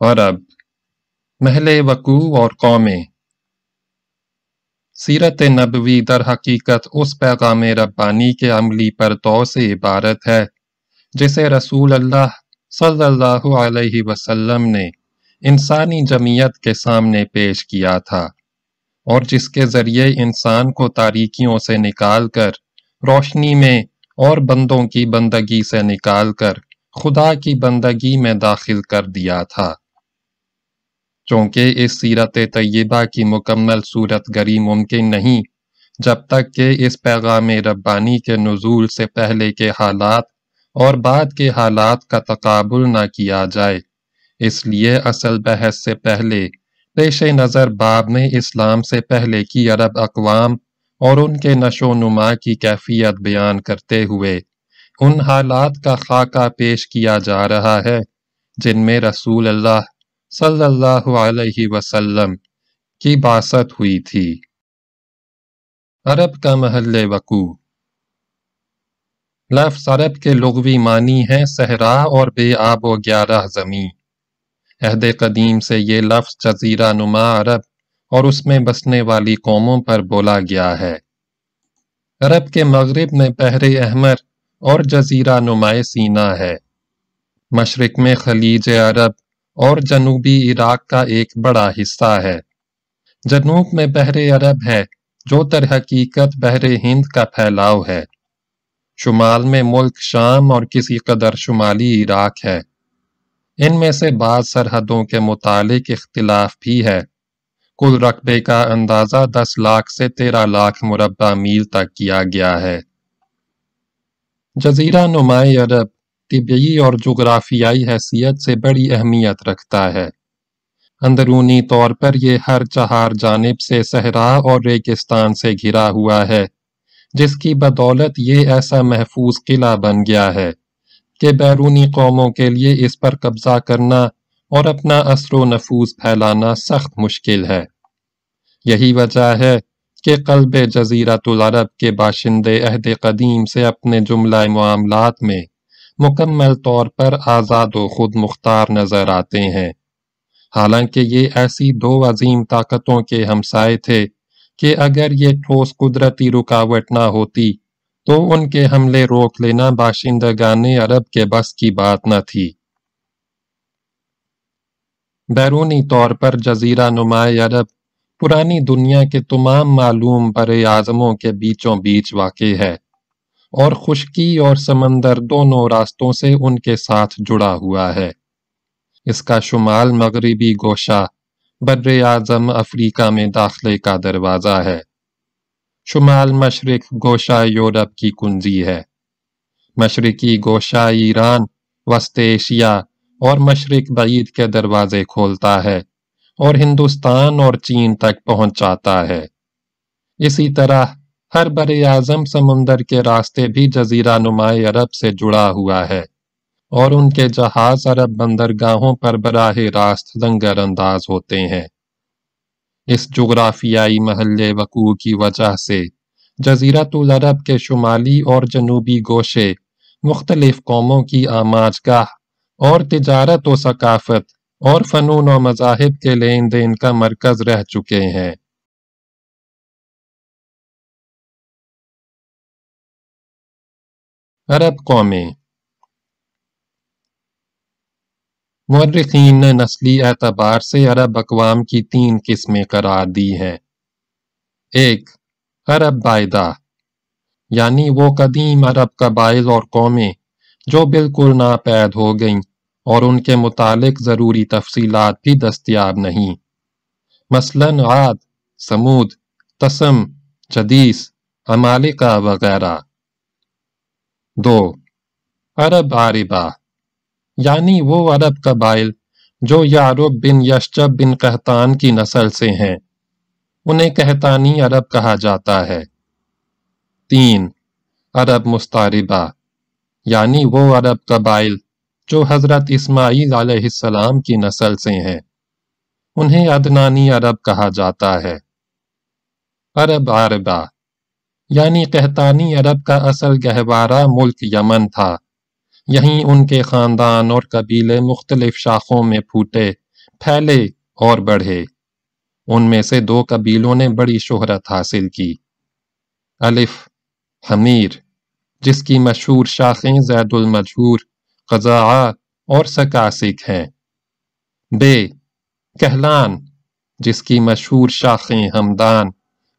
عرب محل وقوع اور قومیں۔ سیرت نبوی در حقیقت اس پیغام ربانی کے عملی پرتو سے عبارت ہے، جسے رسول اللہ صلی اللہ علیہ وسلم نے انسانی جمعیت کے سامنے پیش کیا تھا، اور جس کے ذریعے انسان کو تاریکیوں سے نکال کر، روشنی میں اور بندوں کی بندگی سے نکال کر، خدا کی بندگی میں داخل کر دیا تھا۔ چونکہ اس سیرت طیبہ کی مکمل صورت گری ممکن نہیں، جب تک کہ اس پیغام ربانی کے نزول سے پہلے کے حالات اور بعد کے حالات کا تقابل نہ کیا جائے۔ اس لیے اصل بحث سے پہلے، پیش نظر باب میں اسلام سے پہلے کی عرب اقوام اور ان کے نشو و نما کی کیفیت بیان کرتے ہوئے ان حالات کا خاکہ پیش کیا جا رہا ہے، جن میں رسول اللہ صلی اللہ علیہ وسلم کی باست ہوئی تھی۔ عرب کا محل وقوع۔ لفظ عرب کے لغوی معنی ہے صحرا اور بے آب و گیارہ زمین۔ عہد قدیم سے یہ لفظ جزیرہ نما عرب اور اس میں بسنے والی قوموں پر بولا گیا ہے۔ عرب کے مغرب میں بحر احمر اور جزیرہ نمائے سینا ہے۔ مشرق میں خلیج عرب اور جنوبی عراق کا ایک بڑا حصہ ہے۔ جنوب میں بحر عرب ہے، جو تر حقیقت بحر ہند کا پھیلاؤ ہے۔ شمال میں ملک شام اور کسی قدر شمالی عراق ہے۔ ان میں سے بعض سرحدوں کے متعلق اختلاف بھی ہے۔ کل رقبے کا اندازہ دس لاکھ سے تیرہ لاکھ مربع میل تک کیا گیا ہے۔ جزیرہ نمائے عرب طبعی اور جغرافیائی حیثیت سے بڑی اہمیت رکھتا ہے۔ اندرونی طور پر یہ ہر چہار جانب سے صحرا اور ریگستان سے گھرا ہوا ہے، جس کی بدولت یہ ایسا محفوظ قلعہ بن گیا ہے کہ بیرونی قوموں کے لیے اس پر قبضہ کرنا اور اپنا اثر و نفوذ پھیلانا سخت مشکل ہے۔ یہی وجہ ہے کہ قلب جزیرت العرب کے باشندے عہد قدیم سے اپنے جملہ معاملات میں مکمل طور پر آزاد و خود مختار نظر آتے ہیں۔ حالانکہ یہ ایسی دو عظیم طاقتوں کے ہمسائے تھے کہ اگر یہ ٹھوس قدرتی رکاوٹ نہ ہوتی تو ان کے حملے روک لینا باشندگان عرب کے بس کی بات نہ تھی۔ بیرونی طور پر جزیرہ نمائے عرب پرانی دنیا کے تمام معلوم بر اعظموں کے بیچوں بیچ واقع ہے۔ اور خشکی اور سمندر دونوں راستوں سے ان کے ساتھ جڑا ہوا ہے۔ اس کا شمال مغربی گوشہ بر اعظم افریقہ میں داخلے کا دروازہ ہے۔ شمال مشرق گوشہ یورپ کی کنجی ہے۔ مشرقی گوشہ ایران، وسط ایشیا اور مشرق بعید کے دروازے کھولتا ہے اور ہندوستان اور چین تک پہنچاتا ہے۔ اسی طرح ہر بر اعظم سمندر کے راستے بھی جزیرہ نمائے عرب سے جڑا ہوا ہے اور ان کے جہاز عرب بندرگاہوں پر براہ راست لنگر انداز ہوتے ہیں۔ اس جغرافیائی محل وقوع کی وجہ سے جزیرت العرب کے شمالی اور جنوبی گوشے مختلف قوموں کی آماج گاہ اور تجارت و ثقافت اور فنون و مذاہب کے لین دین کا مرکز رہ چکے ہیں۔ عرب قومیں۔ مورخین نے نسلی اعتبار سے عرب اقوام کی تین قسمیں قرار دی ہیں۔ ایک، عرب بائدہ یعنی وہ قدیم عرب قبائل اور قومیں جو بالکل ناپید ہو گئیں اور ان کے متعلق ضروری تفصیلات بھی دستیاب نہیں۔ مثلا، عاد، سمود، تسم، جدیس، عمالقہ وغیرہ۔ دو۔ عرب عاربہ یعنی وہ عرب قبائل جو یارب بن یشجب بن قہتان کی نسل سے ہیں۔ انہیں قہتانی عرب کہا جاتا ہے۔ تین۔ عرب مستاربہ یعنی وہ عرب قبائل جو حضرت اسماعیل علیہ السلام کی نسل سے ہیں۔ انہیں عدنانی عرب کہا جاتا ہے۔ عرب عربہ یعنی قہتانی عرب کا اصل گہوارہ ملک یمن تھا۔ یہیں ان کے خاندان اور قبیلے مختلف شاخوں میں پھوٹے، پھیلے اور بڑھے۔ ان میں سے دو قبیلوں نے بڑی شہرت حاصل کی۔ الف، حمیر، جس کی مشہور شاخیں زید المجہور قضاء اور سکاسک ہیں۔ بے کہلان، جس کی مشہور شاخیں ہمدان،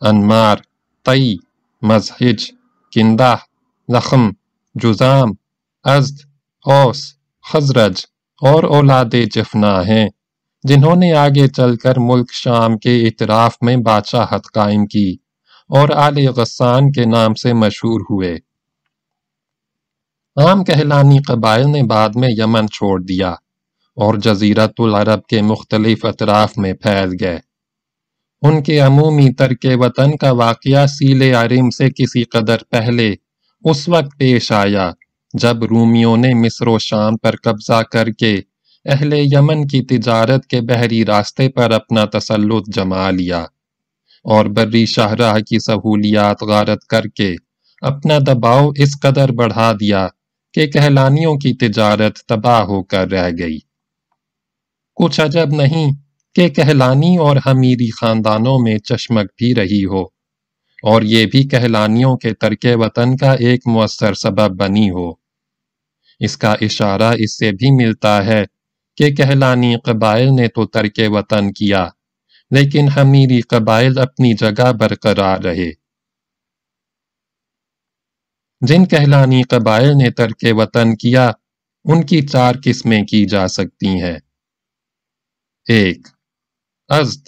انمار تئی مزحج کندہ لخم جزام ازد اوس، خزرج اور اولاد جفنا ہیں، جنہوں نے آگے چل کر ملک شام کے اطراف میں بادشاہت قائم کی اور آل غسان کے نام سے مشہور ہوئے۔ عام کہلانی قبائل نے بعد میں یمن چھوڑ دیا اور جزیرت العرب کے مختلف اطراف میں پھیل گئے۔ ان کے عمومی ترک وطن کا واقعہ سیل عرم سے کسی قدر پہلے اس وقت پیش آیا، جب رومیوں نے مصر و شام پر قبضہ کر کے اہل یمن کی تجارت کے بحری راستے پر اپنا تسلط جما لیا اور بری شاہراہ کی سہولیات غارت کر کے اپنا دباؤ اس قدر بڑھا دیا کہ کہلانیوں کی تجارت تباہ ہو کر رہ گئی۔ کچھ عجب نہیں کہ کہلانی اور حمیری خاندانوں میں چشمک بھی رہی ہو، اور یہ بھی کہلانیوں کے ترک وطن کا ایک مؤثر سبب بنی ہو۔ اس کا اشارہ اس سے بھی ملتا ہے کہ کہلانی قبائل نے تو ترک وطن کیا، لیکن حمیری قبائل اپنی جگہ برقرار رہے۔ جن کہلانی قبائل نے ترک وطن کیا، ان کی چار قسمیں کی جا سکتی ہیں۔ ایک ازد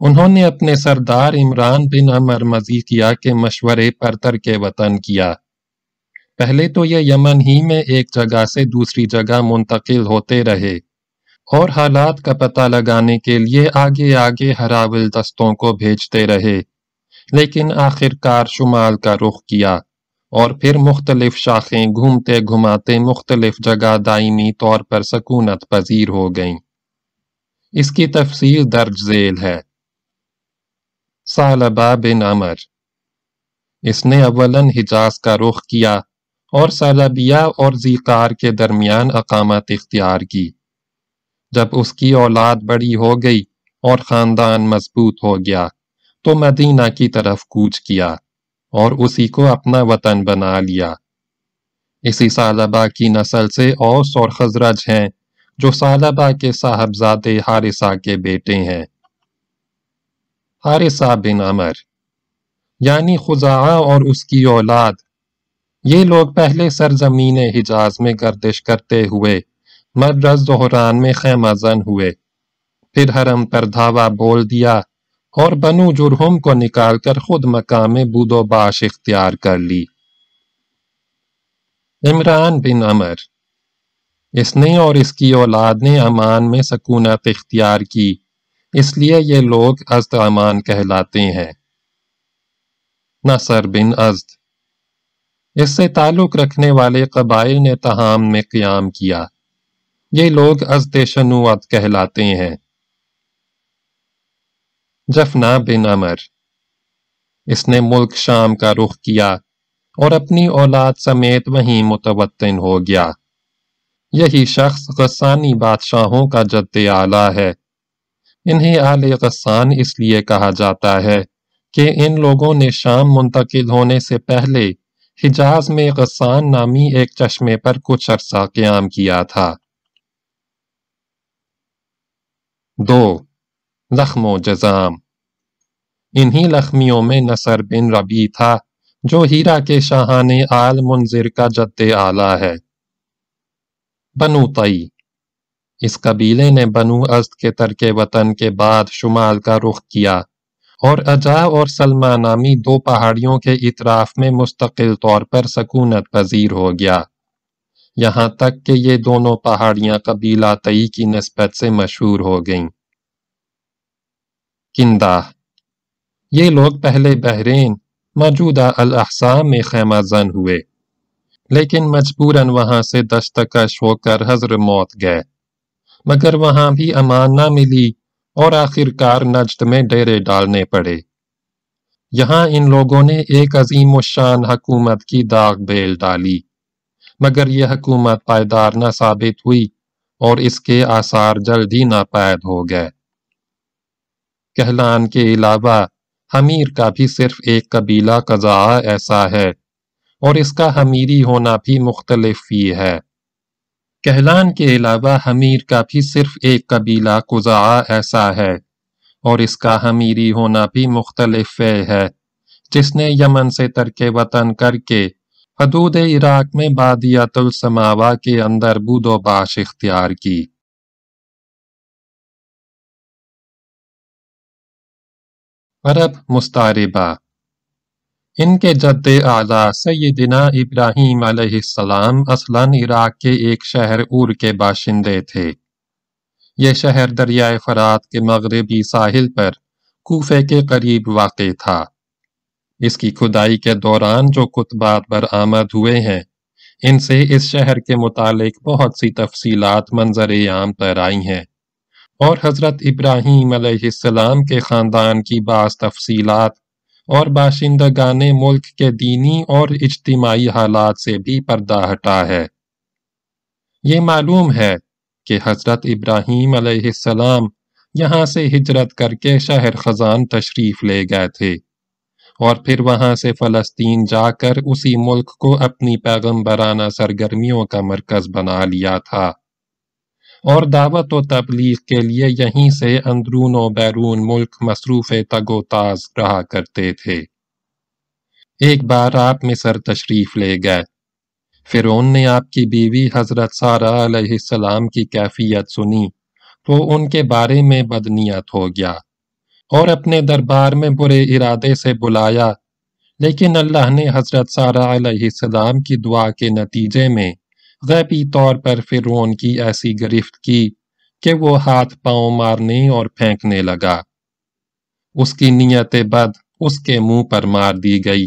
انہوں نے اپنے سردار عمران بن عمر مزیقیہ کے مشورے پر ترک وطن کیا۔ پہلے تو یہ یمن ہی میں ایک جگہ سے دوسری جگہ منتقل ہوتے رہے۔ اور حالات کا پتہ لگانے کے لیے آگے آگے ہراول دستوں کو بھیجتے رہے۔ لیکن آخر کار شمال کا رخ کیا۔ اور پھر مختلف شاخیں گھومتے گھماتے مختلف جگہ دائمی طور پر سکونت پذیر ہو گئیں۔ اس کی تفصیل درج ذیل ہے۔ سالبہ بن عمر اس نے اولاً حجاز کا رخ کیا اور سالبیہ اور زیقار کے درمیان اقامت اختیار کی۔ جب اس کی اولاد بڑی ہو گئی اور خاندان مضبوط ہو گیا تو مدینہ کی طرف کوچ کیا اور اسی کو اپنا وطن بنا لیا۔ اسی سالبہ کی نسل سے اوس اور خزرج ہیں جو سالبہ کے صاحبزادے حارثہ کے بیٹے ہیں۔ حارثہ بن عمر یعنی خزاعہ اور اس کی اولاد۔ یہ لوگ پہلے سرزمین حجاز میں گردش کرتے ہوئے مرز زہران میں خیمہ زن ہوئے۔ پھر حرم پر دھاوا بول دیا اور بنو جرہم کو نکال کر خود مقام بود و باش اختیار کر لی۔ عمران بن عمر اس نے اور اس کی اولاد نے امان میں سکونت اختیار کی۔ اس لیے یہ لوگ ازد امان کہلاتے ہیں۔ نصر بن ازد۔ اس سے تعلق رکھنے والے قبائل نے تہام میں قیام کیا۔ یہ لوگ ازد شنوعت کہلاتے ہیں۔ جفنا بن عمر۔ اس نے ملک شام کا رخ کیا اور اپنی اولاد سمیت وہیں متوطن ہو گیا۔ یہی شخص غسانی بادشاہوں کا جد آلہ ہے۔ انہیں آل غسان اس لیے کہا جاتا ہے کہ ان لوگوں نے شام منتقل ہونے سے پہلے حجاز میں غسان نامی ایک چشمے پر کچھ عرصہ قیام کیا تھا۔ دو، لخم و جزام۔ انہی لخمیوں میں نصر بن ربی تھا، جو ہیرا کے شاہان آل منظر کا جد آلہ ہے۔ بنو تئی اس قبیلے نے بنو ازد کے ترک وطن کے بعد شمال کا رخ کیا اور اجا اور سلمہ نامی دو پہاڑیوں کے اطراف میں مستقل طور پر سکونت پذیر ہو گیا۔ یہاں تک کہ یہ دونوں پہاڑیاں قبیلہ تئی کی نسبت سے مشہور ہو گئیں۔ کندہ یہ لوگ پہلے بحرین موجودہ الاحسام میں خیمہ زن ہوئے۔ لیکن مجبوراً وہاں سے دستکش ہو کر حضر موت گئے۔ مگر وہاں بھی امان نہ ملی اور آخر کار نجد میں ڈیرے ڈالنے پڑے۔ یہاں ان لوگوں نے ایک عظیم الشان حکومت کی داغ بیل ڈالی۔ مگر یہ حکومت پائیدار نہ ثابت ہوئی اور اس کے آثار جلدی ناپید ہو گئے۔ کہلان کے علاوہ حمیر کا بھی صرف ایک قبیلہ قضاء ایسا ہے۔ اور اس کا حمیری ہونا بھی مختلف ہی ہے۔ کہلان کے علاوہ حمیر کا بھی صرف ایک قبیلہ قضاء ایسا ہے، اور اس کا حمیری ہونا بھی مختلف ہے، جس نے یمن سے ترک وطن کر کے حدود عراق میں بادیت السماوا کے اندر بود و باش اختیار کی۔ عرب مستعربہ ان کے جد اعلیٰ سیدنا ابراہیم علیہ السلام اصلاً عراق کے ایک شہر اور کے باشندے تھے۔ یہ شہر دریائے فرات کے مغربی ساحل پر کوفے کے قریب واقع تھا۔ اس کی کھدائی کے دوران جو کتبات بر آمد ہوئے ہیں، ان سے اس شہر کے متعلق بہت سی تفصیلات منظر عام پر آئی ہیں۔ اور حضرت ابراہیم علیہ السلام کے خاندان کی بعض تفصیلات اور باشندگان ملک کے دینی اور اجتماعی حالات سے بھی پردہ ہٹا ہے۔ یہ معلوم ہے کہ حضرت ابراہیم علیہ السلام یہاں سے ہجرت کر کے شہر خزان تشریف لے گئے تھے اور پھر وہاں سے فلسطین جا کر اسی ملک کو اپنی پیغمبرانہ سرگرمیوں کا مرکز بنا لیا تھا۔ اور دعوت و تبلیغ کے لیے یہیں سے اندرون و بیرون ملک مصروف تگ و تاز رہا کرتے تھے۔ ایک بار آپ مصر تشریف لے گئے۔ فرعون نے آپ کی بیوی حضرت سارہ علیہ السلام کی کیفیت سنی تو ان کے بارے میں بدنیت ہو گیا اور اپنے دربار میں برے ارادے سے بلایا۔ لیکن اللہ نے حضرت سارہ علیہ السلام کی دعا کے نتیجے میں غیبی طور پر فرعون کی ایسی گرفت کی کہ وہ ہاتھ پاؤں مارنے اور پھینکنے لگا۔ اس کی نیت بد اس کے منہ پر مار دی گئی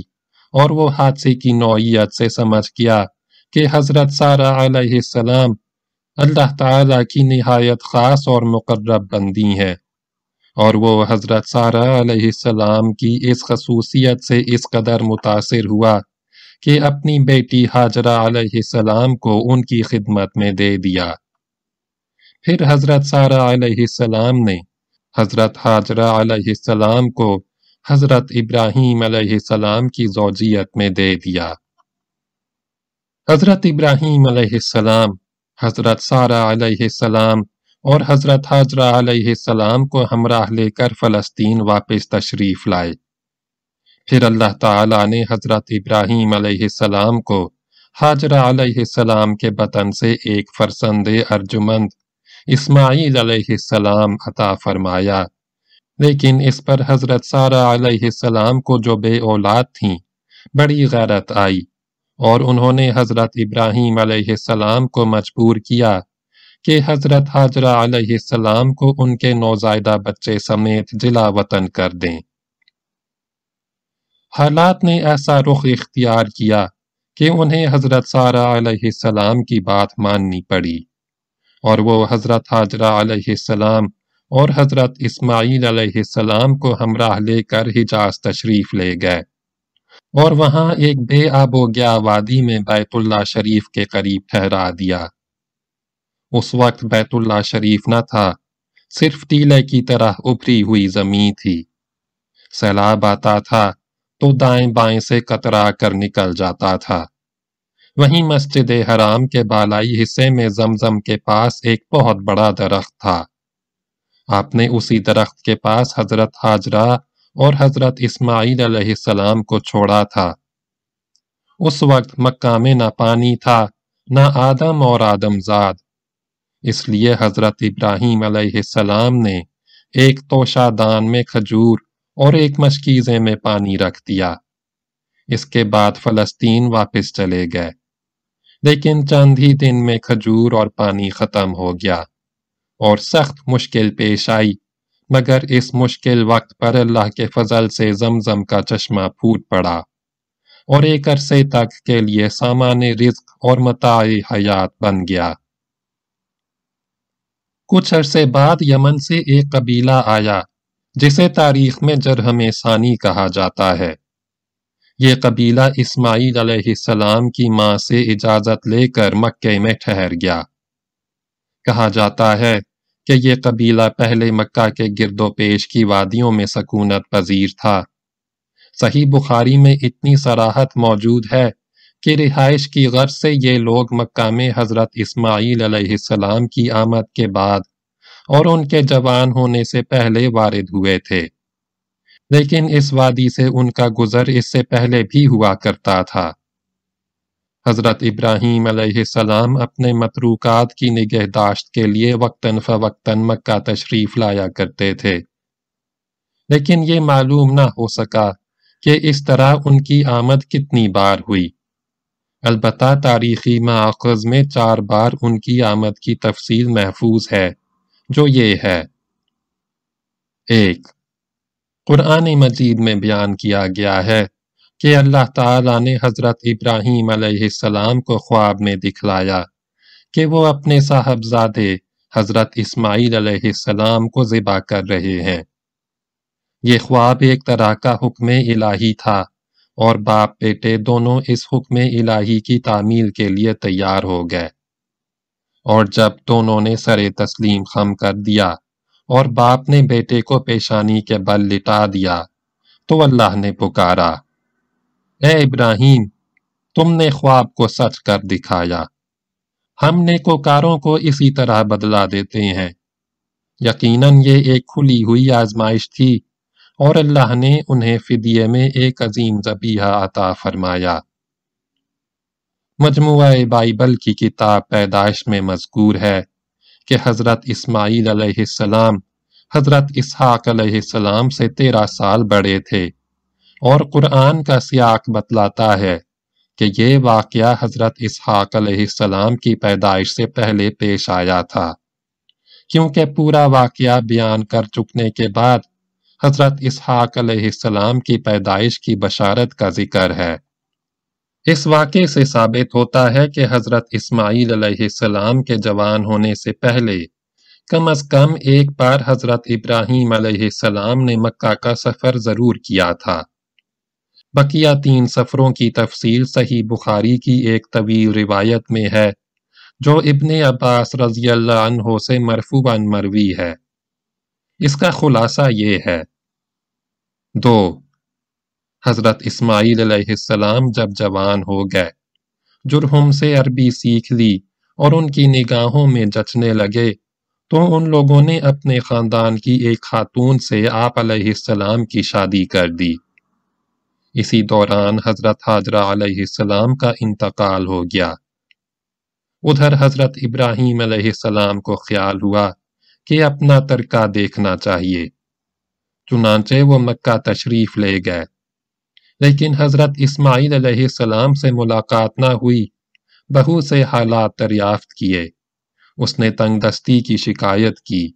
اور وہ حادثے کی نوعیت سے سمجھ گیا کہ حضرت سارہ علیہ السلام اللہ تعالی کی نہایت خاص اور مقرب بندی ہیں اور وہ حضرت سارہ علیہ السلام کی اس خصوصیت سے اس قدر متاثر ہوا کہ اپنی بیٹی حاجرہ علیہ السلام کو ان کی خدمت میں دے دیا۔ پھر حضرت سارہ علیہ السلام نے حضرت حاجرہ علیہ السلام کو حضرت ابراہیم علیہ السلام کی زوجیت میں دے دیا۔ حضرت ابراہیم علیہ السلام، حضرت سارہ علیہ السلام اور حضرت حاجرہ علیہ السلام کو ہمراہ لے کر فلسطین واپس تشریف لائے۔ پھر اللہ تعالیٰ نے حضرت ابراہیم علیہ السلام کو حاجرہ علیہ السلام کے بطن سے ایک فرسند ارجمند اسماعیل علیہ السلام عطا فرمایا۔ لیکن اس پر حضرت سارہ علیہ السلام کو جو بے اولاد تھیں، بڑی غیرت آئی اور انہوں نے حضرت ابراہیم علیہ السلام کو مجبور کیا کہ حضرت حاجرہ علیہ السلام کو ان کے نوزائیدہ بچے سمیت جلا وطن کر دیں۔ حالات نے ایسا رخ اختیار کیا کہ انہیں حضرت سارہ علیہ السلام کی بات ماننی پڑی اور وہ حضرت حاجرہ علیہ السلام اور حضرت اسماعیل علیہ السلام کو ہمراہ لے کر حجاز تشریف لے گئے اور وہاں ایک بے آب و گیا وادی میں بیت اللہ شریف کے قریب ٹھہرا دیا۔ اس وقت بیت اللہ شریف نہ تھا، صرف ٹیلے کی طرح ابری ہوئی زمین تھی۔ سیلاب آتا تھا تو دائیں بائیں سے کترا کر نکل جاتا تھا۔ وہیں مسجد حرام کے بالائی حصے میں زمزم کے پاس ایک بہت بڑا درخت تھا۔ آپ نے اسی درخت کے پاس حضرت حاجرہ اور حضرت اسماعیل علیہ السلام کو چھوڑا تھا۔ اس وقت مکہ میں نہ پانی تھا، نہ آدم اور آدم زاد۔ اس لیے حضرت ابراہیم علیہ السلام نے ایک توشہ دان میں کھجور اور ایک مشکیزے میں پانی رکھ دیا۔ اس کے بعد فلسطین واپس چلے گئے۔ لیکن چند ہی دن میں کھجور اور پانی ختم ہو گیا اور سخت مشکل پیش آئی۔ مگر اس مشکل وقت پر اللہ کے فضل سے زمزم کا چشمہ پھوٹ پڑا اور ایک عرصے تک کے لیے سامان رزق اور متاع حیات بن گیا۔ کچھ عرصے بعد یمن سے ایک قبیلہ آیا۔ جسے تاریخ میں جرہم ثانی کہا جاتا ہے۔ یہ قبیلہ اسماعیل علیہ السلام کی ماں سے اجازت لے کر مکے میں ٹھہر گیا۔ کہا جاتا ہے کہ یہ قبیلہ پہلے مکہ کے گرد و پیش کی وادیوں میں سکونت پذیر تھا۔ صحیح بخاری میں اتنی سراحت موجود ہے کہ رہائش کی غرض سے یہ لوگ مکہ میں حضرت اسماعیل علیہ السلام کی آمد کے بعد اور ان کے جوان ہونے سے پہلے وارد ہوئے تھے۔ لیکن اس وادی سے ان کا گزر اس سے پہلے بھی ہوا کرتا تھا۔ حضرت ابراہیم علیہ السلام اپنے متروکات کی نگہداشت کے لیے وقتاً فوقتاً مکہ تشریف لایا کرتے تھے۔ لیکن یہ معلوم نہ ہو سکا کہ اس طرح ان کی آمد کتنی بار ہوئی۔ البتہ تاریخی ماخذ میں چار بار ان کی آمد کی تفصیل محفوظ ہے۔ جو یہ ہے۔ ایک، قرآن مجید میں بیان کیا گیا ہے کہ اللہ تعالیٰ نے حضرت ابراہیم علیہ السلام کو خواب میں دکھلایا کہ وہ اپنے صاحبزادے حضرت اسماعیل علیہ السلام کو ذبح کر رہے ہیں۔ یہ خواب ایک طرح کا حکم الہی تھا اور باپ بیٹے دونوں اس حکم الہی کی تعمیل کے لیے تیار ہو گئے۔ اور جب دونوں نے سر تسلیم خم کر دیا اور باپ نے بیٹے کو پیشانی کے بل لٹا دیا، تو اللہ نے پکارا، اے ابراہیم، تم نے خواب کو سچ کر دکھایا۔ ہم نے کوکاروں کو اسی طرح بدلا دیتے ہیں۔ یقیناً یہ ایک کھلی ہوئی آزمائش تھی اور اللہ نے انہیں فدیے میں ایک عظیم ذبیحہ عطا فرمایا۔ مجموعہ بائبل کی کتاب پیدائش میں مذکور ہے کہ حضرت اسماعیل علیہ السلام، حضرت اسحاق علیہ السلام سے تیرہ سال بڑے تھے اور قرآن کا سیاق بتلاتا ہے کہ یہ واقعہ حضرت اسحاق علیہ السلام کی پیدائش سے پہلے پیش آیا تھا۔ کیونکہ پورا واقعہ بیان کر چکنے کے بعد حضرت اسحاق علیہ السلام کی پیدائش کی بشارت کا ذکر ہے۔ اس واقعے سے ثابت ہوتا ہے کہ حضرت اسماعیل علیہ السلام کے جوان ہونے سے پہلے کم از کم ایک بار حضرت ابراہیم علیہ السلام نے مکہ کا سفر ضرور کیا تھا۔ بقیہ تین سفروں کی تفصیل صحیح بخاری کی ایک طویل روایت میں ہے، جو ابن عباس رضی اللہ عنہ سے مرفوباً مروی ہے۔ اس کا خلاصہ یہ ہے۔ دو حضرت اسماعیل علیہ السلام جب جوان ہو گئے۔ جرہم سے عربی سیکھ لی اور ان کی نگاہوں میں جچنے لگے۔ تو ان لوگوں نے اپنے خاندان کی ایک خاتون سے آپ علیہ السلام کی شادی کر دی۔ اسی دوران حضرت حاضرہ علیہ السلام کا انتقال ہو گیا۔ ادھر حضرت ابراہیم علیہ السلام کو خیال ہوا کہ اپنا ترکہ دیکھنا چاہیے۔ چنانچہ وہ مکہ تشریف لے گئے۔ لیکن حضرت اسماعیل علیہ السلام سے ملاقات نہ ہوئی۔ بہو سے حالات دریافت کیے۔ اس نے تنگ دستی کی شکایت کی۔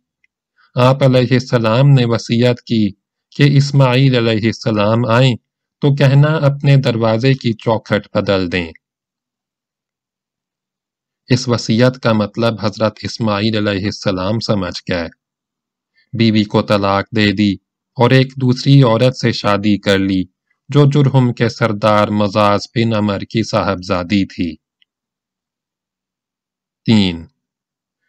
آپ علیہ السلام نے وسیعت کی کہ اسماعیل علیہ السلام آئیں تو کہنا اپنے دروازے کی چوکھٹ بدل دیں۔ اس وسیعت کا مطلب حضرت اسماعیل علیہ السلام سمجھ گئے۔ بیوی کو طلاق دے دی اور ایک دوسری عورت سے شادی کر لی۔ جو جرہم کے سردار مزاز بن عمر کی صاحبزادی تھی۔ تین،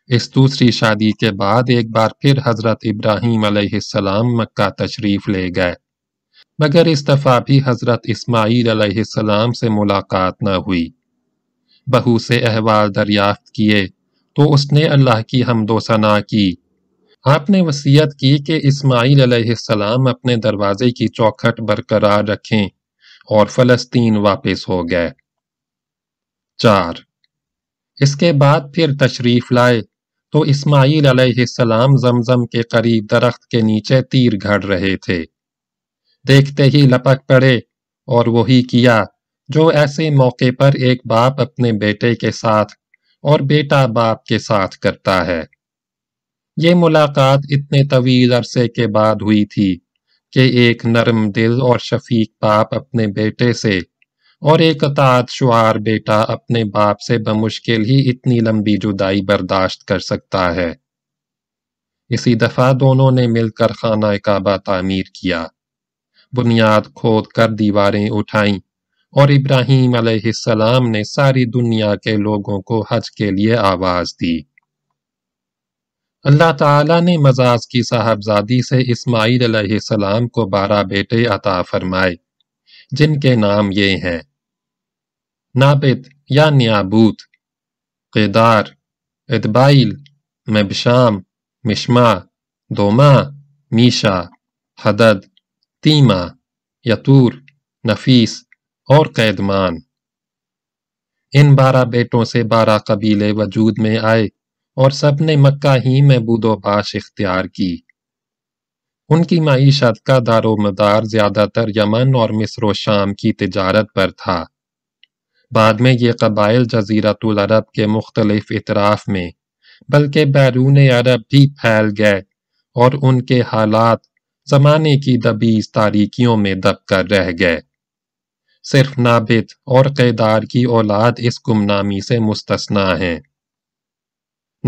اس دوسری شادی کے بعد ایک بار پھر حضرت ابراہیم علیہ السلام مکہ تشریف لے گئے۔ مگر اس دفعہ بھی حضرت اسماعیل علیہ السلام سے ملاقات نہ ہوئی۔ بہو سے احوال دریافت کیے تو اس نے اللہ کی حمد و ثنا کی۔ آپ نے وسیعت کی کہ اسماعیل علیہ السلام اپنے دروازے کی چوکھٹ برقرار رکھیں اور فلسطین واپس ہو گئے۔ چار، اس کے بعد پھر تشریف لائے تو اسماعیل علیہ السلام زمزم کے قریب درخت کے نیچے تیر گھڑ رہے تھے۔ دیکھتے ہی لپک پڑے اور وہی کیا جو ایسے موقع پر ایک باپ اپنے بیٹے کے ساتھ اور بیٹا باپ کے ساتھ کرتا ہے۔ یہ ملاقات اتنے طویل عرصے کے بعد ہوئی تھی کہ ایک نرم دل اور شفیق باپ اپنے بیٹے سے اور ایک اطاعت شعار بیٹا اپنے باپ سے بمشکل ہی اتنی لمبی جدائی برداشت کر سکتا ہے۔ اسی دفعہ دونوں نے مل کر خانہ کعبہ تعمیر کیا۔ بنیاد کھود کر دیواریں اٹھائیں اور ابراہیم علیہ السلام نے ساری دنیا کے لوگوں کو حج کے لیے آواز دی۔ اللہ تعالیٰ نے مزاج کی صاحبزادی سے اسماعیل علیہ السلام کو بارہ بیٹے عطا فرمائے، جن کے نام یہ ہیں نابت یا نیابوت، قیدار ادبائل مبشام مشما دوما، میشا، حدد، تیما، یتور، نفیس اور قیدمان۔ ان بارہ بیٹوں سے بارہ قبیلے وجود میں آئے۔ اور سب نے مکہ ہی میں بود و باش اختیار کی۔ ان کی معیشت کا دار و مدار زیادہ تر یمن اور مصر و شام کی تجارت پر تھا۔ بعد میں یہ قبائل جزیرت العرب کے مختلف اطراف میں، بلکہ بیرون عرب بھی پھیل گئے اور ان کے حالات زمانے کی دبیز تاریکیوں میں دب کر رہ گئے۔ صرف نابت اور قیدار کی اولاد اس گمنامی سے مستثنا ہیں۔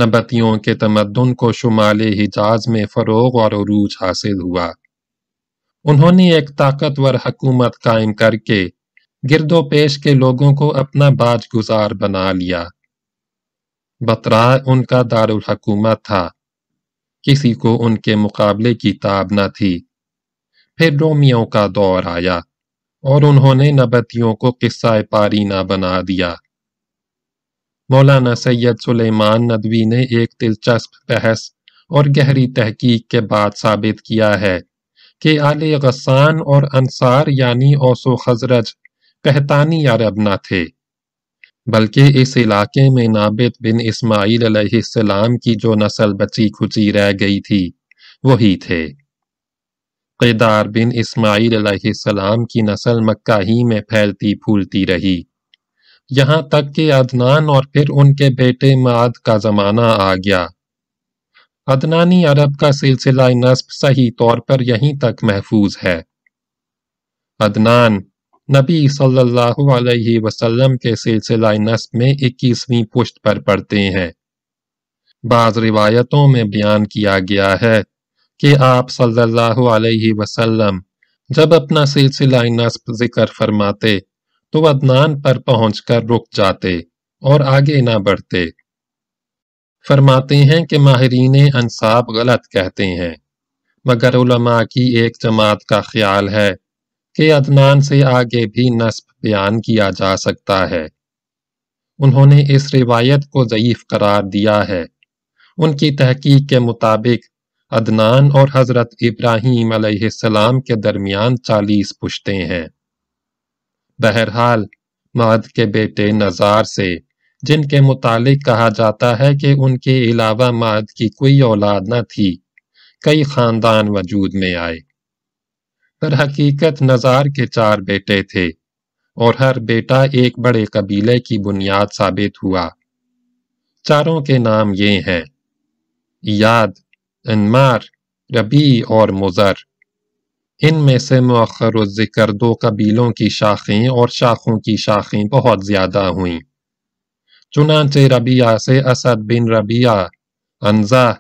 نبتیوں کے تمدن کو شمال حجاز میں فروغ اور عروج حاصل ہوا۔ انہوں نے ایک طاقتور حکومت قائم کر کے گرد و پیش کے لوگوں کو اپنا باج گزار بنا لیا۔ بطرا ان کا دارالحکومت تھا۔ کسی کو ان کے مقابلے کی تاب نہ تھی۔ پھر رومیوں کا دور آیا اور انہوں نے نبتیوں کو قصہ پارینہ بنا دیا۔ مولانا سید سلیمان ندوی نے ایک دلچسپ بحث اور گہری تحقیق کے بعد ثابت کیا ہے کہ آل غسان اور انصار یعنی اوس و خزرج قہتانی عرب نہ تھے، بلکہ اس علاقے میں نابت بن اسماعیل علیہ السلام کی جو نسل بچی کھچی رہ گئی تھی، وہی تھے۔ قیدار بن اسماعیل علیہ السلام کی نسل مکہ ہی میں پھیلتی پھولتی رہی۔ یہاں تک کہ عدنان اور پھر ان کے بیٹے معد کا زمانہ آ گیا۔ عدنانی عرب کا سلسلہ نصب صحیح طور پر یہیں تک محفوظ ہے۔ عدنان، نبی صلی اللہ علیہ وسلم کے سلسلہ نصب میں اکیسویں پشت پر پڑتے ہیں۔ بعض روایتوں میں بیان کیا گیا ہے کہ آپ صلی اللہ علیہ وسلم جب اپنا سلسلہ نصب ذکر فرماتے تو عدنان پر پہنچ کر رک جاتے اور آگے نہ بڑھتے۔ فرماتے ہیں کہ ماہرین انصاب غلط کہتے ہیں، مگر علماء کی ایک جماعت کا خیال ہے کہ عدنان سے آگے بھی نصب بیان کیا جا سکتا ہے۔ انہوں نے اس روایت کو ضعیف قرار دیا ہے۔ ان کی تحقیق کے مطابق عدنان اور حضرت ابراہیم علیہ السلام کے درمیان چالیس پشتے ہیں۔ بہرحال ماد کے بیٹے نظار سے، جن کے متعلق کہا جاتا ہے کہ ان کے علاوہ ماد کی کوئی اولاد نہ تھی، کئی خاندان وجود میں آئے۔ پر حقیقت نظار کے چار بیٹے تھے، اور ہر بیٹا ایک بڑے قبیلے کی بنیاد ثابت ہوا۔ چاروں کے نام یہ ہیں یاد، انمار ربی اور مزر ان میں سے مؤخر الذکر دو قبیلوں کی شاخیں اور شاخوں کی شاخیں بہت زیادہ ہوئیں۔ چنانچہ ربیہ سے اسد بن ربیہ انزا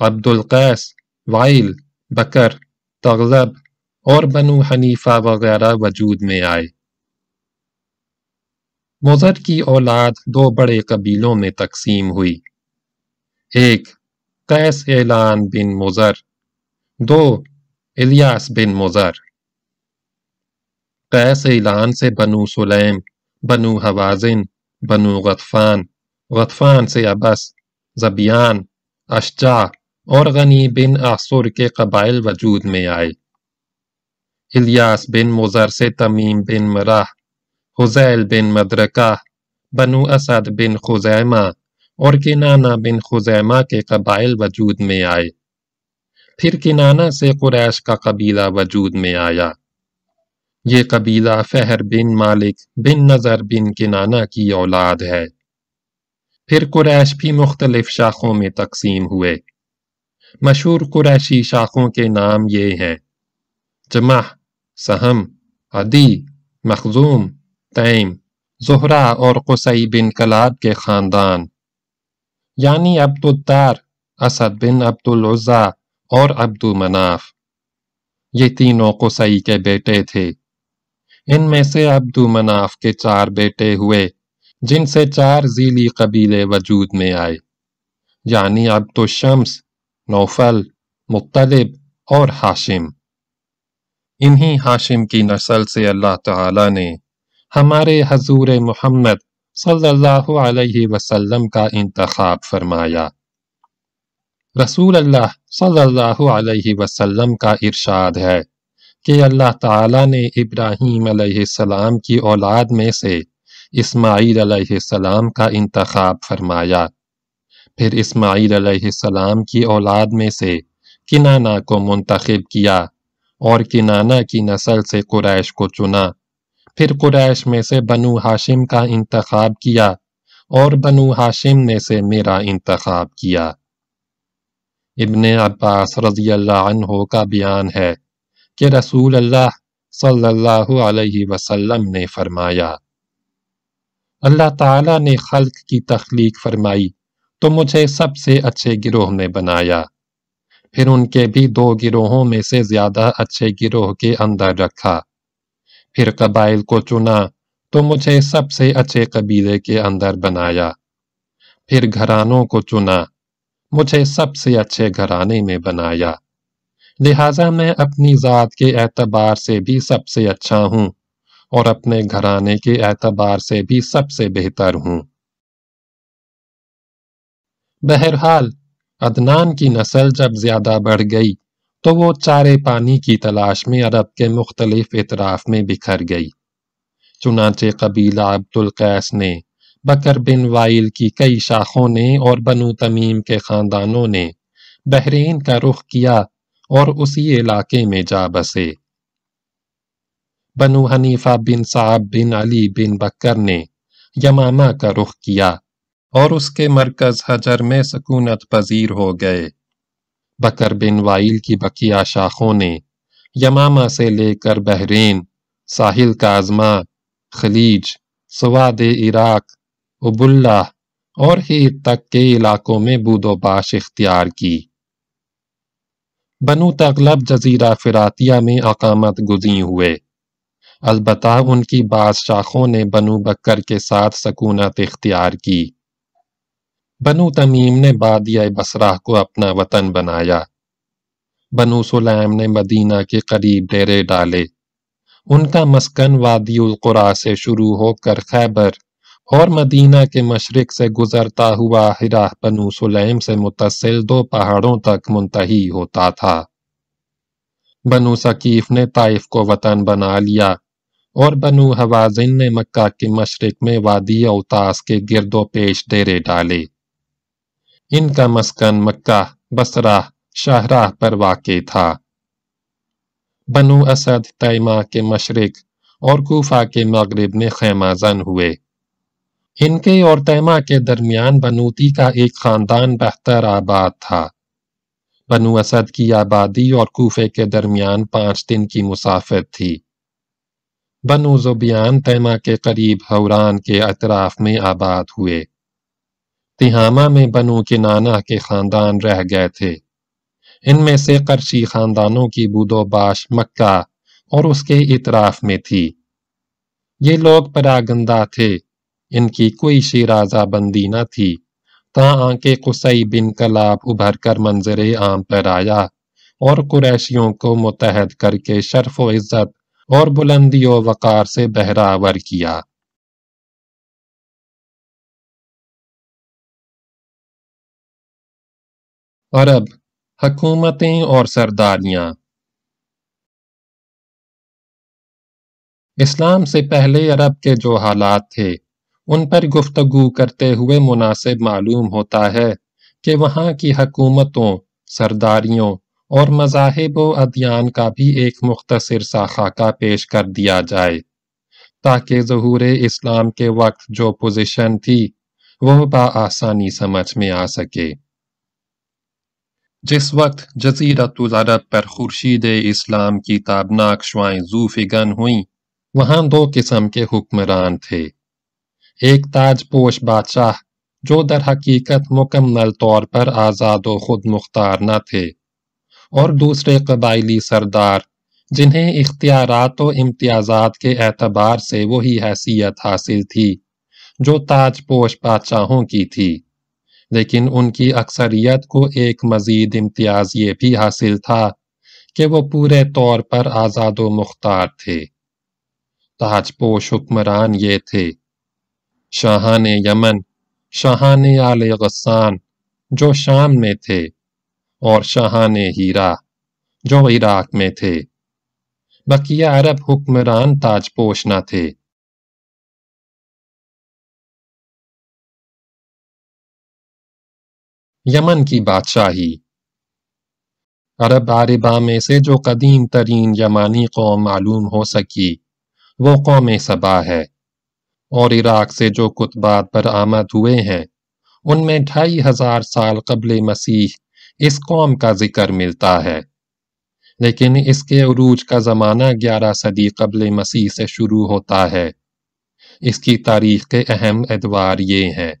عبد القیس وائل، بکر تغلب اور بنو حنیفہ وغیرہ وجود میں آئے۔ مزر کی اولاد دو بڑے قبیلوں میں تقسیم ہوئی۔ ایک قیس اعلان بن مزر دو الیاس بن مزر قیس اعلان سے بنو سلیم، بنو حوازن، بنو غطفان غطفان سے ابس زبیان اشجا اور غنی بن آسر کے قبائل وجود میں آئے۔ الیاس بن مزر سے تمیم بن مراح حزیل بن مدرکہ، بنو اسد بن خزیمہ اور کنانہ بن خزیمہ کے قبائل وجود میں آئے۔ پھر کنانہ سے قریش کا قبیلہ وجود میں آیا۔ یہ قبیلہ فہر بن مالک بن نظر بن کنانہ کی اولاد ہے۔ پھر قریش بھی مختلف شاخوں میں تقسیم ہوئے۔ مشہور قریشی شاخوں کے نام یہ ہیں جمع سہم، عدی، مخزوم، تیم زہرہ اور قصی بن کلاب کے خاندان۔ یعنی عبد الدار اسد بن عبد العزا اور عبدو مناف، یہ تینوں قصی کے بیٹے تھے۔ ان میں سے عبدو مناف کے چار بیٹے ہوئے، جن سے چار زیلی قبیلے وجود میں آئے۔ یعنی عبد الشمس، نوفل مطلب اور ہاشم انہی ہاشم کی نسل سے اللہ تعالی نے ہمارے حضور محمد صلی اللہ علیہ وسلم کا انتخاب فرمایا۔ رسول اللہ صلی اللہ علیہ وسلم کا ارشاد ہے کہ اللہ تعالی نے ابراہیم علیہ السلام کی اولاد میں سے اسماعیل علیہ السلام کا انتخاب فرمایا۔ پھر اسماعیل علیہ السلام کی اولاد میں سے کنانا کو منتخب کیا اور کنانا کی نسل سے قریش کو چنا۔ پھر قریش میں سے بنو ہاشم کا انتخاب کیا اور بنو ہاشم میں سے میرا انتخاب کیا۔ ابن عباس رضی اللہ عنہ کا بیان ہے کہ رسول اللہ صلی اللہ علیہ وسلم نے فرمایا، اللہ تعالی نے خلق کی تخلیق فرمائی تو مجھے سب سے اچھے گروہ نے بنایا۔ پھر ان کے بھی دو گروہوں میں سے زیادہ اچھے گروہ کے اندر رکھا۔ پھر قبائل کو چنا تو مجھے سب سے اچھے قبیلے کے اندر بنایا۔ پھر گھرانوں کو چنا مجھے سب سے اچھے گھرانے میں بنایا۔ لہٰذا میں اپنی ذات کے اعتبار سے بھی سب سے اچھا ہوں اور اپنے گھرانے کے اعتبار سے بھی سب سے بہتر ہوں۔ بہرحال، عدنان کی نسل جب زیادہ بڑھ گئی تو وہ چارے پانی کی تلاش میں عرب کے مختلف اطراف میں بکھر گئی۔ چنانچہ قبیلہ عبد القیس نے بکر بن وائل کی کئی شاخوں نے اور بنو تمیم کے خاندانوں نے بحرین کا رخ کیا اور اسی علاقے میں جا بسے۔ بنو حنیفہ بن صعب بن علی بن بکر نے یمامہ کا رخ کیا اور اس کے مرکز حجر میں سکونت پذیر ہو گئے۔ بکر بن وائل کی بقیہ شاخوں نے یمامہ سے لے کر بحرین، ساحل کا ازما خلیج، سواد عراق اب اللہ اور ہی تک کے علاقوں میں بود و باش اختیار کی۔ بنو تغلب جزیرہ فراتیہ میں اقامت گزین ہوئے۔ البتہ ان کی بعض شاخوں نے بنو بکر کے ساتھ سکونت اختیار کی۔ بنو تمیم نے بادیہ بسرہ کو اپنا وطن بنایا۔ بنو سلیم نے مدینہ کے قریب ڈیرے ڈالے۔ ان کا مسکن وادی القرا سے شروع ہو کر خیبر اور مدینہ کے مشرق سے گزرتا ہوا ہرا بنو سلیم سے متصل دو پہاڑوں تک منتحی ہوتا تھا۔ بنو ثقیف نے طائف کو وطن بنا لیا اور بنو حوازن نے مکہ کے مشرق میں وادی اوتاس کے گرد و پیش ڈیرے ڈالے۔ ان کا مسکن مکہ بسرہ شاہراہ پر واقع تھا۔ بنو اسد، تیمہ کے مشرق اور کوفہ کے مغرب میں خیمہ زن ہوئے۔ ان کے اور تیمہ کے درمیان بنوتی کا ایک خاندان بہتر آباد تھا۔ بنو اسد کی آبادی اور کوفے کے درمیان پانچ دن کی مسافت تھی۔ بنو زبیان تیمہ کے قریب حوران کے اطراف میں آباد ہوئے۔ تہامہ میں بنو کے نانا کے خاندان رہ گئے تھے۔ ان میں سے قرشی خاندانوں کی بود و باش مکہ اور اس کے اطراف میں تھی۔ یہ لوگ پراگندہ تھے۔ ان کی کوئی شیرازہ بندی نہ تھی۔ تا آنکہ قصی بن کلاب ابھر کر منظر عام پر آیا اور قریشیوں کو متحد کر کے شرف و عزت اور بلندی و وقار سے بہراور کیا۔ عرب، حکومتیں اور سرداریاں۔ اسلام سے پہلے عرب کے جو حالات تھے ان پر گفتگو کرتے ہوئے مناسب معلوم ہوتا ہے کہ وہاں کی حکومتوں، سرداریوں اور مذاہب و ادیان کا بھی ایک مختصر سا خاکہ پیش کر دیا جائے۔ تاکہ ظہور اسلام کے وقت جو پوزیشن تھی، وہ بآسانی سمجھ میں آ سکے۔ جس وقت جزیرت العرب پر خورشید اسلام کی تابناک شوائیں زو فگن ہوئیں، وہاں دو قسم کے حکمران تھے۔ ایک تاج پوش بادشاہ جو در حقیقت مکمل طور پر آزاد و خود مختار نہ تھے اور دوسرے قبائلی سردار جنہیں اختیارات و امتیازات کے اعتبار سے وہی حیثیت حاصل تھی جو تاج پوش بادشاہوں کی تھی، لیکن ان کی اکثریت کو ایک مزید امتیاز یہ بھی حاصل تھا کہ وہ پورے طور پر آزاد و مختار تھے۔ تاج پوش حکمران یہ تھے۔ شاہان یمن، شاہان آل غسان جو شام میں تھے اور شاہان ہیرا جو عراق میں تھے۔ بقیہ عرب حکمران تاج پوش نہ تھے۔ یمن کی بادشاہی۔ عرب عربہ میں سے جو قدیم ترین یمانی قوم معلوم ہو سکی، وہ قوم سبا ہے۔ اور عراق سے جو کتبات پر آمد ہوئے ہیں، ان میں ڈھائی ہزار سال قبل مسیح اس قوم کا ذکر ملتا ہے۔ لیکن اس کے عروج کا زمانہ گیارہ صدی قبل مسیح سے شروع ہوتا ہے۔ اس کی تاریخ کے اہم ادوار یہ ہیں۔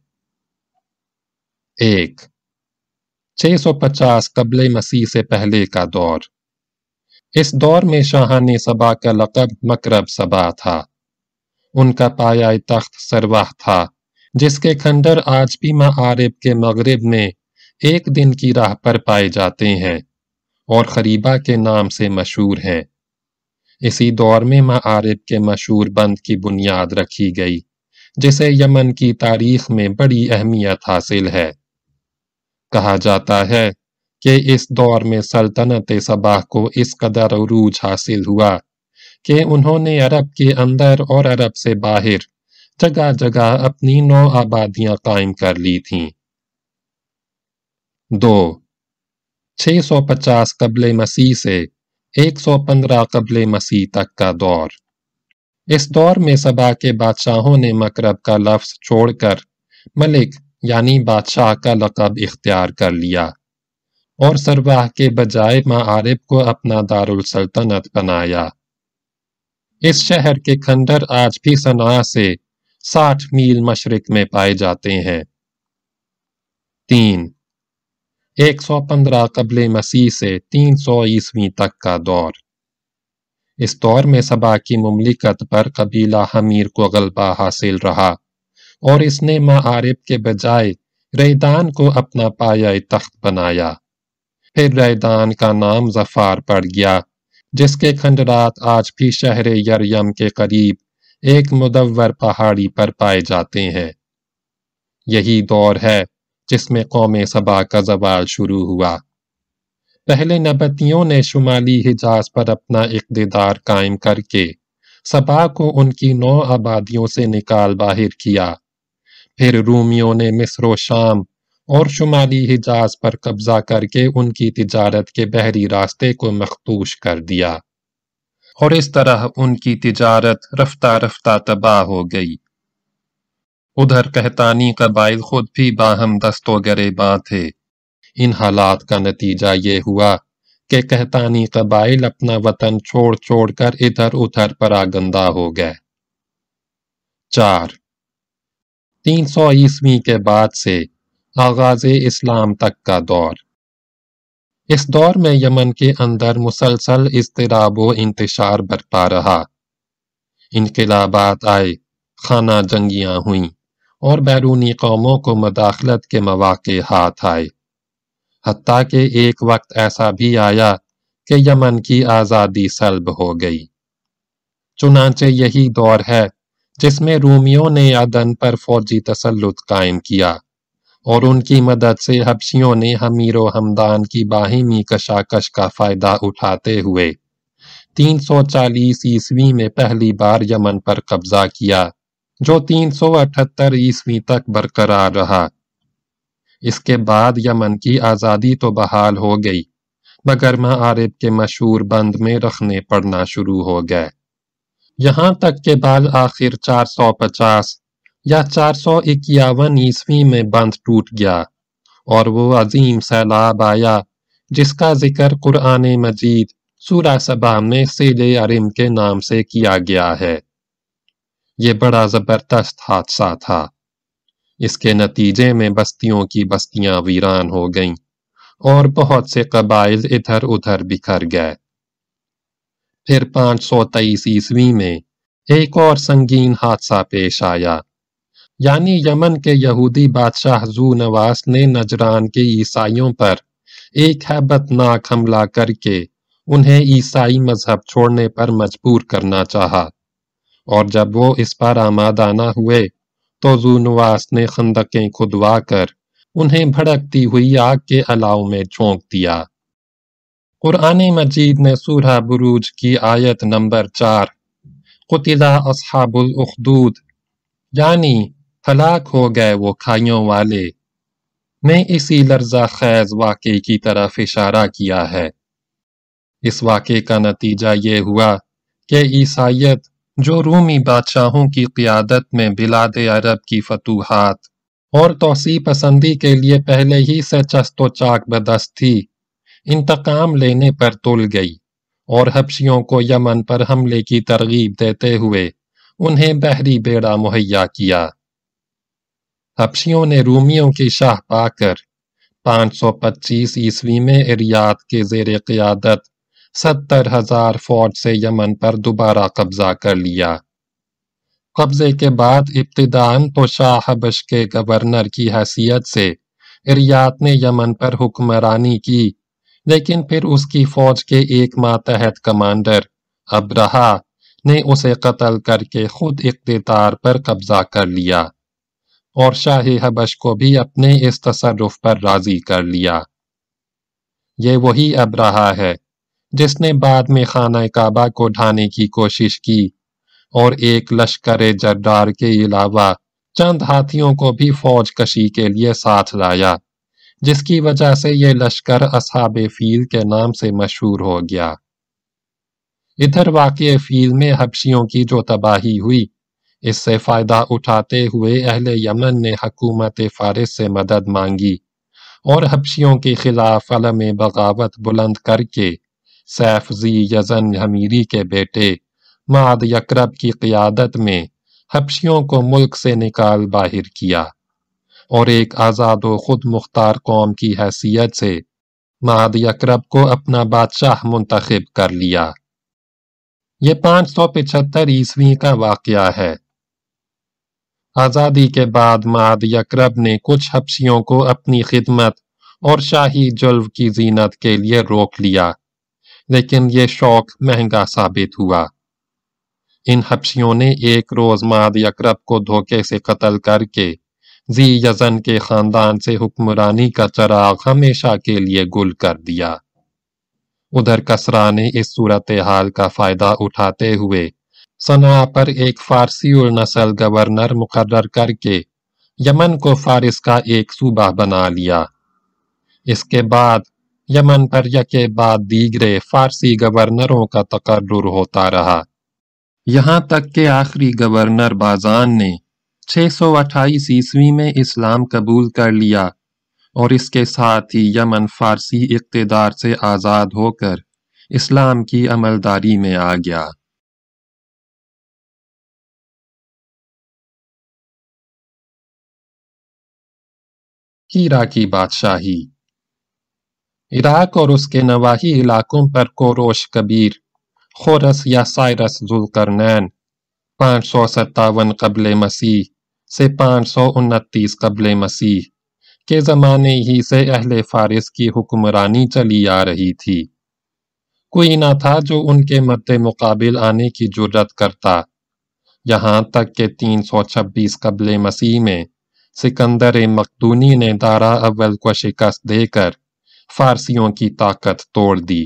ایک، چھ سو پچاس قبل مسیح سے پہلے کا دور۔ اس دور میں شاہان سبا کا لقب مکرب سبا تھا۔ ان کا پایا تخت سرواہ تھا، جس کے کھنڈر آج بھی معارب کے مغرب میں ایک دن کی راہ پر پائے جاتے ہیں اور خریبہ کے نام سے مشہور ہیں۔ اسی دور میں معارب کے مشہور بند کی بنیاد رکھی گئی، جسے یمن کی تاریخ میں بڑی اہمیت حاصل ہے۔ کہا جاتا ہے کہ اس دور میں سلطنت سباہ کو اس قدر عروج حاصل ہوا کہ انہوں نے عرب کے اندر اور عرب سے باہر جگہ جگہ اپنی نو آبادیاں قائم کر لی تھیں۔ دو، چھ سو پچاس قبل مسیح سے ایک سو پندرہ قبل مسیح تک کا دور۔ اس دور میں سبا کے بادشاہوں نے مکرب کا لفظ چھوڑ کر ملک یعنی بادشاہ کا لقب اختیار کر لیا اور سرواہ کے بجائے معارب کو اپنا دارالسلطنت بنایا۔ اس شہر کے کھنڈر آج بھی صنع سے ساٹھ میل مشرق میں پائے جاتے ہیں۔ تین، ایک سو پندرہ قبل مسیح سے تین سو عیسوی تک کا دور۔ اس دور میں سبا کی مملکت پر قبیلہ حمیر کو غلبہ حاصل رہا اور اس نے معارب کے بجائے ریدان کو اپنا پایا تخت بنایا۔ پھر ریدان کا نام زفار پڑ گیا۔ جس کے کھنڈرات آج بھی شہر یریم کے قریب ایک مدور پہاڑی پر پائے جاتے ہیں۔ یہی دور ہے جس میں قوم سبا کا زوال شروع ہوا۔ پہلے نبتیوں نے شمالی حجاز پر اپنا اقتدار قائم کر کے سبا کو ان کی نو آبادیوں سے نکال باہر کیا۔ پھر رومیوں نے مصر و شام اور شمالی حجاز پر قبضہ کر کے ان کی تجارت کے بحری راستے کو مختوش کر دیا۔ اور اس طرح ان کی تجارت رفتہ رفتہ تباہ ہو گئی۔ ادھر کہتانی قبائل خود بھی باہم دست و گرے باں تھے۔ ان حالات کا نتیجہ یہ ہوا کہ کہتانی قبائل اپنا وطن چھوڑ چھوڑ کر ادھر ادھر پر ہو گئے۔ چار۔ تین سو عیسوی کے بعد سے آغاز اسلام تک کا دور۔ اس دور میں یمن کے اندر مسلسل اضطراب و انتشار برپا رہا۔ انقلابات آئے، خانہ جنگیاں ہوئیں اور بیرونی قوموں کو مداخلت کے مواقع ہاتھ آئے۔ حتیٰ کہ ایک وقت ایسا بھی آیا کہ یمن کی آزادی سلب ہو گئی۔ چنانچہ یہی دور ہے جس میں رومیوں نے عدن پر فوجی تسلط قائم کیا۔ اور ان کی مدد سے حبشیوں نے حمیر و حمدان کی باہمی کشاکش کا فائدہ اٹھاتے ہوئے تین سو چالیس عیسوی میں پہلی بار یمن پر قبضہ کیا، جو تین سو اٹھتر عیسوی تک برقرار رہا۔ اس کے بعد یمن کی آزادی تو بحال ہو گئی، مگر معارب کے مشہور بند میں رکھنے پڑنا شروع ہو گئے۔ یہاں تک کہ بعد آخر چار سو پچاس یا چار سو اکیاون عیسوی میں بند ٹوٹ گیا اور وہ عظیم سیلاب آیا جس کا ذکر قرآن مجید سورہ سبا میں سیل ارم کے نام سے کیا گیا ہے۔ یہ بڑا زبردست حادثہ تھا۔ اس کے نتیجے میں بستیوں کی بستیاں ویران ہو گئیں اور بہت سے قبائل ادھر ادھر بکھر گئے۔ پھر پانچ سو تیئیس عیسوی میں ایک اور سنگین حادثہ پیش آیا۔ یعنی یمن کے یہودی بادشاہ زو نواس نے نجران کے عیسائیوں پر ایک حیبت ناک حملہ کر کے انہیں عیسائی مذہب چھوڑنے پر مجبور کرنا چاہا۔ اور جب وہ اس پر آمادہ نہ ہوئے تو زو نواس نے خندقیں کھدوا کر انہیں بھڑکتی ہوئی آگ کے علاؤ میں جھونک دیا۔ قرآن مجید نے سورہ بروج کی آیت نمبر چار قتلہ اصحاب الاخدود یعنی ہلاک ہو گئے وہ کھائیوں والے۔ میں اسی لرزہ خیز واقعے کی طرف اشارہ کیا ہے۔ اس واقعے کا نتیجہ یہ ہوا کہ عیسائیت جو رومی بادشاہوں کی قیادت میں بلاد عرب کی فتوحات اور توسیع پسندی کے لیے پہلے ہی سے چست و چاک بدست تھی، انتقام لینے پر تل گئی اور حبشیوں کو یمن پر حملے کی ترغیب دیتے ہوئے انہیں بحری بیڑا مہیا کیا۔ حبشیوں نے رومیوں کی شاہ پا کر پانچ سو پچیس عیسوی میں اریات کے زیر قیادت ستر ہزار فوج سے یمن پر دوبارہ قبضہ کر لیا۔ قبضے کے بعد ابتدان تو شاہ حبش کے گورنر کی حیثیت سے اریات نے یمن پر حکمرانی کی، لیکن پھر اس کی فوج کے ایک ماتحت کمانڈر ابرہا نے اسے قتل کر کے خود اقتدار پر قبضہ کر لیا۔ اور شاہ حبش کو بھی اپنے اس تصرف پر راضی کر لیا۔ یہ وہی ابرہا ہے جس نے بعد میں خانہ کعبہ کو ڈھانے کی کوشش کی اور ایک لشکر جردار کے علاوہ چند ہاتھیوں کو بھی فوج کشی کے لیے ساتھ لایا، جس کی وجہ سے یہ لشکر اصحاب فیل کے نام سے مشہور ہو گیا۔ ادھر واقع فیل میں حبشیوں کی جو تباہی ہوئی اس سے فائدہ اٹھاتے ہوئے اہل یمن نے حکومت فارس سے مدد مانگی اور حبشیوں کے خلاف علم بغاوت بلند کر کے سیف زی یزن حمیری کے بیٹے ماد یکرب کی قیادت میں حبشیوں کو ملک سے نکال باہر کیا اور ایک آزاد و خود مختار قوم کی حیثیت سے ماد یکرب کو اپنا بادشاہ منتخب کر لیا۔ یہ پانچ سو پچھتر عیسوی کا واقعہ ہے۔ آزادی کے بعد ماد یکرب نے کچھ حبشیوں کو اپنی خدمت اور شاہی جلو کی زینت کے لیے روک لیا، لیکن یہ شوق مہنگا ثابت ہوا۔ ان حبشیوں نے ایک روز ماد یکرب کو دھوکے سے قتل کر کے زی یزن کے خاندان سے حکمرانی کا چراغ ہمیشہ کے لیے گل کر دیا۔ ادھر کسرا نے اس صورتحال کا فائدہ اٹھاتے ہوئے صنع پر ایک فارسی النسل گورنر مقرر کر کے یمن کو فارس کا ایک صوبہ بنا لیا۔ اس کے بعد یمن پر یکے بعد دیگرے فارسی گورنروں کا تقرر ہوتا رہا۔ یہاں تک کہ آخری گورنر بازان نے چھ سو اٹھائیس عیسوی میں اسلام قبول کر لیا اور اس کے ساتھ ہی یمن فارسی اقتدار سے آزاد ہو کر اسلام کی عملداری میں آ گیا۔ کی بادشاہی عراق اور اس کے نواحی علاقوں پر کوروش کبیر خورس یا سائرس ذوالقرنین پانچ سو ستاون قبل مسیح سے پانچ سو انتیس قبل مسیح کے زمانے ہی سے اہل فارس کی حکمرانی چلی آ رہی تھی کوئی نہ تھا جو ان کے مد مقابل آنے کی جرت کرتا یہاں تک کہ تین سو چھبیس قبل مسیح میں سکندر مقدونی نے دارا اول کو شکست دے کر فارسیوں کی طاقت توڑ دی،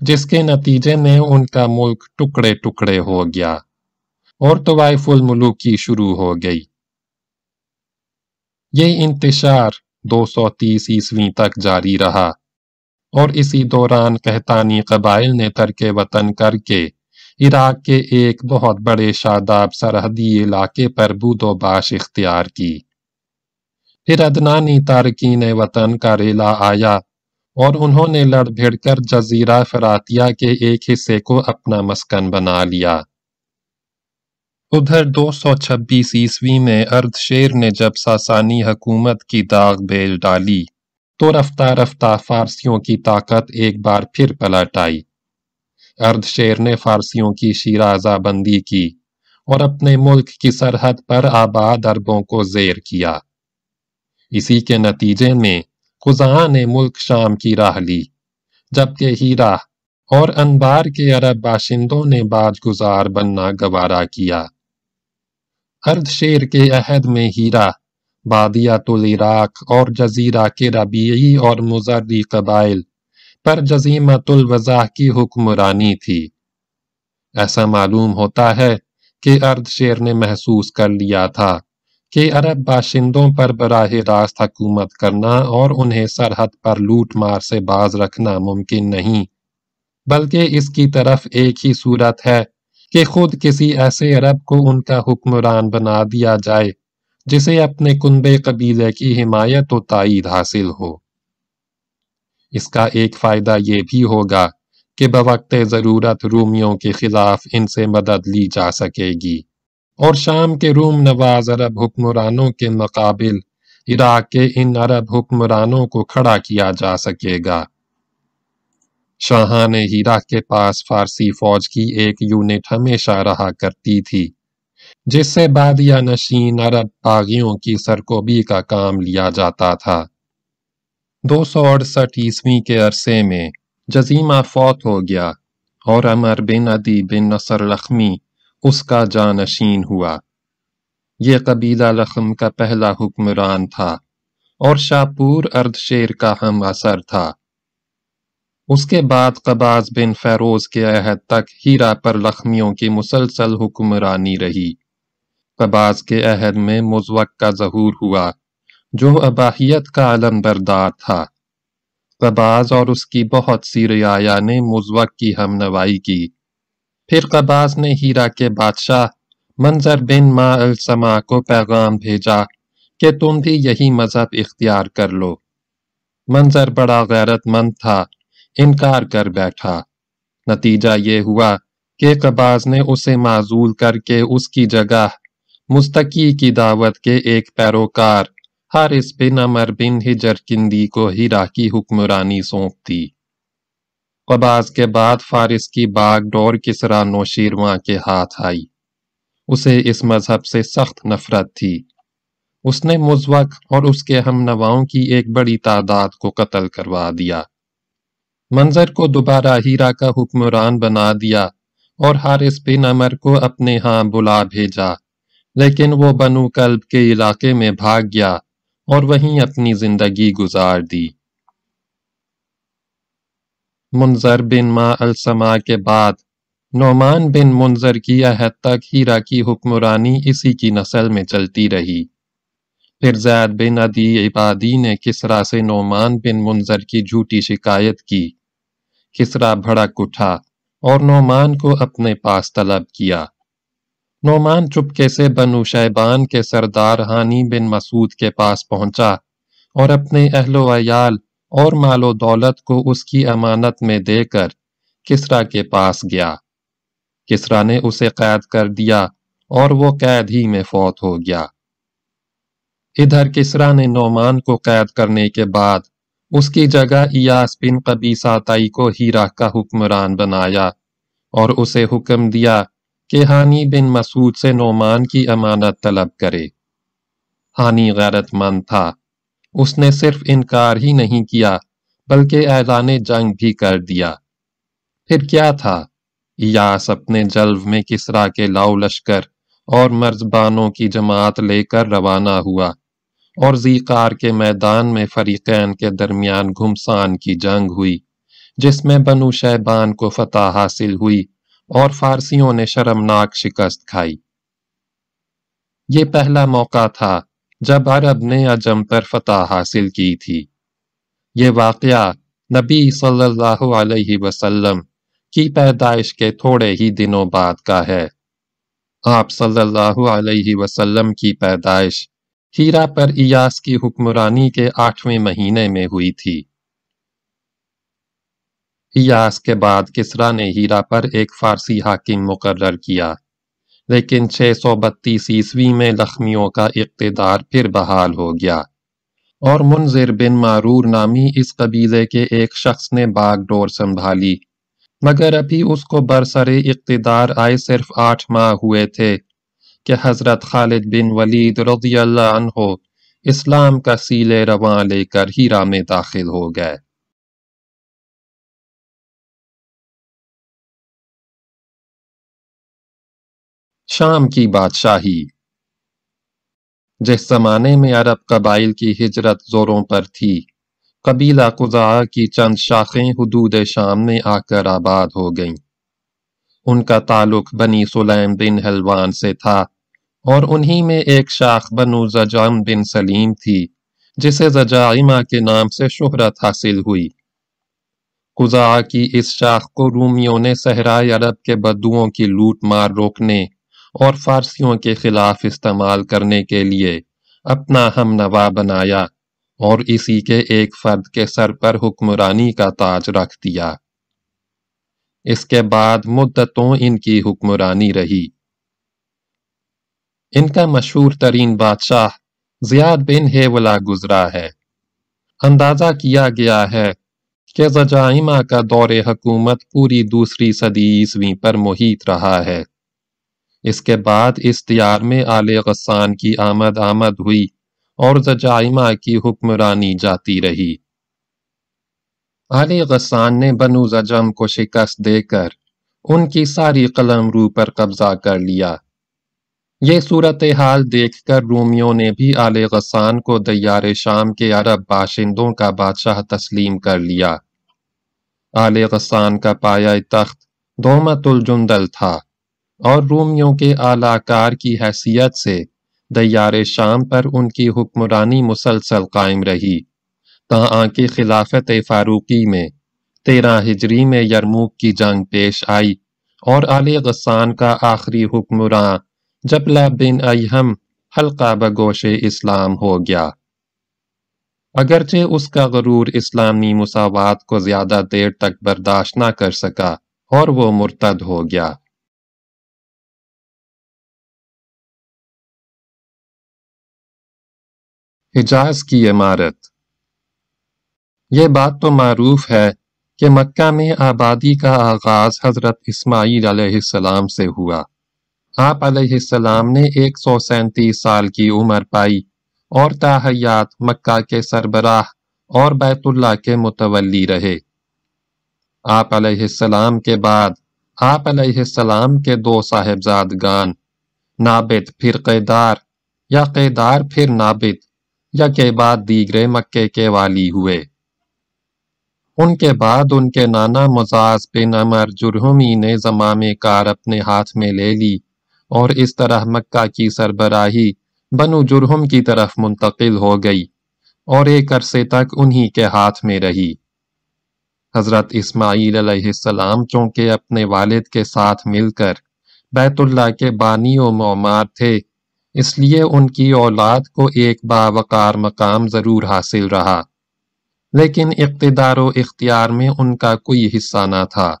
جس کے نتیجے میں ان کا ملک ٹکڑے ٹکڑے ہو گیا اور طوائف الملوکی شروع ہو گئی۔ یہ انتشار دو سو تیس عیسوی تک جاری رہا اور اسی دوران کہتانی قبائل نے ترک وطن کر کے عراق کے ایک بہت بڑے شاداب سرحدی علاقے پر بود و باش اختیار کی۔ پھر ادنانی تارکین وطن کا ریلا آیا اور انہوں نے لڑ بھیڑ کر جزیرہ فراتیہ کے ایک حصے کو اپنا مسکن بنا لیا۔ ادھر دو سو چھبیس عیسوی میں ارد شیر نے جب ساسانی حکومت کی داغ بیل ڈالی تو رفتہ رفتہ فارسیوں کی طاقت ایک بار پھر پلٹ آئی ارد شیر نے فارسیوں کی شیرازہ بندی کی اور اپنے ملک کی سرحد پر آباد عربوں کو زیر کیا۔ اسی کے نتیجے میں خزاں نے ملک شام کی راہ لی، جبکہ ہیرا اور انبار کے عرب باشندوں نے باج گزار بننا گوارا کیا۔ ارد شیر کے عہد میں ہیرا، بادیات العراق اور جزیرہ کے ربیعی اور مزری قبائل پر جزیمت الوضاح کی حکمرانی تھی۔ ایسا معلوم ہوتا ہے کہ ارد شیر نے محسوس کر لیا تھا۔ کہ عرب باشندوں پر براہ راست حکومت کرنا اور انہیں سرحد پر لوٹ مار سے باز رکھنا ممکن نہیں، بلکہ اس کی طرف ایک ہی صورت ہے کہ خود کسی ایسے عرب کو ان کا حکمران بنا دیا جائے، جسے اپنے کنبے قبیلے کی حمایت و تائید حاصل ہو۔ اس کا ایک فائدہ یہ بھی ہوگا کہ بوقت ضرورت رومیوں کے خلاف ان سے مدد لی جا سکے گی۔ اور شام کے روم نواز عرب حکمرانوں کے مقابل عراق کے ان عرب حکمرانوں کو کھڑا کیا جا سکے گا۔ شاہان ہیرا کے پاس فارسی فوج کی ایک یونٹ ہمیشہ رہا کرتی تھی، جس سے بادیا نشین عرب باغیوں کی سرکوبی کا کام لیا جاتا تھا۔ دو سو اڑسٹھ عیسوی کے عرصے میں جزیمہ فوت ہو گیا اور عمر بن ادی بن نصر لخمی اس کا جانشین ہوا۔ یہ قبیلہ لخم کا پہلا حکمران تھا اور شاپور ارد شیر کا ہم اثر تھا۔ اس کے بعد قباز بن فیروز کے عہد تک ہیرا پر لخمیوں کی مسلسل حکمرانی رہی۔ قباز کے عہد میں مزوق کا ظہور ہوا، جو اباہیت کا علم بردار تھا۔ قباز اور اس کی بہت سی رعایا نے مزوق کی ہم نوائی کی۔ پھر قباز نے ہیرا کے بادشاہ منظر بن ما السما کو پیغام بھیجا کہ تم بھی یہی مذہب اختیار کر لو۔ منظر بڑا غیرت مند تھا، انکار کر بیٹھا۔ نتیجہ یہ ہوا کہ قباز نے اسے معذول کر کے اس کی جگہ مستقی کی دعوت کے ایک پیروکار، حارث بن امر بن ہجر کندی کو ہیرا کی حکمرانی سونپ دی۔ قباز کے بعد فارس کی باغ ڈور کسرا نوشیرواں کے ہاتھ آئی۔ اسے اس مذہب سے سخت نفرت تھی۔ اس نے مزوق اور اس کے ہم نواؤں کی ایک بڑی تعداد کو قتل کروا دیا۔ منظر کو دوبارہ ہیرا کا حکمران بنا دیا اور حارث بن عمر کو اپنے ہاں بلا بھیجا۔ لیکن وہ بنو کلب کے علاقے میں بھاگ گیا اور وہیں اپنی زندگی گزار دی۔ منظر بن ما السما کے بعد۔ نعمان بن منظر کی عہد تک ہیرا کی حکمرانی اسی کی نسل میں چلتی رہی۔ پھر زید بن عدی عبادی نے کسرا سے نعمان بن منظر کی جھوٹی شکایت کی۔ کسرا بھڑک اٹھا اور نعمان کو اپنے پاس طلب کیا۔ نعمان چپکے سے بنو شیبان کے سردار ہانی بن مسعود کے پاس پہنچا اور اپنے اہل و عیال اور مال و دولت کو اس کی امانت میں دے کر کسرا کے پاس گیا۔ کسرا نے اسے قید کر دیا اور وہ قید ہی میں فوت ہو گیا۔ ادھر کسرا نے نعمان کو قید کرنے کے بعد اس کی جگہ ایاس بن قبیسہ تائی کو ہیرا کا حکمران بنایا اور اسے حکم دیا کہ ہانی بن مسعود سے نعمان کی امانت طلب کرے۔ ہانی غیرت مند تھا۔ اس نے صرف انکار ہی نہیں کیا، بلکہ اعلان جنگ بھی کر دیا۔ پھر کیا تھا؟ ایاس اپنے جلو میں کسرا کے لاؤ لشکر اور مرزبانوں کی جماعت لے کر روانہ ہوا اور زیقار کے میدان میں فریقین کے درمیان گھمسان کی جنگ ہوئی، جس میں بنو شیبان کو فتح حاصل ہوئی اور فارسیوں نے شرمناک شکست کھائی۔ یہ پہلا موقع تھا جب عرب نے عجم پر فتح حاصل کی تھی۔ یہ واقعہ نبی صلی اللہ علیہ وسلم کی پیدائش کے تھوڑے ہی دنوں بعد کا ہے۔ آپ صلی اللہ علیہ وسلم کی پیدائش ہیرا پر ایاس کی حکمرانی کے آٹھویں مہینے میں ہوئی تھی۔ ایاس کے بعد کسرا نے ہیرا پر ایک فارسی حاکم مقرر کیا۔ لیکن چھ سو بتیس عیسوی میں لخمیوں کا اقتدار پھر بحال ہو گیا۔ اور منظر بن معرور نامی اس قبیلے کے ایک شخص نے باغ ڈور سنبھالی۔ مگر ابھی اس کو برسر اقتدار آئے صرف آٹھ ماہ ہوئے تھے کہ حضرت خالد بن ولید رضی اللہ عنہ اسلام کا سیل رواں لے کر ہیرا میں داخل ہو گئے۔ شام کی بادشاہی۔ جس زمانے میں عرب قبائل کی ہجرت زوروں پر تھی، قبیلہ قضاء کی چند شاخیں حدود شام میں آ کر آباد ہو گئیں۔ ان کا تعلق بنی سلیم بن حلوان سے تھا، اور انہی میں ایک شاخ بنو زجام بن سلیم تھی، جسے زجائمہ کے نام سے شہرت حاصل ہوئی۔ قضاء کی اس شاخ کو رومیوں نے صحرائے عرب کے بدوؤں کی لوٹ مار روکنے اور فارسیوں کے خلاف استعمال کرنے کے لیے اپنا ہم نوا بنایا اور اسی کے ایک فرد کے سر پر حکمرانی کا تاج رکھ دیا۔ اس کے بعد مدتوں ان کی حکمرانی رہی۔ ان کا مشہور ترین بادشاہ زیاد بن ہیولا گزرا ہے۔ اندازہ کیا گیا ہے کہ زجائمہ کا دور حکومت پوری دوسری صدی عیسویں پر محیط رہا ہے۔ اس کے بعد اس دیار میں آل غسان کی آمد آمد ہوئی اور زجائمہ کی حکمرانی جاتی رہی۔ آل غسان نے بنو زجم کو شکست دے کر ان کی ساری قلم رو پر قبضہ کر لیا۔ یہ صورتحال دیکھ کر رومیوں نے بھی آل غسان کو دیار شام کے عرب باشندوں کا بادشاہ تسلیم کر لیا۔ آل غسان کا پایا تخت دومت الجندل تھا۔ اور رومیوں کے اعلی کار کی حیثیت سے دیار شام پر ان کی حکمرانی مسلسل قائم رہی۔ تاں کی خلافت فاروقی میں تیرہ ہجری میں یرموک کی جنگ پیش آئی اور علی غسان کا آخری حکمراں جبلہ بن ایہم حلقہ بگوش اسلام ہو گیا۔ اگرچہ اس کا غرور اسلامی مساوات کو زیادہ دیر تک برداشت نہ کر سکا اور وہ مرتد ہو گیا۔ حجاز کی عمارت۔ یہ بات تو معروف ہے کہ مکہ میں آبادی کا آغاز حضرت اسماعیل علیہ السلام سے ہوا۔ آپ علیہ السلام نے ایک سو سینتیس سال کی عمر پائی اور تاحیات مکہ کے سربراہ اور بیت اللہ کے متولی رہے۔ آپ علیہ السلام کے بعد آپ علیہ السلام کے دو صاحبزادگان نابد پھر قیدار یا قیدار پھر نابد یا کے بعد دیگرے مکے کے والی ہوئے۔ ان کے بعد ان کے نانا مزاز بن عمر جرہمی نے زمام کار اپنے ہاتھ میں لے لی اور اس طرح مکہ کی سربراہی بنو جرہم کی طرف منتقل ہو گئی اور ایک عرصے تک انہی کے ہاتھ میں رہی۔ حضرت اسماعیل علیہ السلام چونکہ اپنے والد کے ساتھ مل کر بیت اللہ کے بانی و معمار تھے اس لیے ان کی اولاد کو ایک باوقار مقام ضرور حاصل رہا۔ لیکن اقتدار و اختیار میں ان کا کوئی حصہ نہ تھا۔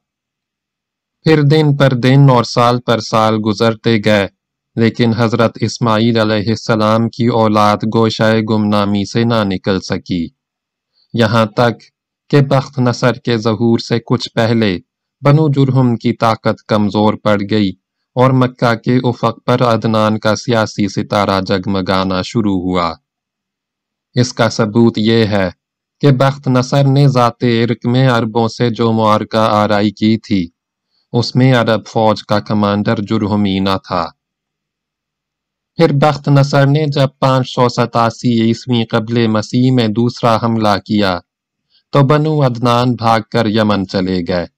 پھر دن پر دن اور سال پر سال گزرتے گئے، لیکن حضرت اسماعیل علیہ السلام کی اولاد گوشہ گمنامی سے نہ نکل سکی۔ یہاں تک کہ بخت نصر کے ظہور سے کچھ پہلے بنو جرہم کی طاقت کمزور پڑ گئی۔ اور مکہ کے افق پر عدنان کا سیاسی ستارہ جگمگانا شروع ہوا۔ اس کا ثبوت یہ ہے کہ بخت نصر نے ذات عرق میں عربوں سے جو معارکہ آرائی کی تھی، اس میں عرب فوج کا کمانڈر جرہمینہ تھا۔ پھر بخت نصر نے جب پانچ سو ستاسی عیسویں قبل مسیح میں دوسرا حملہ کیا، تو بنو عدنان بھاگ کر یمن چلے گئے۔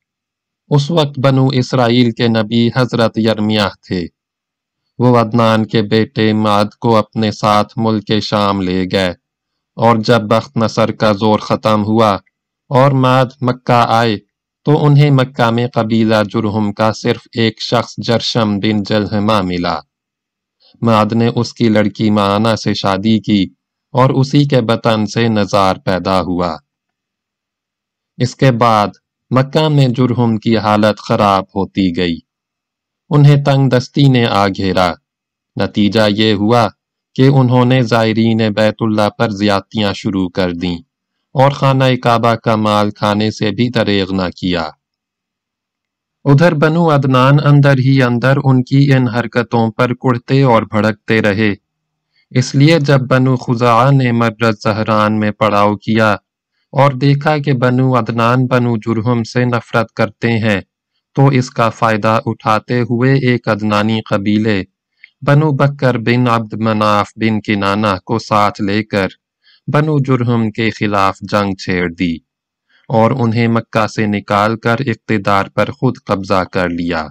اس وقت بنو اسرائیل کے نبی حضرت یرمیہ تھے۔ وہ عدنان کے بیٹے ماد کو اپنے ساتھ ملک شام لے گئے۔ اور جب بخت نصر کا زور ختم ہوا اور ماد مکہ آئے تو انہیں مکہ میں قبیلہ جرہم کا صرف ایک شخص جرشم بن جلہما ملا۔ ماد نے اس کی لڑکی معانہ سے شادی کی اور اسی کے بطن سے نظار پیدا ہوا۔ اس کے بعد مکہ میں جرہم کی حالت خراب ہوتی گئی۔ انہیں تنگ دستی نے آ گھیرا۔ نتیجہ یہ ہوا کہ انہوں نے زائرین بیت اللہ پر زیادتیاں شروع کر دیں اور خانہ کعبہ کا مال کھانے سے بھی دریغ نہ کیا۔ ادھر بنو عدنان اندر ہی اندر ان کی ان حرکتوں پر کڑتے اور بھڑکتے رہے۔ اس لیے جب بنو خزاع نے مرت زہران میں پڑاؤ کیا اور دیکھا کہ بنو عدنان بنو جرہم سے نفرت کرتے ہیں، تو اس کا فائدہ اٹھاتے ہوئے ایک عدنانی قبیلے، بنو بکر بن عبد مناف بن کنانہ کو ساتھ لے کر بنو جرہم کے خلاف جنگ چھیڑ دی اور انہیں مکہ سے نکال کر اقتدار پر خود قبضہ کر لیا۔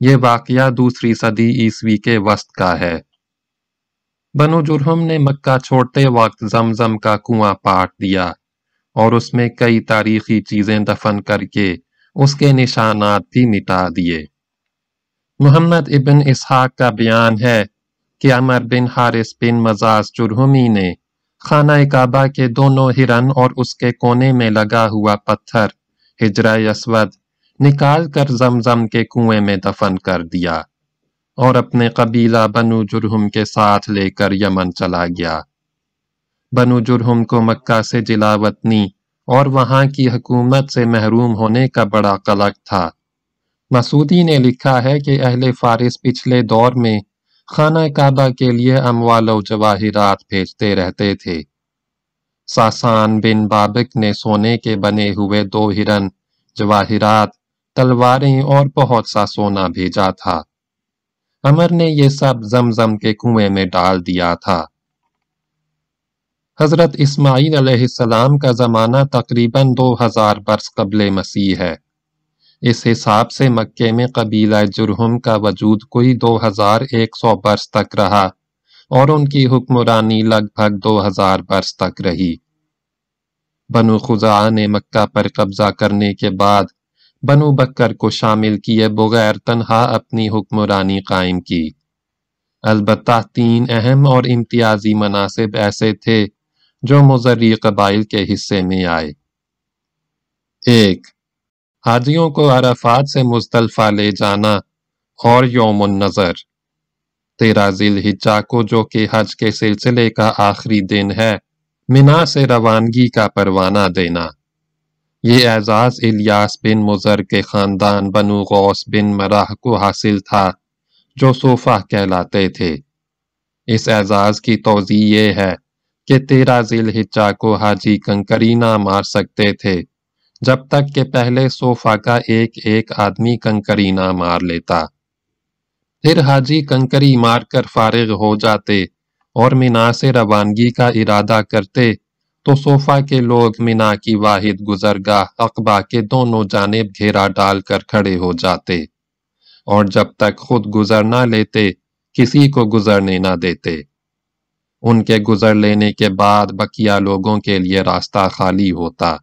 یہ واقعہ دوسری صدی عیسوی کے وسط کا ہے۔ بنو جرہم نے مکہ چھوڑتے وقت زمزم کا کنواں پاٹ دیا اور اس میں کئی تاریخی چیزیں دفن کر کے اس کے نشانات بھی مٹا دیے۔ محمد ابن اسحاق کا بیان ہے کہ عمر بن حارث بن مزاز جرہمی نے خانہ کعبہ کے دونوں ہرن اور اس کے کونے میں لگا ہوا پتھر ہجرہ اسود نکال کر زمزم کے کنویں میں دفن کر دیا۔ اور اپنے قبیلہ بنو جرہم کے ساتھ لے کر یمن چلا گیا۔ بنو جرہم کو مکہ سے جلا وطنی اور وہاں کی حکومت سے محروم ہونے کا بڑا قلق تھا۔ مسعودی نے لکھا ہے کہ اہل فارس پچھلے دور میں خانہ کعبہ کے لیے اموال و جواہرات بھیجتے رہتے تھے۔ ساسان بن بابک نے سونے کے بنے ہوئے دو ہرن، جواہرات، تلواریں اور بہت سا سونا بھیجا تھا۔ عمر نے یہ سب زمزم کے کنویں میں ڈال دیا تھا۔ حضرت اسماعیل علیہ السلام کا زمانہ تقریباً دو ہزار برس قبل مسیح ہے۔ اس حساب سے مکے میں قبیلہ جرہم کا وجود کوئی دو ہزار ایک سو برس تک رہا اور ان کی حکمرانی لگ بھگ دو ہزار برس تک رہی۔ بنو خزا نے مکہ پر قبضہ کرنے کے بعد بنو بکر کو شامل کیے بغیر تنہا اپنی حکمرانی قائم کی۔ البتہ تین اہم اور امتیازی مناسب ایسے تھے جو مزری قبائل کے حصے میں آئے۔ ایک حاجیوں کو عرفات سے مزدلفہ لے جانا اور یوم النظر تیرہ ذیل ہجا کو جو کہ حج کے سلسلے کا آخری دن ہے منا سے روانگی کا پروانہ دینا۔ یہ اعزاز الیاس بن مزر کے خاندان بنو غوث بن مراہ کو حاصل تھا، جو صوفہ کہلاتے تھے۔ اس اعزاز کی توضیع یہ ہے کہ تیرہ ذیل ہجا کو حاجی کنکری نہ مار سکتے تھے، جب تک کہ پہلے صوفہ کا ایک ایک آدمی کنکری نہ مار لیتا۔ پھر حاجی کنکری مار کر فارغ ہو جاتے اور منا سے روانگی کا ارادہ کرتے تو صوفہ کے لوگ منا کی واحد گزرگاہ اقبا کے دونوں جانب گھیرا ڈال کر کھڑے ہو جاتے اور جب تک خود گزر نہ لیتے، کسی کو گزرنے نہ دیتے۔ ان کے گزر لینے کے بعد بکیا لوگوں کے لیے راستہ خالی ہوتا۔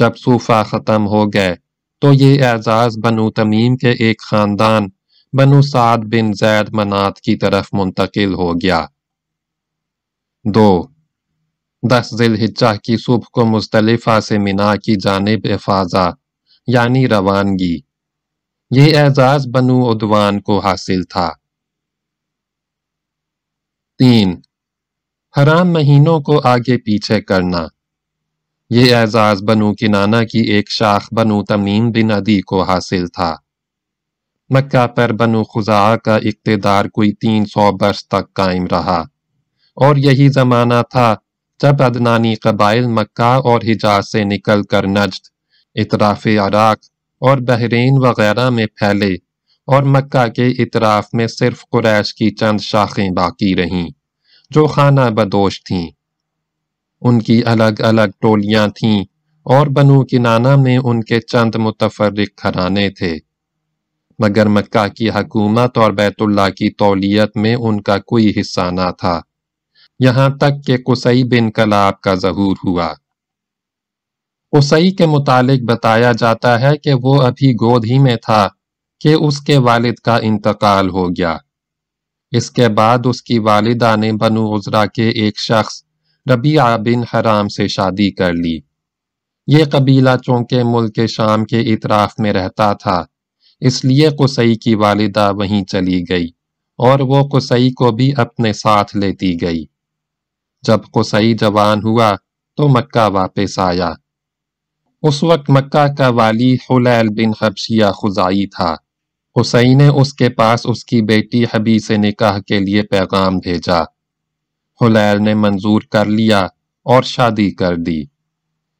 جب صوفہ ختم ہو گئے تو یہ اعزاز بنو تمیم کے ایک خاندان بنو سعد بن زید منات کی طرف منتقل ہو گیا۔ دو دس ذیل کی صبح کو مستلفہ سے منا کی جانب افاظہ یعنی روانگی۔ یہ اعزاز بنو ادوان کو حاصل تھا۔ تین، حرام مہینوں کو آگے پیچھے کرنا۔ یہ اعزاز بنو کنانا کی ایک شاخ بنو تمیم بن عدی کو حاصل تھا۔ مکہ پر بنو خزاع کا اقتدار کوئی تین سو برس تک قائم رہا۔ اور یہی زمانہ تھا جب ادنانی قبائل مکہ اور حجاز سے نکل کر نجد، اطراف عراق اور بحرین وغیرہ میں پھیلے اور مکہ کے اطراف میں صرف قریش کی چند شاخیں باقی رہیں، جو خانہ بدوش تھیں۔ ان کی الگ الگ ٹولیاں تھیں اور بنو کنانا میں ان کے چند متفرق کھرانے تھے۔ مگر مکہ کی حکومت اور بیت اللہ کی تولیت میں ان کا کوئی حصہ نہ تھا۔ یہاں تک کہ قصی بن کلاب کا ظہور ہوا۔ قصی کے متعلق بتایا جاتا ہے کہ وہ ابھی گود ہی میں تھا کہ اس کے والد کا انتقال ہو گیا۔ اس کے بعد اس کی والدہ نے بنو عزرا کے ایک شخص ربیعہ بن حرام سے شادی کر لی۔ یہ قبیلہ چونکہ ملک شام کے اطراف میں رہتا تھا، اس لیے قصی کی والدہ وہیں چلی گئی اور وہ قصی کو بھی اپنے ساتھ لیتی گئی۔ جب قصی جوان ہوا تو مکہ واپس آیا۔ اس وقت مکہ کا والی حلیل بن حبشیہ خزائی تھا۔ حسین نے اس کے پاس اس کی بیٹی حبی سے نکاح کے لیے پیغام بھیجا۔ حلیل نے منظور کر لیا اور شادی کر دی۔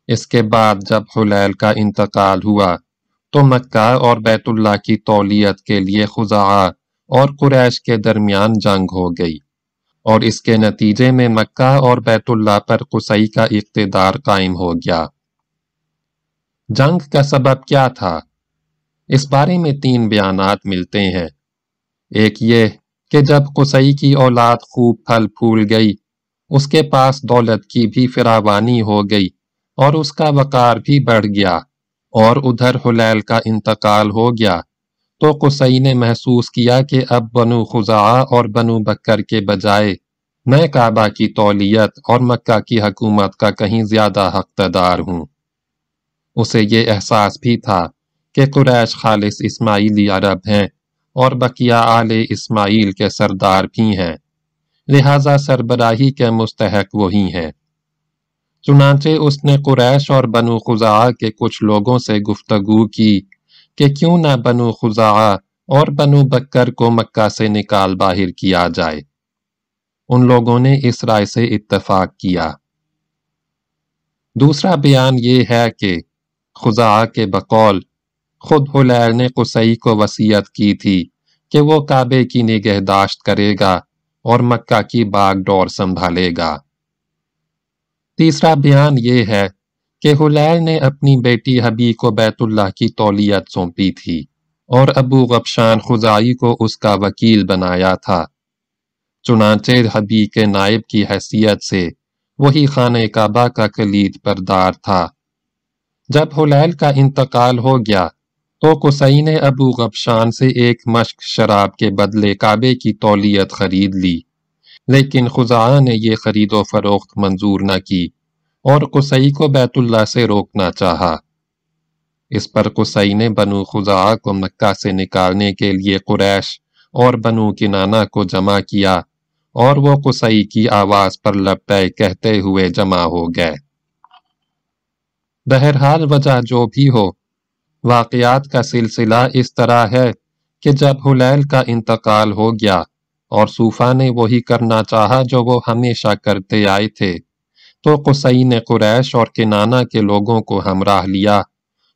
اس کے بعد جب حلیل کا انتقال ہوا تو مکہ اور بیت اللہ کی تولیت کے لیے خزا اور قریش کے درمیان جنگ ہو گئی۔ اور اس کے نتیجے میں مکہ اور بیت اللہ پر قصی کا اقتدار قائم ہو گیا۔ جنگ کا سبب کیا تھا؟ اس بارے میں تین بیانات ملتے ہیں۔ ایک یہ کہ جب قصی کی اولاد خوب پھل پھول گئی، اس کے پاس دولت کی بھی فراوانی ہو گئی اور اس کا وقار بھی بڑھ گیا اور ادھر حلیل کا انتقال ہو گیا۔ تو قصی نے محسوس کیا کہ اب بنو خزا اور بنو بکر کے بجائے میں کعبہ کی تولیت اور مکہ کی حکومت کا کہیں زیادہ حقدار ہوں۔ اسے یہ احساس بھی تھا کہ قریش خالص اسماعیلی عرب ہیں اور بقیہ آل اسماعیل کے سردار بھی ہیں۔ لہذا سربراہی کے مستحق وہی ہیں۔ چنانچہ اس نے قریش اور بنو خزا کے کچھ لوگوں سے گفتگو کی کہ کیوں نہ بنو خزا اور بنو بکر کو مکہ سے نکال باہر کیا جائے۔ ان لوگوں نے اس رائے سے اتفاق کیا۔ دوسرا بیان یہ ہے کہ خزا کے بقول خود حلیر نے قصی کو وسیعت کی تھی کہ وہ کعبے کی نگہداشت کرے گا اور مکہ کی باغ ڈور سنبھالے گا۔ تیسرا بیان یہ ہے کہ حلیر نے اپنی بیٹی حبی کو بیت اللہ کی تولیت سونپی تھی اور ابو غبشان خزائی کو اس کا وکیل بنایا تھا۔ چنانچہ حبی کے نائب کی حیثیت سے وہی خانہ کعبہ کا کلید پردار تھا۔ جب حلیل کا انتقال ہو گیا تو قصی نے ابو غبشان سے ایک مشک شراب کے بدلے کعبے کی تولیت خرید لی، لیکن خزا نے یہ خرید و فروخت منظور نہ کی۔ اور قصی کو بیت اللہ سے روکنا چاہا۔ اس پر قصی نے بنو خزا کو مکہ سے نکالنے کے لیے قریش اور بنو کنانا کو جمع کیا اور وہ قصی کی آواز پر لپے کہتے ہوئے جمع ہو گئے۔ بہرحال وجہ جو بھی ہو، واقعات کا سلسلہ اس طرح ہے کہ جب حلیل کا انتقال ہو گیا اور صوفہ نے وہی کرنا چاہا جو وہ ہمیشہ کرتے آئے تھے۔ تو قصی نے قریش اور کنانا کے لوگوں کو ہمراہ لیا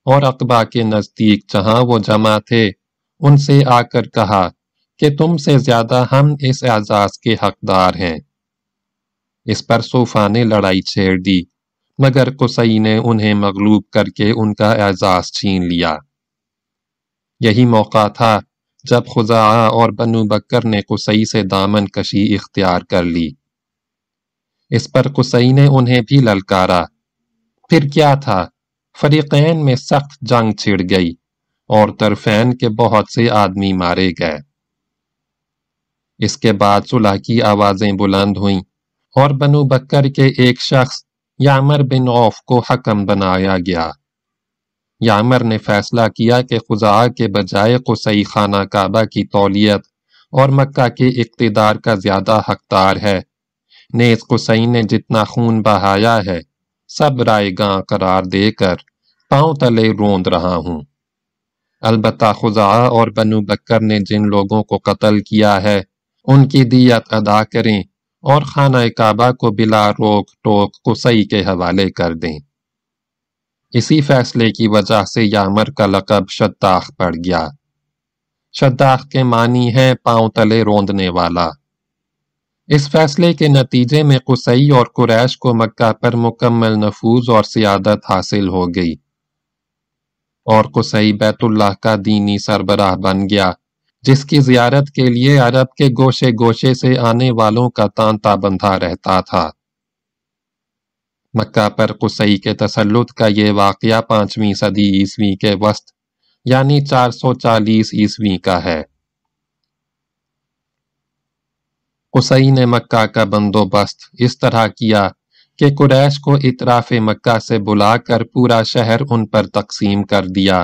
اور اقبا کے نزدیک جہاں وہ جمع تھے، ان سے آ کر کہا کہ تم سے زیادہ ہم اس اعزاز کے حقدار ہیں۔ اس پر صوفہ نے لڑائی چھیڑ دی، مگر قصی نے انہیں مغلوب کر کے ان کا اعزاز چھین لیا۔ یہی موقع تھا جب خزا اور بنو بکر نے قصی سے دامن کشی اختیار کر لی۔ اس پر قصی نے انہیں بھی للکارا۔ پھر کیا تھا؟ فریقین میں سخت جنگ چھڑ گئی اور طرفین کے بہت سے آدمی مارے گئے۔ اس کے بعد صلح کی آوازیں بلند ہوئیں اور بنو بکر کے ایک شخص یامر بن عوف کو حکم بنایا گیا۔ یامر نے فیصلہ کیا کہ خزا کے بجائے قصی خانہ کعبہ کی تولیت اور مکہ کے اقتدار کا زیادہ حقدار ہے۔ نیز قصی نے جتنا خون بہایا ہے، سب رائے گاں قرار دے کر پاؤں تلے روند رہا ہوں۔ البتہ خزا اور بنو بکر نے جن لوگوں کو قتل کیا ہے، ان کی دیت ادا کریں اور خانہ کعبہ کو بلا روک ٹوک قصی کے حوالے کر دیں۔ اسی فیصلے کی وجہ سے یامر کا لقب شداخ پڑ گیا۔ شداخ کے معنی ہے پاؤں تلے روندنے والا۔ اس فیصلے کے نتیجے میں قصی اور قریش کو مکہ پر مکمل نفوذ اور سیادت حاصل ہو گئی اور قصی بیت اللہ کا دینی سربراہ بن گیا، جس کی زیارت کے لیے عرب کے گوشے گوشے سے آنے والوں کا تانتا بندھا رہتا تھا۔ مکہ پر قصی کے تسلط کا یہ واقعہ پانچویں صدی عیسوی کے وسط یعنی چار سو چالیس عیسوی کا ہے۔ قصی نے مکہ کا بندوبست اس طرح کیا کہ قریش کو اطراف مکہ سے بلا کر پورا شہر ان پر تقسیم کر دیا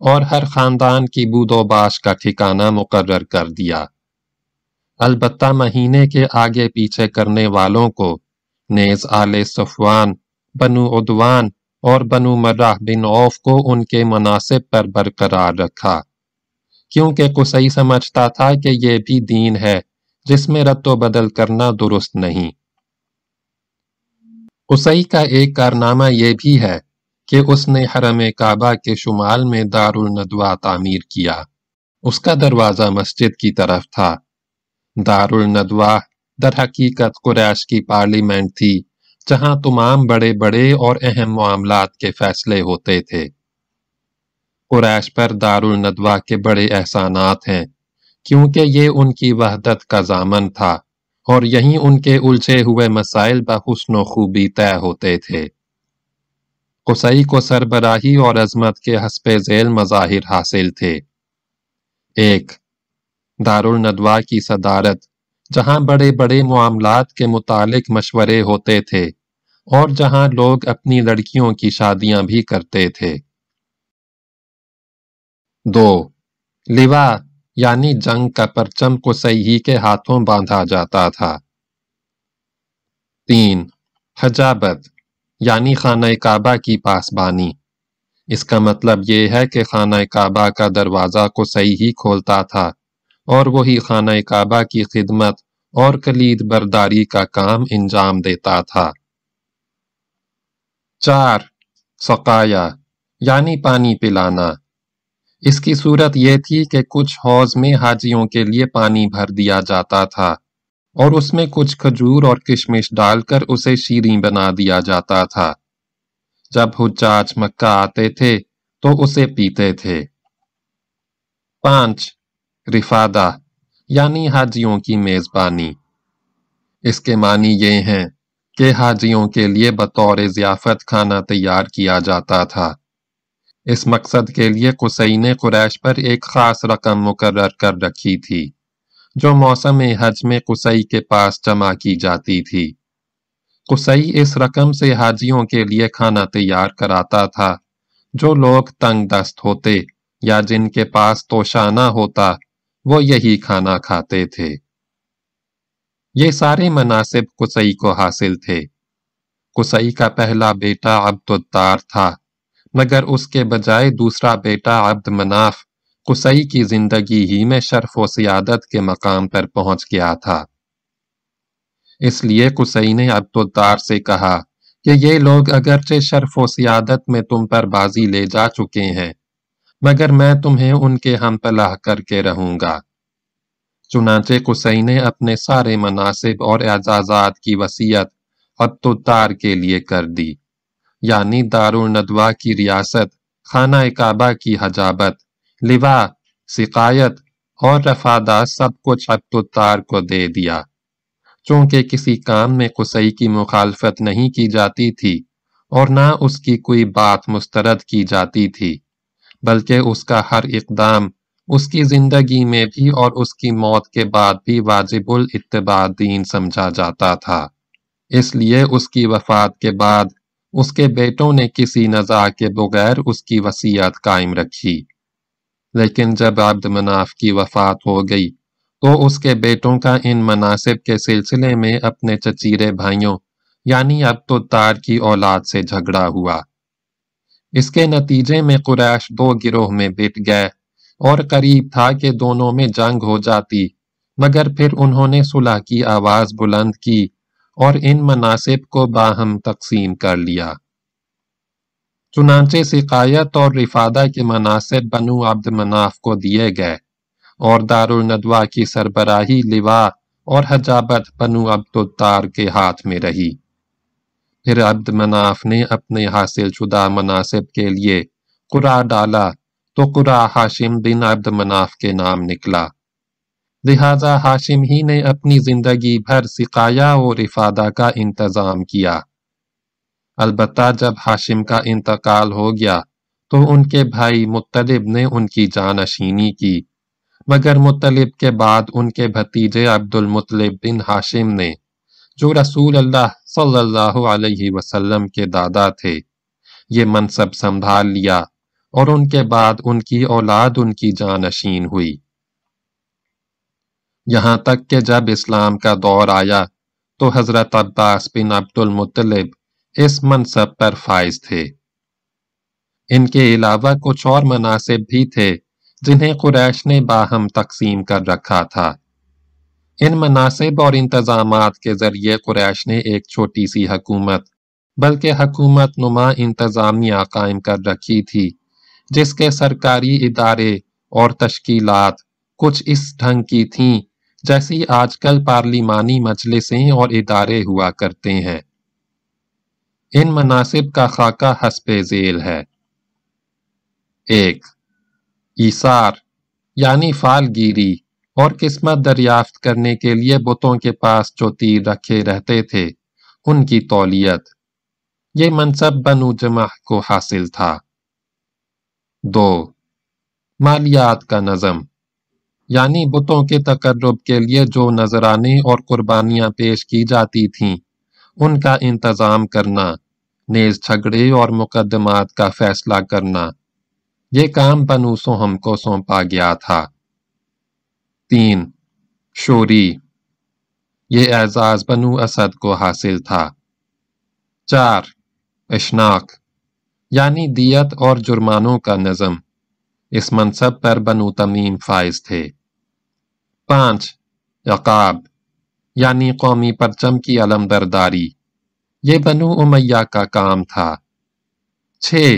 اور ہر خاندان کی بود و باش کا ٹھکانہ مقرر کر دیا۔ البتہ مہینے کے آگے پیچھے کرنے والوں کو نیز آل صفوان، بنو عدوان اور بنو مرہ بن عوف کو ان کے مناسب پر برقرار رکھا، کیونکہ قصی سمجھتا تھا کہ یہ بھی دین ہے۔ جس میں رد و بدل کرنا درست نہیں۔ قصی کا ایک کارنامہ یہ بھی ہے کہ اس نے حرم کعبہ کے شمال میں دار الندوہ تعمیر کیا۔ اس کا دروازہ مسجد کی طرف تھا۔ دار الندوہ در حقیقت قریش کی پارلیمنٹ تھی، جہاں تمام بڑے بڑے اور اہم معاملات کے فیصلے ہوتے تھے۔ قریش پر دار الندوہ کے بڑے احسانات ہیں۔ کیونکہ یہ ان کی وحدت کا ضامن تھا اور یہیں ان کے الجھے ہوئے مسائل بحسن و خوبی طے ہوتے تھے۔ قصی کو سربراہی اور عظمت کے حسب ذیل مظاہر حاصل تھے۔ ایک دار الندوہ کی صدارت، جہاں بڑے بڑے معاملات کے متعلق مشورے ہوتے تھے اور جہاں لوگ اپنی لڑکیوں کی شادیاں بھی کرتے تھے۔ دو لوا یعنی جنگ کا پرچم کو صحیح کے ہاتھوں باندھا جاتا تھا۔ تین، حجابت یعنی خانہ کعبہ کی پاسبانی۔ اس کا مطلب یہ ہے کہ خانہ کعبہ کا دروازہ کو صحیح ہی کھولتا تھا اور وہی خانہ کعبہ کی خدمت اور کلید برداری کا کام انجام دیتا تھا۔ چار، سقایا یعنی پانی پلانا۔ اس کی صورت یہ تھی کہ کچھ حوض میں حاجیوں کے لیے پانی بھر دیا جاتا تھا اور اس میں کچھ کھجور اور کشمش ڈال کر اسے شیریں بنا دیا جاتا تھا۔ جب حجاج مکہ آتے تھے تو اسے پیتے تھے۔ پانچ، رفادہ یعنی حاجیوں کی میزبانی۔ اس کے معنی یہ ہیں کہ حاجیوں کے لیے بطور ضیافت کھانا تیار کیا جاتا تھا۔ اس مقصد کے لیے قصی نے قریش پر ایک خاص رقم مقرر کر رکھی تھی، جو موسم حج میں قصی کے پاس جمع کی جاتی تھی۔ قصی اس رقم سے حاجیوں کے لیے کھانا تیار کراتا تھا، جو لوگ تنگ دست ہوتے یا جن کے پاس توشانہ ہوتا، وہ یہی کھانا کھاتے تھے۔ یہ سارے مناسب قصی کو حاصل تھے۔ قصی کا پہلا بیٹا عبد الدار تھا۔ مگر اس کے بجائے دوسرا بیٹا عبد مناف قصی کی زندگی ہی میں شرف و سیادت کے مقام پر پہنچ گیا تھا۔ اس لیے قصی نے عبد الدار سے کہا کہ یہ لوگ اگرچہ شرف و سیادت میں تم پر بازی لے جا چکے ہیں، مگر میں تمہیں ان کے ہم پلاح کر کے رہوں گا۔ چنانچہ قصی نے اپنے سارے مناسب اور اعزازات کی وسیعت عبد الدار کے لیے کر دی۔ یعنی دار کی ریاست، خانہ کعبہ کی حجابت، لوا، سقایت اور رفادہ سب کچھ عبد کو دے دیا۔ چونکہ کسی کام میں قصی کی مخالفت نہیں کی جاتی تھی اور نہ اس کی کوئی بات مسترد کی جاتی تھی، بلکہ اس کا ہر اقدام اس کی زندگی میں بھی اور اس کی موت کے بعد بھی واجب الاتباع دین سمجھا جاتا تھا۔ اس لیے اس کی وفات کے بعد اس کے بیٹوں نے کسی نزاع کے بغیر اس کی وسیعت قائم رکھی۔ لیکن جب عبد مناف کی وفات ہو گئی، تو اس کے بیٹوں کا ان مناسب کے سلسلے میں اپنے چچیرے بھائیوں یعنی عبد الدار کی اولاد سے جھگڑا ہوا۔ اس کے نتیجے میں قریش دو گروہ میں بٹ گئے اور قریب تھا کہ دونوں میں جنگ ہو جاتی، مگر پھر انہوں نے صلح کی آواز بلند کی۔ اور ان مناسب کو باہم تقسیم کر لیا۔ چنانچہ سقایت اور رفادہ کے مناسب بنو عبد مناف کو دیے گئے اور دار الندوہ کی سربراہی لوا اور حجابت بنو عبد الدار کے ہاتھ میں رہی۔ پھر عبد مناف نے اپنے حاصل شدہ مناسب کے لیے قرآ ڈالا تو قرآ ہاشم بن عبد مناف کے نام نکلا۔ لہذا ہاشم ہی نے اپنی زندگی بھر سقایا و رفادہ کا انتظام کیا۔ البتہ جب ہاشم کا انتقال ہو گیا تو ان کے بھائی مطلب نے ان کی جانشینی کی، مگر مطلب کے بعد ان کے بھتیجے عبد المطلب بن ہاشم نے، جو رسول اللہ صلی اللہ علیہ وسلم کے دادا تھے، یہ منصب سنبھال لیا اور ان کے بعد ان کی اولاد ان کی جانشین ہوئی۔ یہاں تک کہ جب اسلام کا دور آیا تو حضرت عباس بن عبد المطلب اس منصب پر فائز تھے۔ ان کے علاوہ کچھ اور مناسب بھی تھے جنہیں قریش نے باہم تقسیم کر رکھا تھا۔ ان مناسب اور انتظامات کے ذریعے قریش نے ایک چھوٹی سی حکومت، بلکہ حکومت نما انتظامیہ قائم کر رکھی تھی، جس کے سرکاری ادارے اور تشکیلات کچھ اس ڈھنگ کی تھیں جیسی آج کل پارلیمانی مجلسیں اور ادارے ہوا کرتے ہیں۔ ان مناسب کا خاکہ حسب ذیل ہے۔ ایک ایسار یعنی فال گیری اور قسمت دریافت کرنے کے لیے بتوں کے پاس جو تیر رکھے رہتے تھے، ان کی تولیت۔ یہ منصب بنو جمع کو حاصل تھا۔ دو، مالیات کا نظم۔ یعنی بتوں کے تقرب کے لیے جو نذرانے اور قربانیاں پیش کی جاتی تھیں، ان کا انتظام کرنا، نیز جھگڑے اور مقدمات کا فیصلہ کرنا۔ یہ کام بنو سوہم کو سونپا گیا تھا۔ تین، شوری۔ یہ اعزاز بنو اسد کو حاصل تھا۔ چار اشناک یعنی دیت اور جرمانوں کا نظم۔ اس منصب پر بنو تمیم فائز تھے۔ پانچ یقاب یعنی قومی پرچم کی علم برداری۔ یہ بنو امیہ کا کام تھا۔ چھ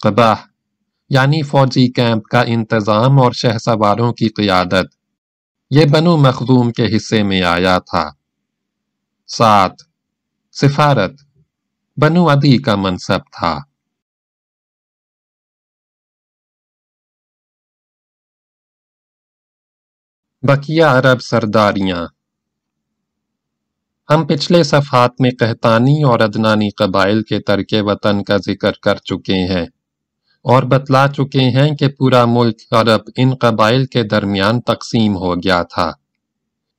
قباہ یعنی فوجی کیمپ کا انتظام اور شہ سواروں کی قیادت۔ یہ بنو مخدوم کے حصے میں آیا تھا۔ سات، سفارت۔ بنو ادی کا منصب تھا۔ بقیہ عرب سرداریاں۔ ہم پچھلے صفحات میں قہتانی اور ادنانی قبائل کے ترک وطن کا ذکر کر چکے ہیں اور بتلا چکے ہیں کہ پورا ملک عرب ان قبائل کے درمیان تقسیم ہو گیا تھا۔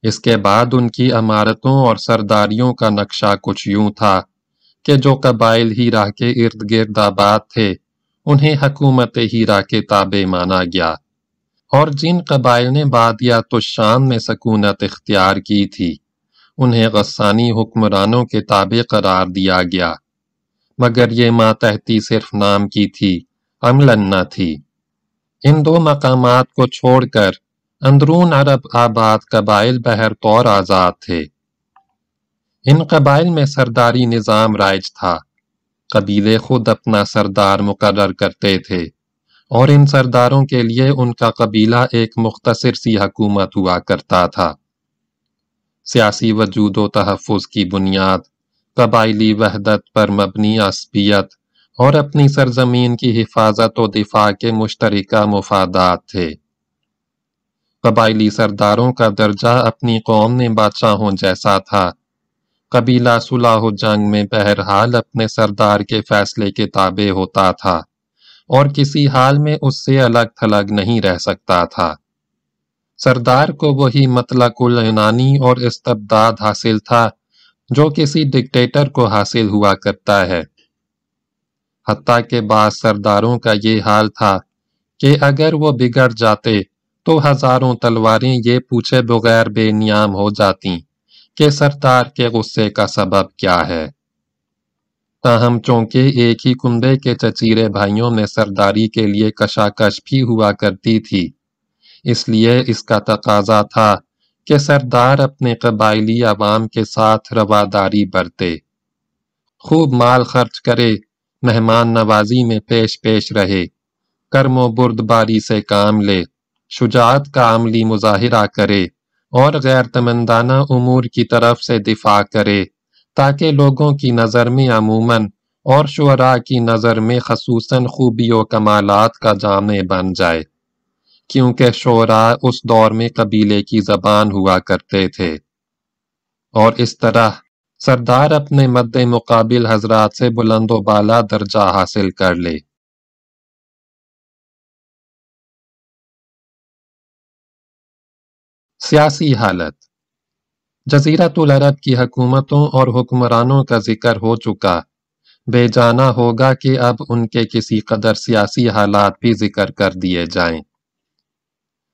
اس کے بعد ان کی عمارتوں اور سرداریوں کا نقشہ کچھ یوں تھا کہ جو قبائل ہیرا کے ارد گرد آباد تھے، انہیں حکومت ہیرا کے تابع مانا گیا۔ اور جن قبائل نے بادیات الشام میں سکونت اختیار کی تھی، انہیں غسانی حکمرانوں کے تابع قرار دیا گیا۔ مگر یہ ماتحتی صرف نام کی تھی، عملاً نہ تھی۔ ان دو مقامات کو چھوڑ کر اندرون عرب آباد قبائل بہر طور آزاد تھے۔ ان قبائل میں سرداری نظام رائج تھا۔ قبیلے خود اپنا سردار مقرر کرتے تھے۔ اور ان سرداروں کے لیے ان کا قبیلہ ایک مختصر سی حکومت ہوا کرتا تھا۔ سیاسی وجود و تحفظ کی بنیاد، قبائلی وحدت پر مبنی عصبیت اور اپنی سرزمین کی حفاظت و دفاع کے مشترکہ مفادات تھے۔ قبائلی سرداروں کا درجہ اپنی قوم نے بادشاہوں جیسا تھا۔ قبیلہ صلاح و جنگ میں بہرحال اپنے سردار کے فیصلے کے تابع ہوتا تھا۔ اور کسی حال میں اس سے الگ تھلگ نہیں رہ سکتا تھا۔ سردار کو وہی مطلق العنانی اور استبداد حاصل تھا جو کسی ڈکٹیٹر کو حاصل ہوا کرتا ہے۔ حتیٰ کہ بعض سرداروں کا یہ حال تھا کہ اگر وہ بگڑ جاتے تو ہزاروں تلواریں یہ پوچھے بغیر بے نیام ہو جاتی کہ سردار کے غصے کا سبب کیا ہے۔ تاہم، چونکہ ایک ہی کنبے کے چچیرے بھائیوں میں سرداری کے لیے کشاکش بھی ہوا کرتی تھی، اس لیے اس کا تقاضا تھا کہ سردار اپنے قبائلی عوام کے ساتھ رواداری برتے۔ خوب مال خرچ کرے، مہمان نوازی میں پیش پیش رہے، کرم و برد باری سے کام لے، شجاعت کا عملی مظاہرہ کرے اور غیر تمندانہ امور کی طرف سے دفاع کرے۔ تاکہ لوگوں کی نظر میں عموماً اور شعراء کی نظر میں خصوصاً خوبی و کمالات کا جامع بن جائے، کیونکہ شعراء اس دور میں قبیلے کی زبان ہوا کرتے تھے۔ اور اس طرح سردار اپنے مد مقابل حضرات سے بلند و بالا درجہ حاصل کر لے۔ سیاسی حالت جزیرت العرب کی حکومتوں اور حکمرانوں کا ذکر ہو چکا۔ بے جانا ہوگا کہ اب ان کے کسی قدر سیاسی حالات بھی ذکر کر دیے جائیں۔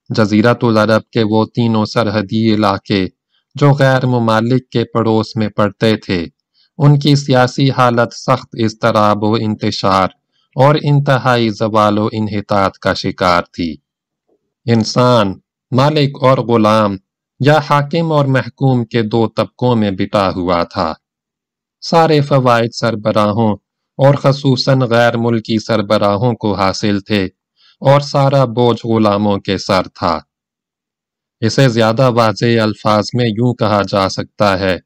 جزیرت العرب کے وہ تینوں سرحدی علاقے جو غیر ممالک کے پڑوس میں پڑتے تھے، ان کی سیاسی حالت سخت اضطراب و انتشار اور انتہائی زوال و انحطاط کا شکار تھی۔ انسان، مالک اور غلام یا حاکم اور محکوم کے دو طبقوں میں بٹا ہوا تھا۔ سارے فوائد سربراہوں اور خصوصاً غیر ملکی سربراہوں کو حاصل تھے اور سارا بوجھ غلاموں کے سر تھا۔ اسے زیادہ واضح الفاظ میں یوں کہا جا سکتا ہے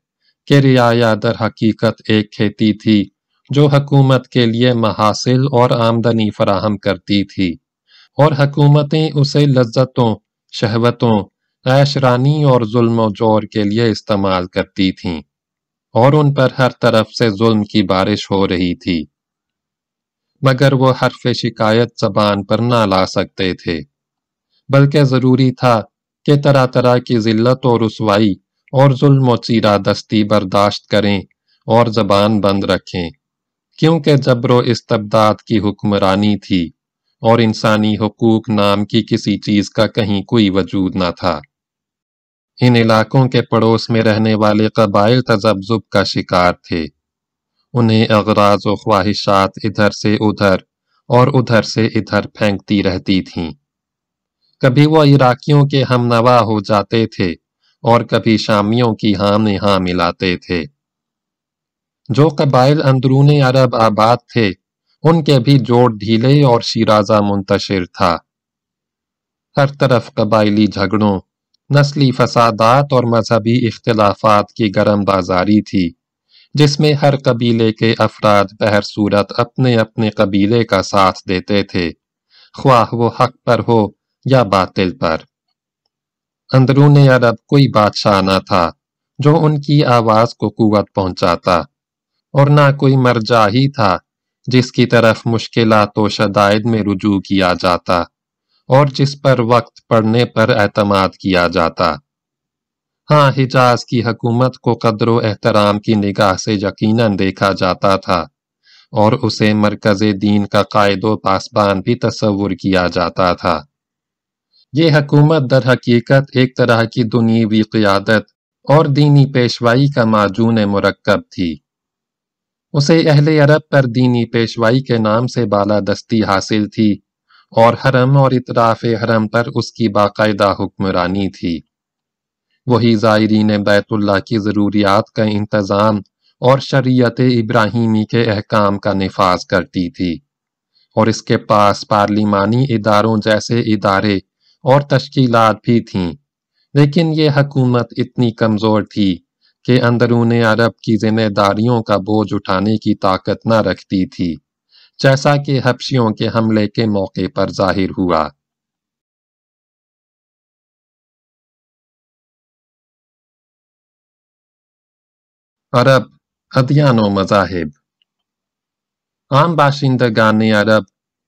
کہ رعایا در حقیقت ایک کھیتی تھی جو حکومت کے لیے محاصل اور آمدنی فراہم کرتی تھی اور حکومتیں اسے لذتوں، شہوتوں عیشرانی اور ظلم و جور کے لیے استعمال کرتی تھیں اور ان پر ہر طرف سے ظلم کی بارش ہو رہی تھی۔ مگر وہ حرف شکایت زبان پر نہ لا سکتے تھے۔ بلکہ ضروری تھا کہ طرح طرح کی ذلت و رسوائی اور ظلم و چیرہ دستی برداشت کریں اور زبان بند رکھیں۔ کیونکہ جبر و استبداد کی حکمرانی تھی اور انسانی حقوق نام کی کسی چیز کا کہیں کوئی وجود نہ تھا۔ ان علاقوں کے پڑوس میں رہنے والے قبائل تذبذب کا شکار تھے۔ انہیں اغراض و خواہشات ادھر سے ادھر اور ادھر سے ادھر پھینکتی رہتی تھیں۔ کبھی وہ عراقیوں کے ہم نوا ہو جاتے تھے اور کبھی شامیوں کی ہاں ہاں ملاتے تھے۔ جو قبائل اندرون عرب آباد تھے، ان کے بھی جوڑ ڈھیلے اور شیرازہ منتشر تھا۔ ہر طرف قبائلی جھگڑوں نسلی فسادات اور مذہبی اختلافات کی گرم بازاری تھی، جس میں ہر قبیلے کے افراد بہر صورت اپنے اپنے قبیلے کا ساتھ دیتے تھے، خواہ وہ حق پر ہو یا باطل پر۔ اندرون عرب کوئی بادشاہ نہ تھا جو ان کی آواز کو قوت پہنچاتا، اور نہ کوئی مرجع ہی تھا جس کی طرف مشکلات و شدائد میں رجوع کیا جاتا۔ اور جس پر وقت پڑنے پر اعتماد کیا جاتا۔ ہاں حجاز کی حکومت کو قدر و احترام کی نگاہ سے یقیناً دیکھا جاتا تھا، اور اسے مرکز دین کا قائد و پاسبان بھی تصور کیا جاتا تھا۔ یہ حکومت در حقیقت ایک طرح کی دنیوی قیادت اور دینی پیشوائی کا معجون مرکب تھی۔ اسے اہل عرب پر دینی پیشوائی کے نام سے بالادستی حاصل تھی۔ اور حرم اور اطراف حرم پر اس کی باقاعدہ حکمرانی تھی۔ وہی زائرین بیت اللہ کی ضروریات کا انتظام اور شریعت ابراہیمی کے احکام کا نفاذ کرتی تھی اور اس کے پاس پارلیمانی اداروں جیسے ادارے اور تشکیلات بھی تھیں۔ لیکن یہ حکومت اتنی کمزور تھی کہ اندرون عرب کی ذمہ داریوں کا بوجھ اٹھانے کی طاقت نہ رکھتی تھی۔ جیسا کہ حبشیوں کے حملے کے موقع پر ظاہر ہوا۔ عرب، ادیان و مذاہب۔ عام باشندگان عرب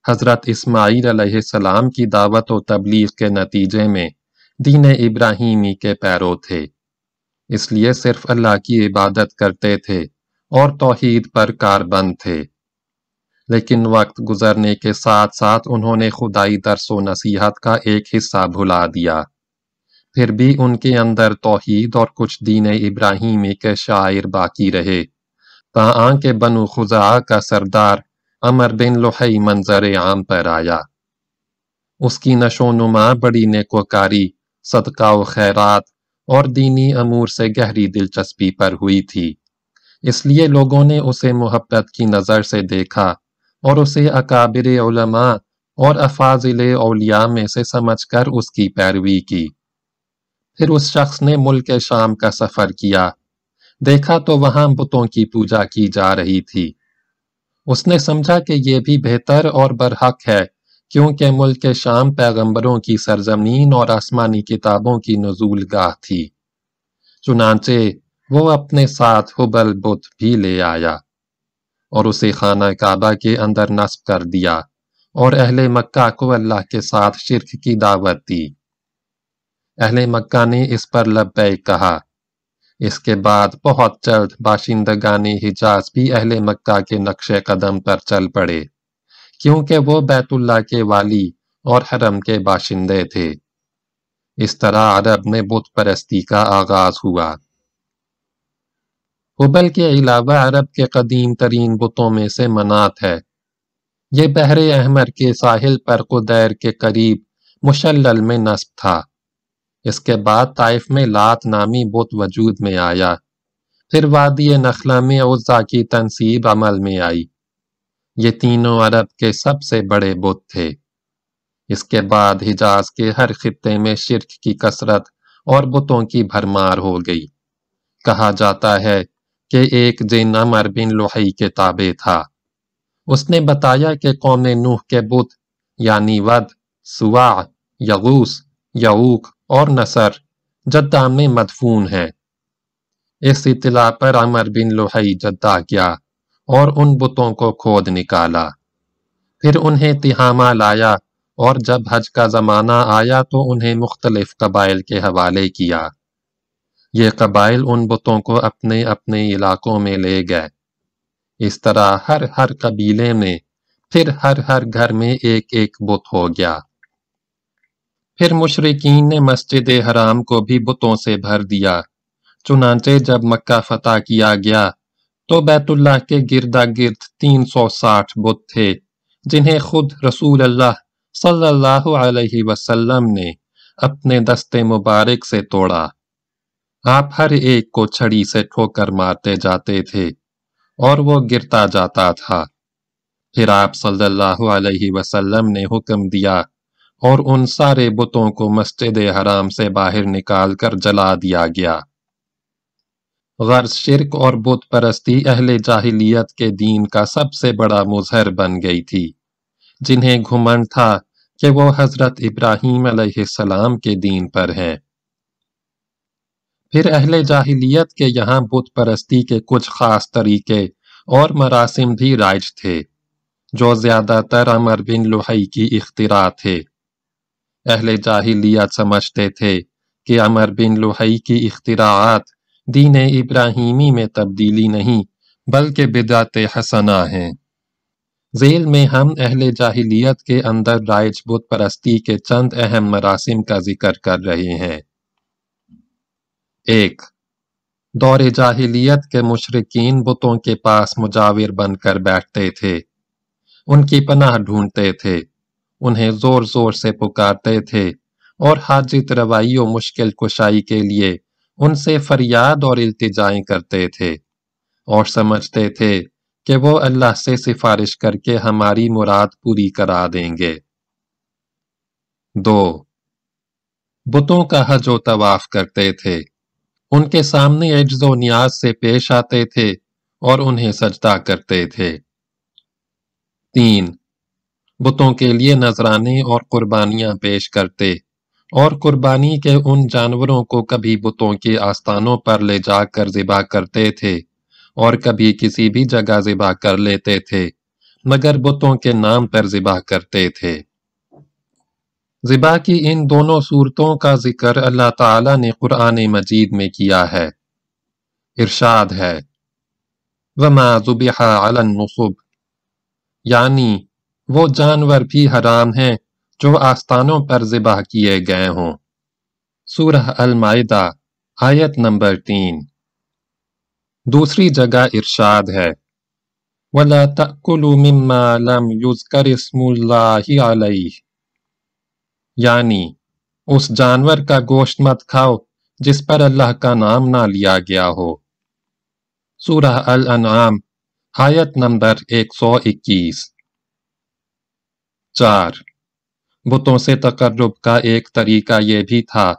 حضرت اسماعیل علیہ السلام کی دعوت و تبلیغ کے نتیجے میں دین ابراہیمی کے پیرو تھے۔ اس لیے صرف اللہ کی عبادت کرتے تھے اور توحید پر کاربند تھے۔ لیکن وقت گزرنے کے ساتھ ساتھ انہوں نے خدائی درس و نصیحت کا ایک حصہ بھلا دیا۔ پھر بھی ان کے اندر توحید اور کچھ دین ابراہیمی کے شاعر باقی رہے۔ تاں کے بنو خزا کا سردار امر بن لوہی منظر عام پر آیا۔ اس کی نشو نما بڑی نیکوکاری، صدقہ و خیرات اور دینی امور سے گہری دلچسپی پر ہوئی تھی۔ اس لیے لوگوں نے اسے محبت کی نظر سے دیکھا۔ اور اسے اکابر علماء اور افاضل اولیاء میں سے سمجھ کر اس کی پیروی کی۔ پھر اس شخص نے ملک شام کا سفر کیا۔ دیکھا تو وہاں بتوں کی پوجا کی جا رہی تھی۔ اس نے سمجھا کہ یہ بھی بہتر اور برحق ہے، کیونکہ ملک شام پیغمبروں کی سرزمین اور آسمانی کتابوں کی نزول گاہ تھی۔ چنانچہ وہ اپنے ساتھ حبل بت بھی لے آیا۔ اور اسے خانہ کعبہ کے اندر نصب کر دیا اور اہل مکہ کو اللہ کے ساتھ شرک کی دعوت دی۔ اہل مکہ نے اس پر لبیک کہا۔ اس کے بعد بہت جلد باشندگان حجاز بھی اہل مکہ کے نقش قدم پر چل پڑے، کیونکہ وہ بیت اللہ کے والی اور حرم کے باشندے تھے۔ اس طرح عرب میں بت پرستی کا آغاز ہوا۔ حبل کے علاوہ عرب کے قدیم ترین بتوں میں سے منات ہے۔ یہ بحر احمر کے ساحل پر قدیر کے قریب مشلل میں نصب تھا۔ اس کے بعد طائف میں لات نامی بت وجود میں آیا۔ پھر وادی نخلا میں عزا کی تنصیب عمل میں آئی۔ یہ تینوں عرب کے سب سے بڑے بت تھے۔ اس کے بعد حجاز کے ہر خطے میں شرک کی کثرت اور بتوں کی بھرمار ہو گئی۔ کہا جاتا ہے کہ ایک جن امر بن لوہی کے تابع تھا۔ اس نے بتایا کہ قوم نوح کے بت یعنی ود سوا یغوس یعوق اور نصر جدہ میں مدفون ہیں۔ اس اطلاع پر عمر بن لوہی جدہ کیا اور ان بتوں کو کھود نکالا۔ پھر انہیں تہامہ لایا اور جب حج کا زمانہ آیا تو انہیں مختلف قبائل کے حوالے کیا۔ یہ قبائل ان بتوں کو اپنے اپنے علاقوں میں لے گئے۔ اس طرح ہر ہر قبیلے میں پھر ہر ہر گھر میں ایک ایک بت ہو گیا۔ پھر مشرقین نے مسجد حرام کو بھی بتوں سے بھر دیا۔ چنانچہ جب مکہ فتح کیا گیا تو بیت اللہ کے گردا گرد تین سو ساٹھ بت تھے، جنہیں خود رسول اللہ صلی اللہ علیہ وسلم نے اپنے دستے مبارک سے توڑا۔ آپ ہر ایک کو چھڑی سے ٹھوکر مارتے جاتے تھے اور وہ گرتا جاتا تھا۔ پھر آپ صلی اللہ علیہ وسلم نے حکم دیا اور ان سارے بتوں کو مسجد حرام سے باہر نکال کر جلا دیا گیا۔ غرض شرک اور بت پرستی اہل جاہلیت کے دین کا سب سے بڑا مظہر بن گئی تھی، جنہیں گھمن تھا کہ وہ حضرت ابراہیم علیہ السلام کے دین پر ہیں۔ پھر اہل جاہلیت کے یہاں بت پرستی کے کچھ خاص طریقے اور مراسم بھی رائج تھے، جو زیادہ تر عمر بن لوہی کی اختراع تھے۔ اہل جاہلیت سمجھتے تھے کہ عمر بن لوہی کی اختراعات دین ابراہیمی میں تبدیلی نہیں، بلکہ بدعت حسنہ ہیں۔ ذیل میں ہم اہل جاہلیت کے اندر رائج بت پرستی کے چند اہم مراسم کا ذکر کر رہے ہیں۔ ایک، دور جاہلیت کے مشرقین بتوں کے پاس مجاور بن کر بیٹھتے تھے۔ ان کی پناہ ڈھونڈتے تھے، انہیں زور زور سے پکارتے تھے اور حاجت روائی و مشکل کشائی کے لیے ان سے فریاد اور التجائیں کرتے تھے۔ اور سمجھتے تھے کہ وہ اللہ سے سفارش کر کے ہماری مراد پوری کرا دیں گے۔ دو، بتوں کا حج و طواف کرتے تھے۔ ان کے سامنے عجز و نیاز سے پیش آتے تھے اور انہیں سجدہ کرتے تھے۔ تین، بتوں کے لیے نذرانے اور قربانیاں پیش کرتے اور قربانی کے ان جانوروں کو کبھی بتوں کے آستانوں پر لے جا کر ذبح کرتے تھے اور کبھی کسی بھی جگہ ذبح کر لیتے تھے، مگر بتوں کے نام پر ذبح کرتے تھے۔ ذبح کی ان دونوں صورتوں کا ذکر اللہ تعالی نے قرآن مجید میں کیا ہے۔ ارشاد ہے۔ وما ذبح علی النصب۔ یعنی وہ جانور بھی حرام ہیں جو آستانوں پر ذبح کیے گئے ہوں۔ سورہ المائدہ، آیت نمبر تین۔ دوسری جگہ ارشاد ہے۔ وَلَا تَأْكُلُوا مِمَّا لَمْ يُذْكَرِ اسْمُ اللَّهِ عَلَيْهِ۔ یعنی اس جانور کا گوشت مت کھاؤ جس پر اللہ کا نام نہ لیا گیا ہو۔ سورہ الانعام، آیت نمبر ایک سو اکیس۔ چار، بتوں سے تقرب کا ایک طریقہ یہ بھی تھا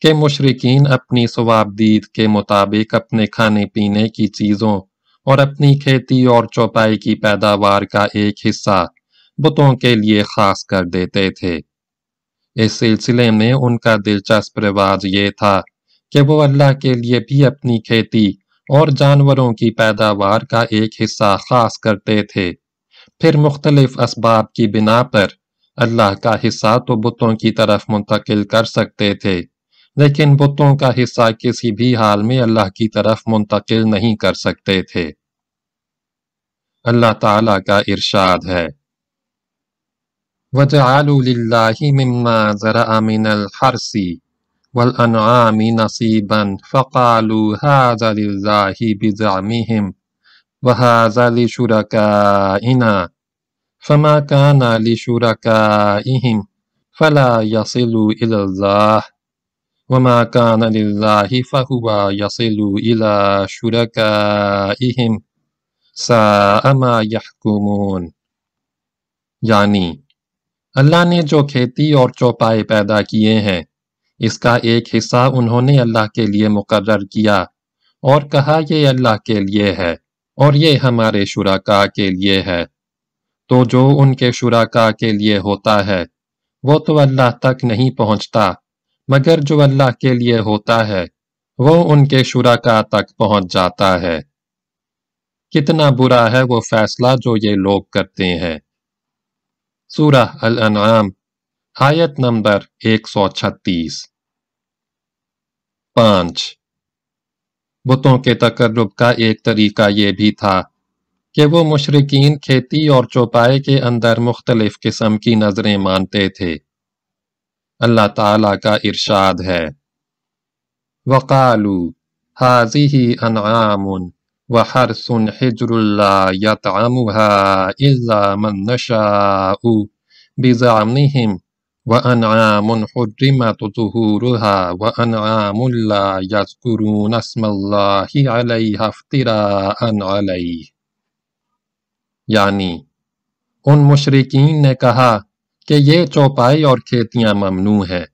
کہ مشرقین اپنی ثوابدید کے مطابق اپنے کھانے پینے کی چیزوں اور اپنی کھیتی اور چوپائی کی پیداوار کا ایک حصہ بتوں کے لیے خاص کر دیتے تھے۔ اس سلسلے میں ان کا دلچسپ رواج یہ تھا کہ وہ اللہ کے لیے بھی اپنی کھیتی اور جانوروں کی پیداوار کا ایک حصہ خاص کرتے تھے۔ پھر مختلف اسباب کی بنا پر اللہ کا حصہ تو بتوں کی طرف منتقل کر سکتے تھے، لیکن بتوں کا حصہ کسی بھی حال میں اللہ کی طرف منتقل نہیں کر سکتے تھے۔ اللہ تعالی کا ارشاد ہے۔ وَجَعَلُوا لِلَّهِ مِمَّا زَرَعَ مِنَ الْحَرْسِ وَالْأَنْعَامِ نَصِيبًا فَقَالُوا هَذَا لِلَّهِ بِزَعْمِهِمْ وَهَذَا لِشُرَكَائِنَا فما كان لشركائهم فلا يصل إلى الله وما كان لله فهو يصل إلى شركائهم ساء ما يحكمون. یعنی اللہ نے جو کھیتی اور چوپائے پیدا کیے ہیں، اس کا ایک حصہ انہوں نے اللہ کے لیے مقرر کیا اور کہا یہ اللہ کے لیے ہے اور یہ ہمارے شراکا کے لیے ہے۔ تو جو ان کے شراکا کے لیے ہوتا ہے، وہ تو اللہ تک نہیں پہنچتا، مگر جو اللہ کے لیے ہوتا ہے، وہ ان کے شراکا تک پہنچ جاتا ہے۔ کتنا برا ہے وہ فیصلہ جو یہ لوگ کرتے ہیں۔ سورہ الانعام، آیت نمبر ایک سو چھتیس۔ پانچ۔ بتوں کے تقرب کا ایک طریقہ یہ بھی تھا کہ وہ مشرقین کھیتی اور چوپائے کے اندر مختلف قسم کی نظریں مانتے تھے۔ اللہ تعالی کا ارشاد ہے۔ وقالو حاضی انعام۔ وحرس حجر اللہ يطعمها الا من نشاء بزعمهم وانعام حرمت ظهورها وانعام لا يذكرون اسم الله عليها افتراء عليه یعنی ان مشرقین نے کہا کہ یہ چوپائی اور کھیتیاں ممنوع ہیں۔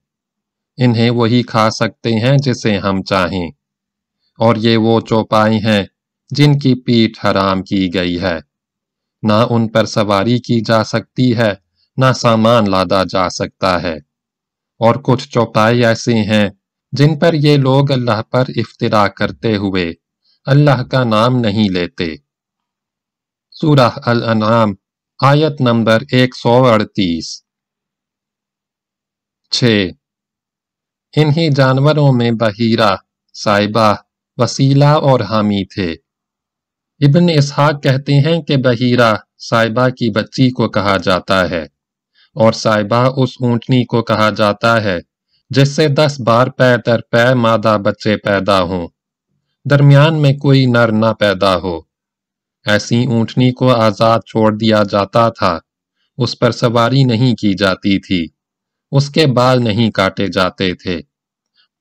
انہیں وہی کھا سکتے ہیں جسے ہم چاہیں۔ اور یہ وہ چوپائی ہیں جن کی پیٹ حرام کی گئی ہے۔ نہ ان پر سواری کی جا سکتی ہے، نہ سامان لادا جا سکتا ہے۔ اور کچھ چوپائی ایسے ہیں جن پر یہ لوگ اللہ پر افطرا کرتے ہوئے اللہ کا نام نہیں لیتے۔ سورہ الانعام، آیت نمبر ایک سو اڑتیس۔ چھ۔ انہی جانوروں میں بحیرہ، سائبہ، وسیلہ اور حامی تھے۔ ابن اسحاق کہتے ہیں کہ بحیرہ سائبہ کی بچی کو کہا جاتا ہے اور سائبہ اس اونٹنی کو کہا جاتا ہے جس سے دس بار پے در پے مادہ بچے پیدا ہوں۔ درمیان میں کوئی نر نہ پیدا ہو۔ ایسی اونٹنی کو آزاد چھوڑ دیا جاتا تھا۔ اس پر سواری نہیں کی جاتی تھی۔ اس کے بال نہیں کاٹے جاتے تھے۔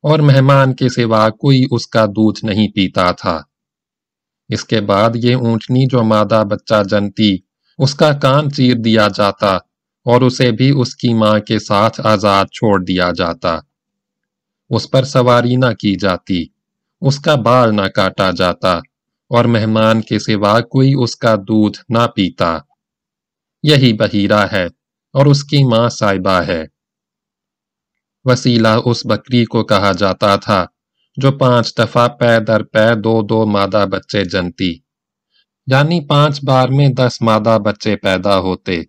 اور مہمان کے سوا کوئی اس کا دودھ نہیں پیتا تھا۔ اس کے بعد یہ اونٹنی جو مادہ بچہ جنتی، اس کا کان چیر دیا جاتا اور اسے بھی اس کی ماں کے ساتھ آزاد چھوڑ دیا جاتا۔ اس پر سواری نہ کی جاتی، اس کا بال نہ کاٹا جاتا اور مہمان کے سوا کوئی اس کا دودھ نہ پیتا۔ یہی بحیرہ ہے اور اس کی ماں صاحبہ ہے۔ وسیلہ اس بکری کو کہا جاتا تھا جو پانچ دفعہ پے در پے دو دو مادہ بچے جنتی۔ یعنی پانچ بار میں دس مادہ بچے پیدا ہوتے۔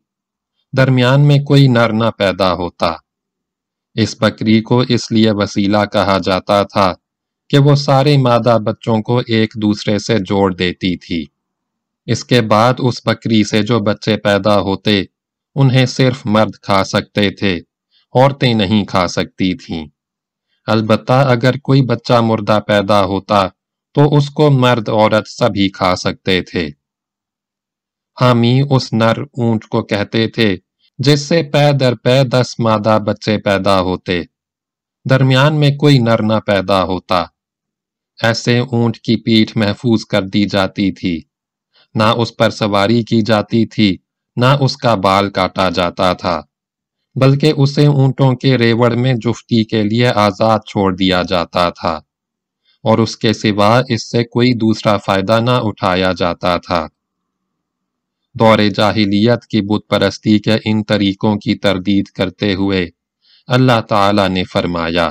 درمیان میں کوئی نر نہ پیدا ہوتا۔ اس بکری کو اس لیے وسیلہ کہا جاتا تھا کہ وہ سارے مادہ بچوں کو ایک دوسرے سے جوڑ دیتی تھی۔ اس کے بعد اس بکری سے جو بچے پیدا ہوتے، انہیں صرف مرد کھا سکتے تھے، عورتیں نہیں کھا سکتی تھیں۔ البتہ اگر کوئی بچہ مردہ پیدا ہوتا تو اس کو مرد عورت سبھی کھا سکتے تھے۔ حامی اس نر اونٹ کو کہتے تھے جس سے پے در پے دس مادہ بچے پیدا ہوتے۔ درمیان میں کوئی نر نہ پیدا ہوتا۔ ایسے اونٹ کی پیٹھ محفوظ کر دی جاتی تھی۔ نہ اس پر سواری کی جاتی تھی، نہ اس کا بال کاٹا جاتا تھا۔ بلکہ اسے اونٹوں کے ریوڑ میں جفتی کے لیے آزاد چھوڑ دیا جاتا تھا، اور اس کے سوا اس سے کوئی دوسرا فائدہ نہ اٹھایا جاتا تھا۔ دور جاہلیت کی بت پرستی کے ان طریقوں کی تردید کرتے ہوئے اللہ تعالی نے فرمایا،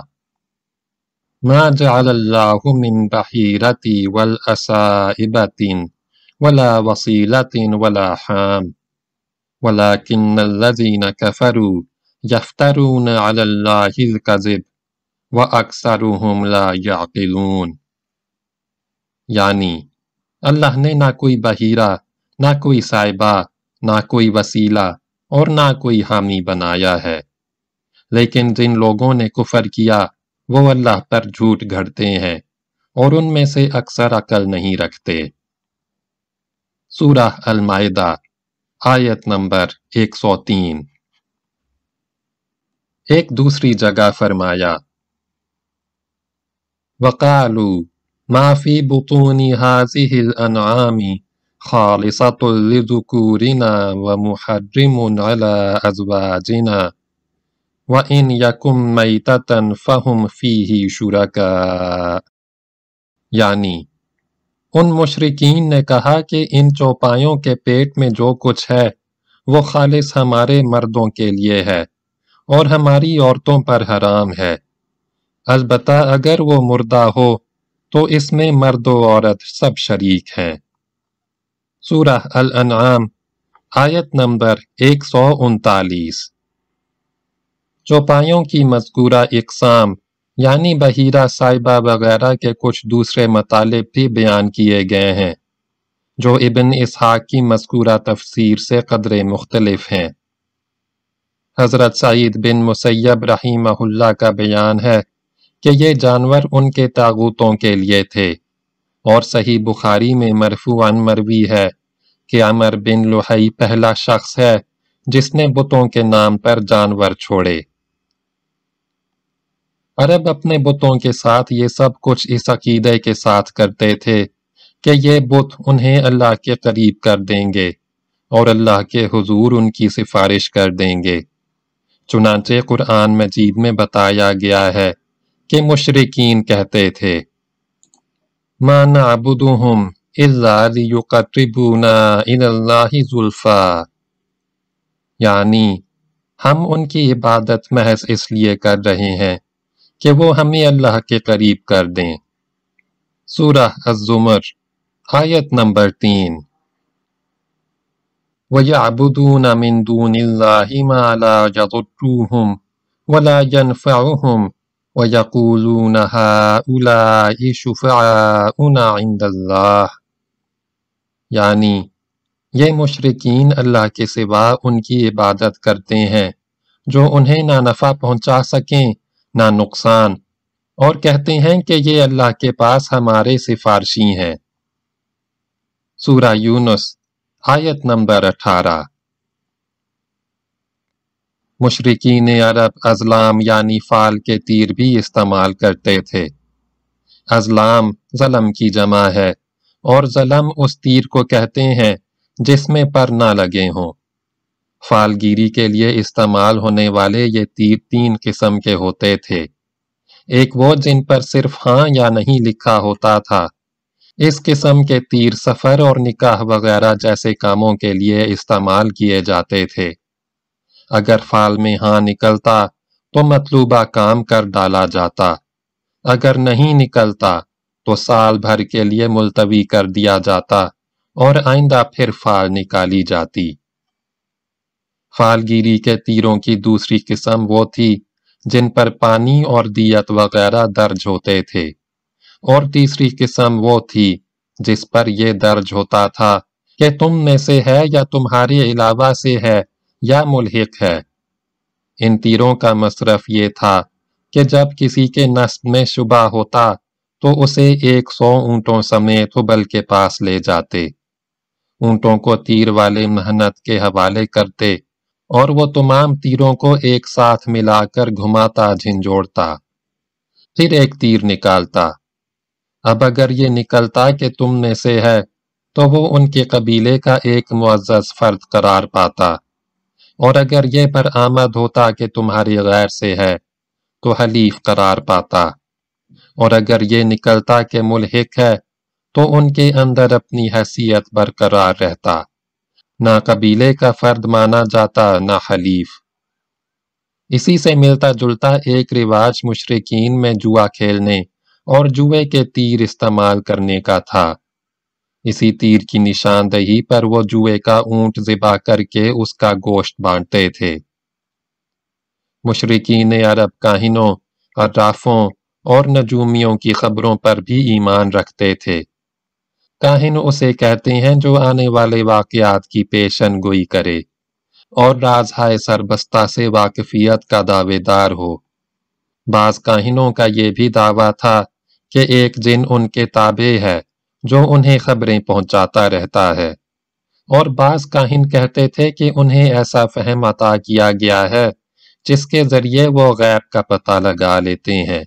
ما جعل الله من بحيرة والأسائبة ولا وصيلة ولا حام ولكن الذين كفروا يفترون على الله الكذب وأكثرهم لا يعقلون یعنی اللہ نے نہ کوئی بحیرہ نہ کوئی صاحبہ، نہ کوئی وسیلہ اور نہ کوئی حامی بنایا ہے۔ لیکن جن لوگوں نے کفر کیا، وہ اللہ پر جھوٹ گھڑتے ہیں اور ان میں سے اکثر عقل نہیں رکھتے۔ سورہ المائدہ، آیت نمبر ایک سو تین۔ ایک دوسری جگہ فرمایا، وقالوا ما في بطون هذه الأنعام خالصة لذكورنا ومحرم على أزواجنا وَإِنْ يَكُمْ مَيْتَةً فَهُمْ فِيهِ شُرَكَاء یعنی ان مشرقین نے کہا کہ ان چوپایوں کے پیٹ میں جو کچھ ہے، وہ خالص ہمارے مردوں کے لیے ہے۔ اور ہماری عورتوں پر حرام ہے۔ البتہ اگر وہ مردہ ہو، تو اس میں مرد و عورت سب شریک ہیں۔ سورہ الانعام، آیت نمبر ایک سو انتالیس۔ چوپایوں کی مذکورہ اقسام یعنی بحیرہ صاحبہ وغیرہ کے کچھ دوسرے مطالب بھی بیان کیے گئے ہیں، جو ابن اسحاق کی مذکورہ تفسیر سے قدر مختلف ہیں۔ حضرت سعید بن مسیب رحیمہ اللہ کا بیان ہے کہ یہ جانور ان کے تاغوتوں کے لیے تھے۔ اور صحیح بخاری میں مرفوعاً مروی ہے کہ عمر بن لحی پہلا شخص ہے جس نے بتوں کے نام پر جانور چھوڑے۔ عرب اپنے بتوں کے ساتھ یہ سب کچھ اس عقیدے کے ساتھ کرتے تھے کہ یہ بت انہیں اللہ کے قریب کر دیں گے اور اللہ کے حضور ان کی سفارش کر دیں گے۔ چنانچہ قرآن مجید میں بتایا گیا ہے کہ مشرقین کہتے تھے، ما نعبدهم الا ليقربونا الى اللہ زلفا. یعنی ہم ان کی عبادت محض اس لیے کر رہے ہیں کہ وہ ہمیں اللہ کے قریب کر دیں۔ سورہ الزمر، آیت نمبر تین۔ وَيَعْبُدُونَ مِن دُونِ اللَّهِ مَا لَا يَضُرُّهُمْ وَلَا يَنْفَعُهُمْ وَيَقُولُونَ هَؤُلَاءِ شُفَعَاؤُنَا عِندَ اللَّهِ یعنی یہ مشرقین اللہ کے سوا ان کی عبادت کرتے ہیں جو انہیں نہ نفع پہنچا سکیں نہ نقصان اور کہتے ہیں کہ یہ اللہ کے پاس ہمارے سفارشی ہیں۔ سورہ یونس آیت نمبر اٹھارہ۔ مشرقین عرب ازلام یعنی فال کے تیر بھی استعمال کرتے تھے۔ ازلام ظلم کی جمع ہے اور ظلم اس تیر کو کہتے ہیں جس میں پر نہ لگے ہوں۔ فالگیری کے لیے استعمال ہونے والے یہ تیر تین قسم کے ہوتے تھے۔ ایک وہ جن پر صرف ہاں یا نہیں لکھا ہوتا تھا۔ اس قسم کے تیر سفر اور نکاح وغیرہ جیسے کاموں کے لیے استعمال کیے جاتے تھے۔ اگر فال میں ہاں نکلتا تو مطلوبہ کام کر ڈالا جاتا۔ اگر نہیں نکلتا تو سال بھر کے لیے ملتوی کر دیا جاتا اور آئندہ پھر فال نکالی جاتی۔ فالگیری کے تیروں کی دوسری قسم وہ تھی جن پر پانی اور دیت وغیرہ درج ہوتے تھے۔ اور تیسری قسم وہ تھی جس پر یہ درج ہوتا تھا کہ تم میں سے ہے یا تمہارے علاوہ سے ہے یا ملحق ہے۔ ان تیروں کا مصرف یہ تھا کہ جب کسی کے نصب میں شبہ ہوتا تو اسے ایک سو اونٹوں سمیت حبل کے پاس لے جاتے۔ اونٹوں کو تیر والے محنت کے حوالے کرتے اور وہ تمام تیروں کو ایک ساتھ ملا کر گھماتا جھنجوڑتا پھر ایک تیر نکالتا۔ اب اگر یہ نکلتا کہ تم میں سے ہے، تو وہ ان کے قبیلے کا ایک معزز فرد قرار پاتا۔ اور اگر یہ پر آمد ہوتا کہ تمہاری غیر سے ہے، تو حلیف قرار پاتا۔ اور اگر یہ نکلتا کہ ملحق ہے، تو ان کے اندر اپنی حیثیت برقرار رہتا۔ نہ قبیلے کا فرد مانا جاتا، نہ خلیف اسی سے ملتا جلتا ایک رواج مشرقین میں جوا کھیلنے۔ اور جوے کے تیر استعمال کرنے کا تھا۔ اسی تیر کی نشاندہی پر وہ جوے کا اونٹ ذبح کر کے اس کا گوشت بانٹتے تھے۔ مشرقین عرب کاہنوں عرافوں اور نجومیوں کی خبروں پر بھی ایمان رکھتے تھے۔ کاہن اسے کہتے ہیں جو آنے والے واقعات کی پیشن گوئی کرے اور رازہائے سربستہ سے واقفیت کا دعوے دار ہو۔ بعض کاہنوں کا یہ بھی دعویٰ تھا کہ ایک جن ان کے تابع ہے جو انہیں خبریں پہنچاتا رہتا ہے۔ اور بعض کاہن کہتے تھے کہ انہیں ایسا فہم عطا کیا گیا ہے جس کے ذریعے وہ غیب کا پتہ لگا لیتے ہیں۔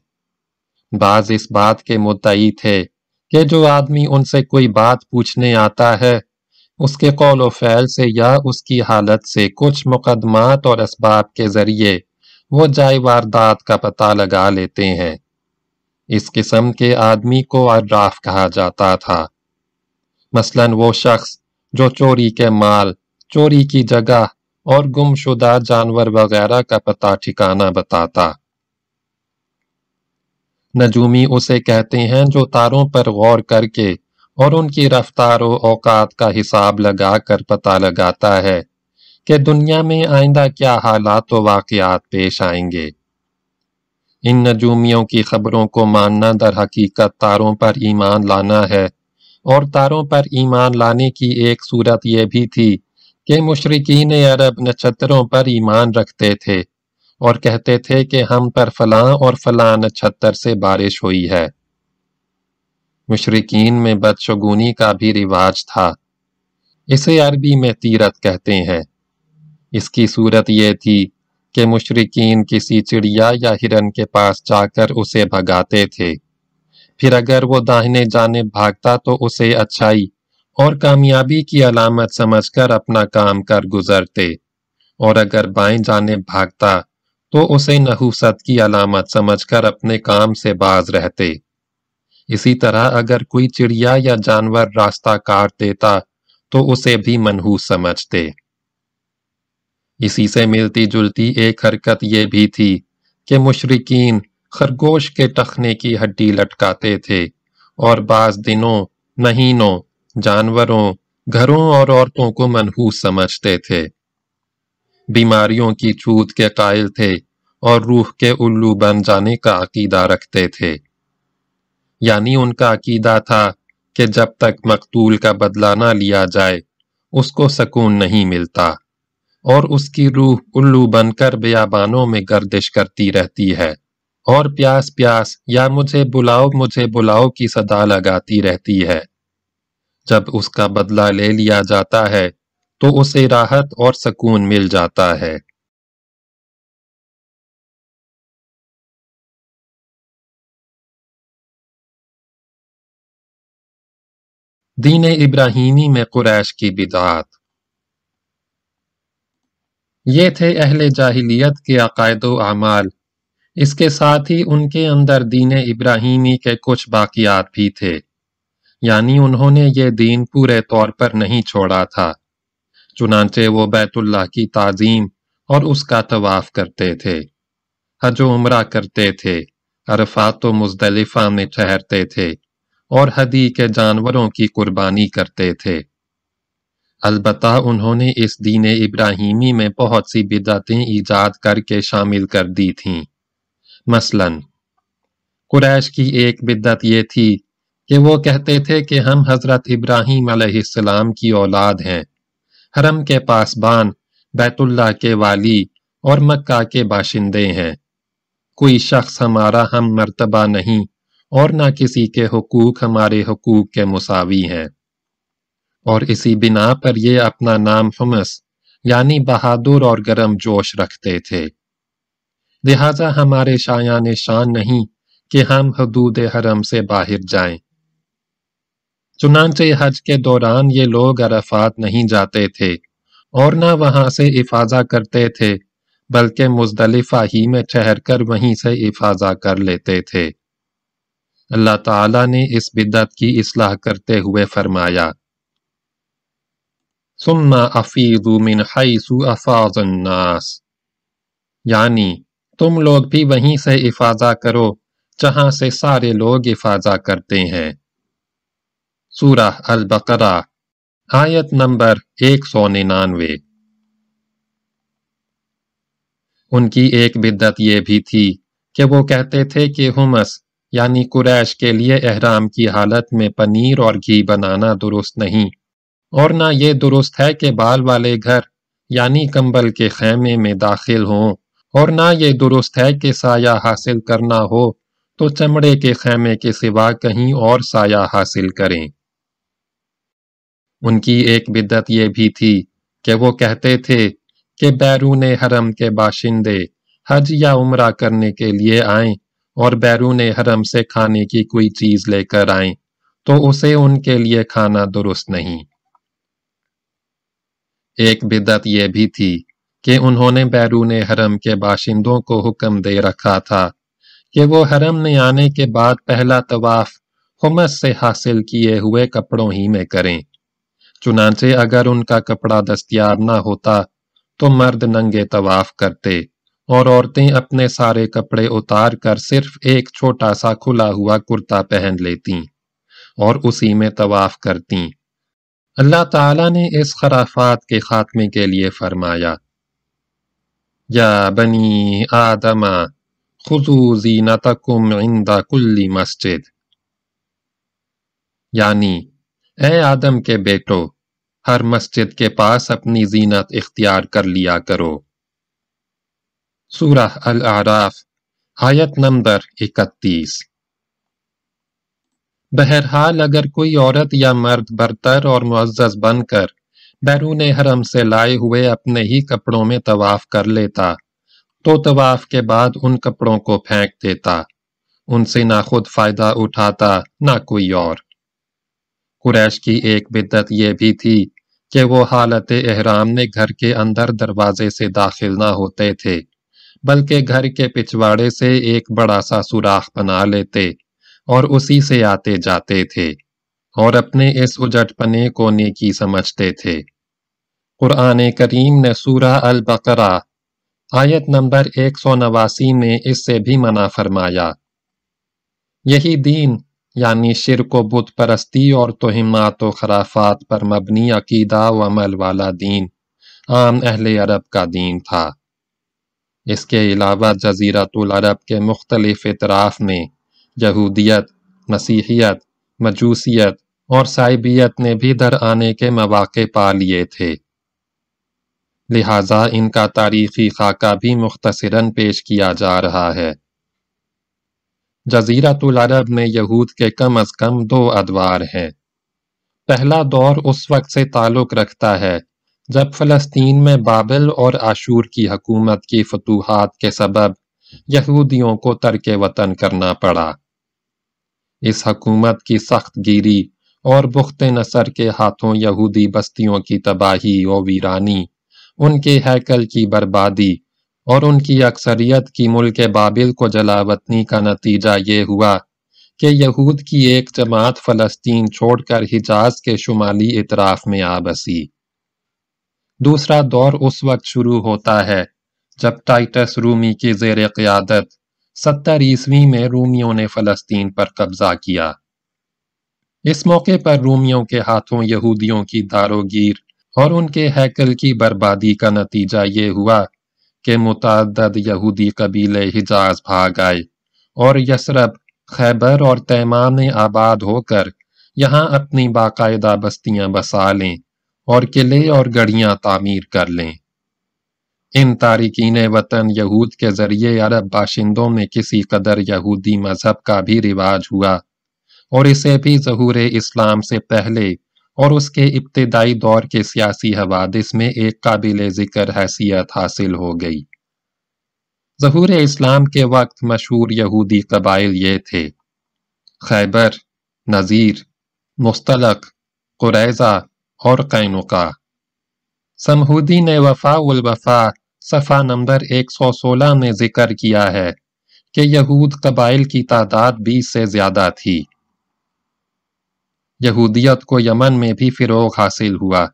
بعض اس بات کے مدعی تھے کہ جو آدمی ان سے کوئی بات پوچھنے آتا ہے، اس کے قول و فعل سے یا اس کی حالت سے کچھ مقدمات اور اسباب کے ذریعے وہ جائے واردات کا پتہ لگا لیتے ہیں۔ اس قسم کے آدمی کو عراف کہا جاتا تھا۔ مثلا وہ شخص جو چوری کے مال، چوری کی جگہ اور گم شدہ جانور وغیرہ کا پتہ ٹھکانہ بتاتا۔ نجومی اسے کہتے ہیں جو تاروں پر غور کر کے اور ان کی رفتار و اوقات کا حساب لگا کر پتہ لگاتا ہے کہ دنیا میں آئندہ کیا حالات و واقعات پیش آئیں گے۔ ان نجومیوں کی خبروں کو ماننا در حقیقت تاروں پر ایمان لانا ہے۔ اور تاروں پر ایمان لانے کی ایک صورت یہ بھی تھی کہ مشرقین عرب نچتروں پر ایمان رکھتے تھے اور کہتے تھے کہ ہم پر فلاں اور فلاں نچھتر سے بارش ہوئی ہے۔ مشرقین میں بدشگونی کا بھی رواج تھا۔ اسے عربی میں تیرت کہتے ہیں۔ اس کی صورت یہ تھی کہ مشرقین کسی چڑیا یا ہرن کے پاس جا کر اسے بھگاتے تھے۔ پھر اگر وہ داہنے جانب بھاگتا تو اسے اچھائی اور کامیابی کی علامت سمجھ کر اپنا کام کر گزرتے۔ اور اگر بائیں جانب بھاگتا تو اسے نحوست کی علامت سمجھ کر اپنے کام سے باز رہتے۔ اسی طرح اگر کوئی چڑیا یا جانور راستہ کاٹ دیتا تو اسے بھی منحوس سمجھتے۔ اسی سے ملتی جلتی ایک حرکت یہ بھی تھی کہ مشرقین خرگوش کے ٹخنے کی ہڈی لٹکاتے تھے اور بعض دنوں مہینوں جانوروں، گھروں اور عورتوں کو منحوس سمجھتے تھے۔ بیماریوں کی چھوت کے قائل تھے اور روح کے الو بن جانے کا عقیدہ رکھتے تھے۔ یعنی ان کا عقیدہ تھا کہ جب تک مقتول کا بدلہ نہ لیا جائے، اس کو سکون نہیں ملتا۔ اور اس کی روح الو بن کر بیابانوں میں گردش کرتی رہتی ہے۔ اور پیاس پیاس، یا مجھے بلاؤ مجھے بلاؤ کی صدا لگاتی رہتی ہے۔ جب اس کا بدلہ لے لیا جاتا ہے، تو اسے راحت اور سکون مل جاتا ہے۔ دین ابراہیمی میں قریش کی بدعات۔ یہ تھے اہل جاہلیت کے عقائد و اعمال۔ اس کے ساتھ ہی ان کے اندر دین ابراہیمی کے کچھ باقیات بھی تھے۔ یعنی انہوں نے یہ دین پورے طور پر نہیں چھوڑا تھا، چنانچہ وہ بیت اللہ کی تعظیم اور اس کا طواف کرتے تھے، حج و عمرہ کرتے تھے، عرفات و مزدلفہ میں ٹھہرتے تھے اور حدی کے جانوروں کی قربانی کرتے تھے۔ البتہ انہوں نے اس دین ابراہیمی میں بہت سی بدعتیں ایجاد کر کے شامل کر دی تھیں۔ مثلا، قریش کی ایک بدعت یہ تھی کہ وہ کہتے تھے کہ ہم حضرت ابراہیم علیہ السلام کی اولاد ہیں۔ حرم کے پاس بان، بیت اللہ کے والی اور مکہ کے باشندے ہیں۔ کوئی شخص ہمارا ہم مرتبہ نہیں اور نہ کسی کے حقوق ہمارے حقوق کے مساوی ہیں۔ اور اسی بنا پر یہ اپنا نام حمس یعنی بہادر اور گرم جوش رکھتے تھے۔ لہذا ہمارے شایان شان نہیں کہ ہم حدود حرم سے باہر جائیں۔ چنانچہ حج کے دوران یہ لوگ عرفات نہیں جاتے تھے اور نہ وہاں سے افاظہ کرتے تھے، بلکہ مزدلفہ ہی میں ٹھہر کر وہیں سے افاظہ کر لیتے تھے۔ اللہ تعالیٰ نے اس بدت کی اصلاح کرتے ہوئے فرمایا ثم افیضوا من حیث افاظ الناس یعنی تم لوگ بھی وہیں سے افاظہ کرو جہاں سے سارے لوگ افاظہ کرتے ہیں۔ سورہ البقرہ، آیت نمبر ایک سو ننانوے۔ ان کی ایک بدت یہ بھی تھی کہ وہ کہتے تھے کہ ہمس یعنی قریش کے لیے احرام کی حالت میں پنیر اور گھی بنانا درست نہیں۔ اور نہ یہ درست ہے کہ بال والے گھر یعنی کمبل کے خیمے میں داخل ہوں۔ اور نہ یہ درست ہے کہ سایہ حاصل کرنا ہو، تو چمڑے کے خیمے کے سوا کہیں اور سایہ حاصل کریں۔ ان کی ایک بدت یہ بھی تھی کہ وہ کہتے تھے کہ بیرون حرم کے باشندے حج یا عمرہ کرنے کے لیے آئیں اور بیرون حرم سے کھانے کی کوئی چیز لے کر آئیں، تو اسے ان کے لیے کھانا درست نہیں۔ ایک بدت یہ بھی تھی کہ انہوں نے بیرون حرم کے باشندوں کو حکم دے رکھا تھا کہ وہ حرم میں آنے کے بعد پہلا طواف حمس سے حاصل کیے ہوئے کپڑوں ہی میں کریں۔ چنانچہ اگر ان کا کپڑا دستیاب نہ ہوتا تو مرد ننگے طواف کرتے اور عورتیں اپنے سارے کپڑے اتار کر صرف ایک چھوٹا سا کھلا ہوا کرتا پہن لیتی اور اسی میں طواف کرتی اللہ تعالیٰ نے اس خرافات کے خاتمے کے لیے فرمایا، یا بنی آدم، خذو زینتکم عند کل مسجد۔ یعنی اے آدم کے بیٹو، ہر مسجد کے پاس اپنی زینت اختیار کر لیا کرو۔ سورہ الاعراف، آیت نمبر اکتیس۔ بہرحال اگر کوئی عورت یا مرد برتر اور معزز بن کر بیرون حرم سے لائے ہوئے اپنے ہی کپڑوں میں طواف کر لیتا، تو طواف کے بعد ان کپڑوں کو پھینک دیتا، ان سے نہ خود فائدہ اٹھاتا نہ کوئی اور۔ قریش کی ایک بدت یہ بھی تھی کہ وہ حالت احرام میں گھر کے اندر دروازے سے داخل نہ ہوتے تھے، بلکہ گھر کے پچھواڑے سے ایک بڑا سا سوراخ بنا لیتے۔ اور اسی سے آتے جاتے تھے اور اپنے اس اجٹ پنے کو نیکی سمجھتے تھے۔ قرآن کریم نے سورہ البقرہ آیت نمبر ایک سو نواسی میں اس سے بھی منع فرمایا۔ یہی دین یعنی شرک و بت پرستی اور توہمات و خرافات پر مبنی عقیدہ و عمل والا دین عام اہل عرب کا دین تھا۔ اس کے علاوہ جزیرت العرب کے مختلف اطراف میں یہودیت، مسیحیت، مجوسیت اور سائبیت نے بھی در آنے کے مواقع پا لیے تھے۔ لہٰذا ان کا تاریخی خاکہ بھی مختصراً پیش کیا جا رہا ہے۔ جزیرت العرب میں یہود کے کم از کم دو ادوار ہیں۔ پہلا دور اس وقت سے تعلق رکھتا ہے جب فلسطین میں بابل اور عاشور کی حکومت کی فتوحات کے سبب یہودیوں کو ترک وطن کرنا پڑا۔ اس حکومت کی سخت گیری اور بخت نصر کے ہاتھوں یہودی بستیوں کی تباہی و ویرانی، ان کے حیکل کی بربادی اور ان کی اکثریت کی ملک بابل کو جلاوطنی کا نتیجہ یہ ہوا کہ یہود کی ایک جماعت فلسطین چھوڑ کر حجاز کے شمالی اطراف میں آ بسی۔ دوسرا دور اس وقت شروع ہوتا ہے جب ٹائٹس رومی کی زیر قیادت ستر عیسوی میں رومیوں نے فلسطین پر قبضہ کیا۔ اس موقع پر رومیوں کے ہاتھوں یہودیوں کی داروگیر اور ان کے حیکل کی بربادی کا نتیجہ یہ ہوا کہ متعدد یہودی قبیلے حجاز بھاگ آئے اور یسرب خیبر اور تیمان آباد ہو کر یہاں اپنی باقاعدہ بستیاں بسا لیں اور قلعے اور گڑیاں تعمیر کر لیں۔ ان تارکین وطن یہود کے ذریعے عرب باشندوں میں کسی قدر یہودی مذہب کا بھی رواج ہوا اور اسے بھی ظہور اسلام سے پہلے اور اس کے ابتدائی دور کے سیاسی حوادث میں ایک قابل ذکر حیثیت حاصل ہو گئی۔ ظہور اسلام کے وقت مشہور یہودی قبائل یہ تھے۔ خیبر، نذیر، مستلق، قریضہ اور قینقا سمہودی نے وفا الوفا صفحہ نمبر ایک سو سولہ میں ذکر کیا ہے کہ یہود قبائل کی تعداد بیس سے زیادہ تھی۔ یہودیت کو یمن میں بھی فروغ حاصل ہوا۔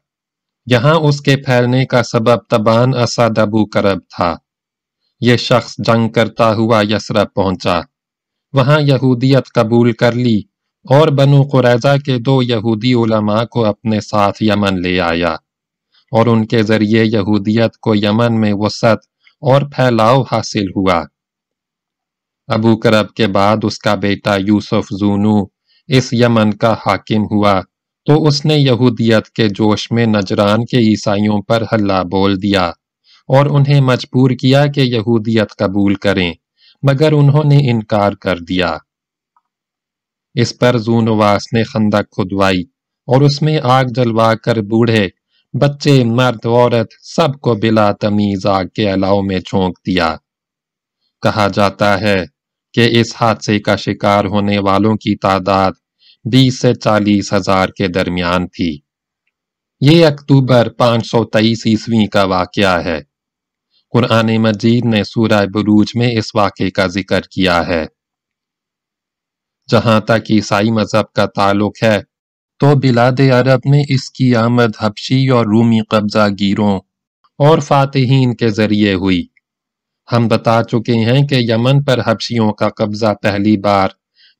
یہاں اس کے پھیلنے کا سبب تبان اسد ابو کرب تھا۔ یہ شخص جنگ کرتا ہوا یسرب پہنچا۔ وہاں یہودیت قبول کر لی اور بنو قریضہ کے دو یہودی علماء کو اپنے ساتھ یمن لے آیا۔ اور ان کے ذریعے یہودیت کو یمن میں وسعت اور پھیلاؤ حاصل ہوا۔ ابو کرب کے بعد اس کا بیٹا یوسف زونو اس یمن کا حاکم ہوا، تو اس نے یہودیت کے جوش میں نجران کے عیسائیوں پر حلہ بول دیا اور انہیں مجبور کیا کہ یہودیت قبول کریں، مگر انہوں نے انکار کر دیا۔ اس پر زونواس نے خندق کھدوائی اور اس میں آگ جلوا کر بوڑھے بچے، مرد، عورت سب کو بلا تمیز آگ کے علاؤ میں چھونک دیا۔ کہا جاتا ہے کہ اس حادثے کا شکار ہونے والوں کی تعداد بیس سے چالیس ہزار کے درمیان تھی۔ یہ اکتوبر پانچ سو تیئیس عیسوی کا واقعہ ہے۔ قرآن مجید نے سورہ بروج میں اس واقعے کا ذکر کیا ہے۔ جہاں تک عیسائی مذہب کا تعلق ہے تو بلاد عرب میں اس کی آمد حبشی اور رومی قبضہ گیروں اور فاتحین کے ذریعے ہوئی۔ ہم بتا چکے ہیں کہ یمن پر حبشیوں کا قبضہ پہلی بار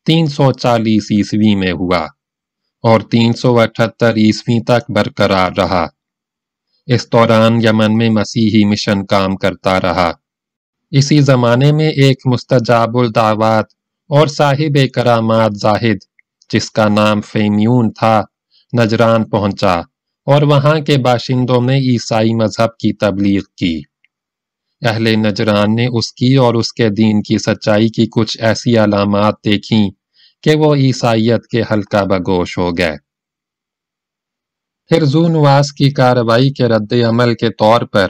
تین سو چالیس عیسوی میں ہوا اور تین سو اٹھتر عیسوی تک برقرار رہا۔ اس دوران یمن میں مسیحی مشن کام کرتا رہا۔ اسی زمانے میں ایک مستجاب الدعوات اور صاحب کرامات زاہد جس کا نام فیمیون تھا، نجران پہنچا اور وہاں کے باشندوں نے عیسائی مذہب کی تبلیغ کی۔ اہل نجران نے اس کی اور اس کے دین کی سچائی کی کچھ ایسی علامات دیکھیں کہ وہ عیسائیت کے حلقہ بگوش ہو گئے۔ پھر زونواس کی کاروائی کے رد عمل کے طور پر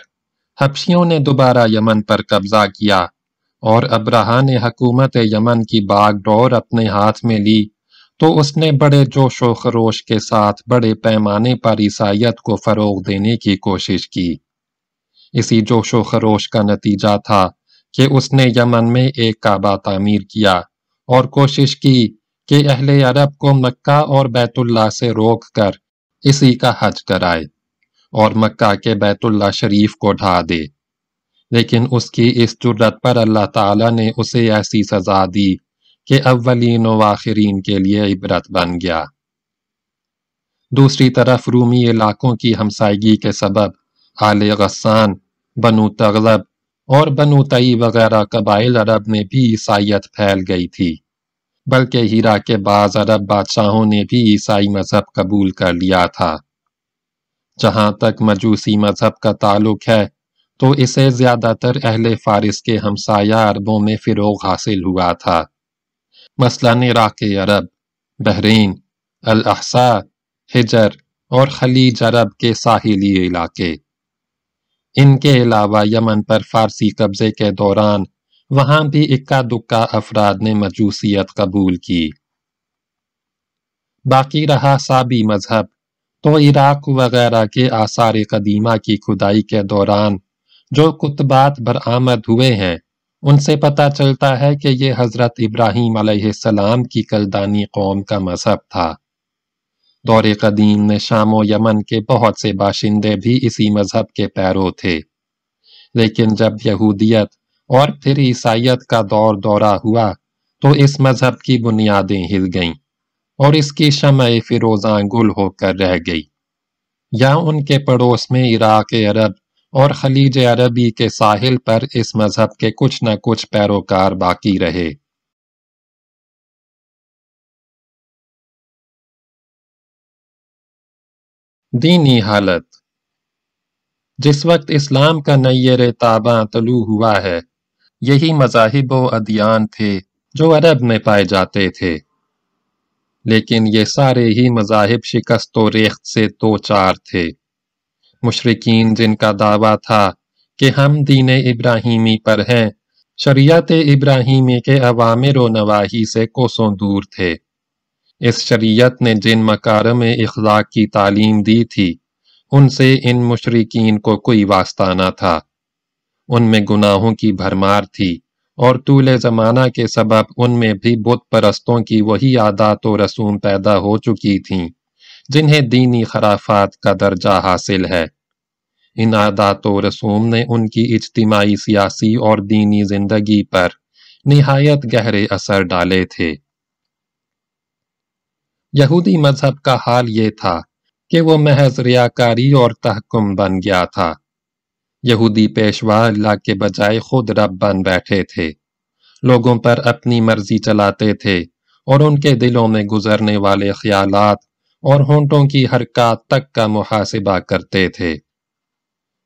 حبشیوں نے دوبارہ یمن پر قبضہ کیا اور ابراہ نے حکومت یمن کی باغ ڈور اپنے ہاتھ میں لی۔ تو اس نے بڑے جوش و خروش کے ساتھ بڑے پیمانے پر عیسائیت کو فروغ دینے کی کوشش کی۔ اسی جوش و خروش کا نتیجہ تھا کہ اس نے یمن میں ایک کعبہ تعمیر کیا اور کوشش کی کہ اہل عرب کو مکہ اور بیت اللہ سے روک کر اسی کا حج کرائے اور مکہ کے بیت اللہ شریف کو ڈھا دے۔ لیکن اس کی اس جرت پر اللہ تعالی نے اسے ایسی سزا دی کہ اولین و آخرین کے لیے عبرت بن گیا۔ دوسری طرف رومی علاقوں کی ہمسائیگی کے سبب آل غسان، بنو تغلب اور بنو تئی وغیرہ قبائل عرب میں بھی عیسائیت پھیل گئی تھی، بلکہ ہیرا کے بعض عرب بادشاہوں نے بھی عیسائی مذہب قبول کر لیا تھا۔ جہاں تک مجوسی مذہب کا تعلق ہے، تو اسے زیادہ تر اہل فارس کے ہمسایہ عربوں میں فروغ حاصل ہوا تھا۔ مثلاً عراق عرب، بحرین، الاحساء، حجر اور خلیج عرب کے ساحلی علاقے۔ ان کے علاوہ یمن پر فارسی قبضے کے دوران وہاں بھی اکا دکا افراد نے مجوسیت قبول کی۔ باقی رہا سابی مذہب، تو عراق وغیرہ کے آثار قدیمہ کی کھدائی کے دوران جو کتبات برآمد ہوئے ہیں ان سے پتہ چلتا ہے کہ یہ حضرت ابراہیم علیہ السلام کی کلدانی قوم کا مذہب تھا۔ دور قدیم میں شام و یمن کے بہت سے باشندے بھی اسی مذہب کے پیرو تھے۔ لیکن جب یہودیت اور پھر عیسائیت کا دور دورہ ہوا تو اس مذہب کی بنیادیں ہل گئیں اور اس کی شمع فروزاں گل ہو کر رہ گئی۔ یا ان کے پڑوس میں عراق عرب اور خلیج عربی کے ساحل پر اس مذہب کے کچھ نہ کچھ پیروکار باقی رہے۔ دینی حالت۔ جس وقت اسلام کا نیر تاباں طلوع ہوا ہے، یہی مذاہب و ادیان تھے جو عرب میں پائے جاتے تھے۔ لیکن یہ سارے ہی مذاہب شکست و ریخت سے دو چار تھے۔ مشرقین جن کا دعویٰ تھا کہ ہم دین ابراہیمی پر ہیں، شریعت ابراہیمی کے عوامر و نواحی سے کوسوں دور تھے۔ اس شریعت نے جن مکارم اخلاق کی تعلیم دی تھی، ان سے ان مشرقین کو کوئی واسطہ نہ تھا۔ ان میں گناہوں کی بھرمار تھی اور طول زمانہ کے سبب ان میں بھی بت پرستوں کی وہی عادات و رسوم پیدا ہو چکی تھیں۔ جنہیں دینی خرافات کا درجہ حاصل ہے۔ ان عادات و رسوم نے ان کی اجتماعی، سیاسی اور دینی زندگی پر نہایت گہرے اثر ڈالے تھے۔ یہودی مذہب کا حال یہ تھا کہ وہ محض ریاکاری اور تحکم بن گیا تھا۔ یہودی پیشوا اللہ کے بجائے خود رب بن بیٹھے تھے۔ لوگوں پر اپنی مرضی چلاتے تھے اور ان کے دلوں میں گزرنے والے خیالات اور ہونٹوں کی حرکات تک کا محاسبہ کرتے تھے۔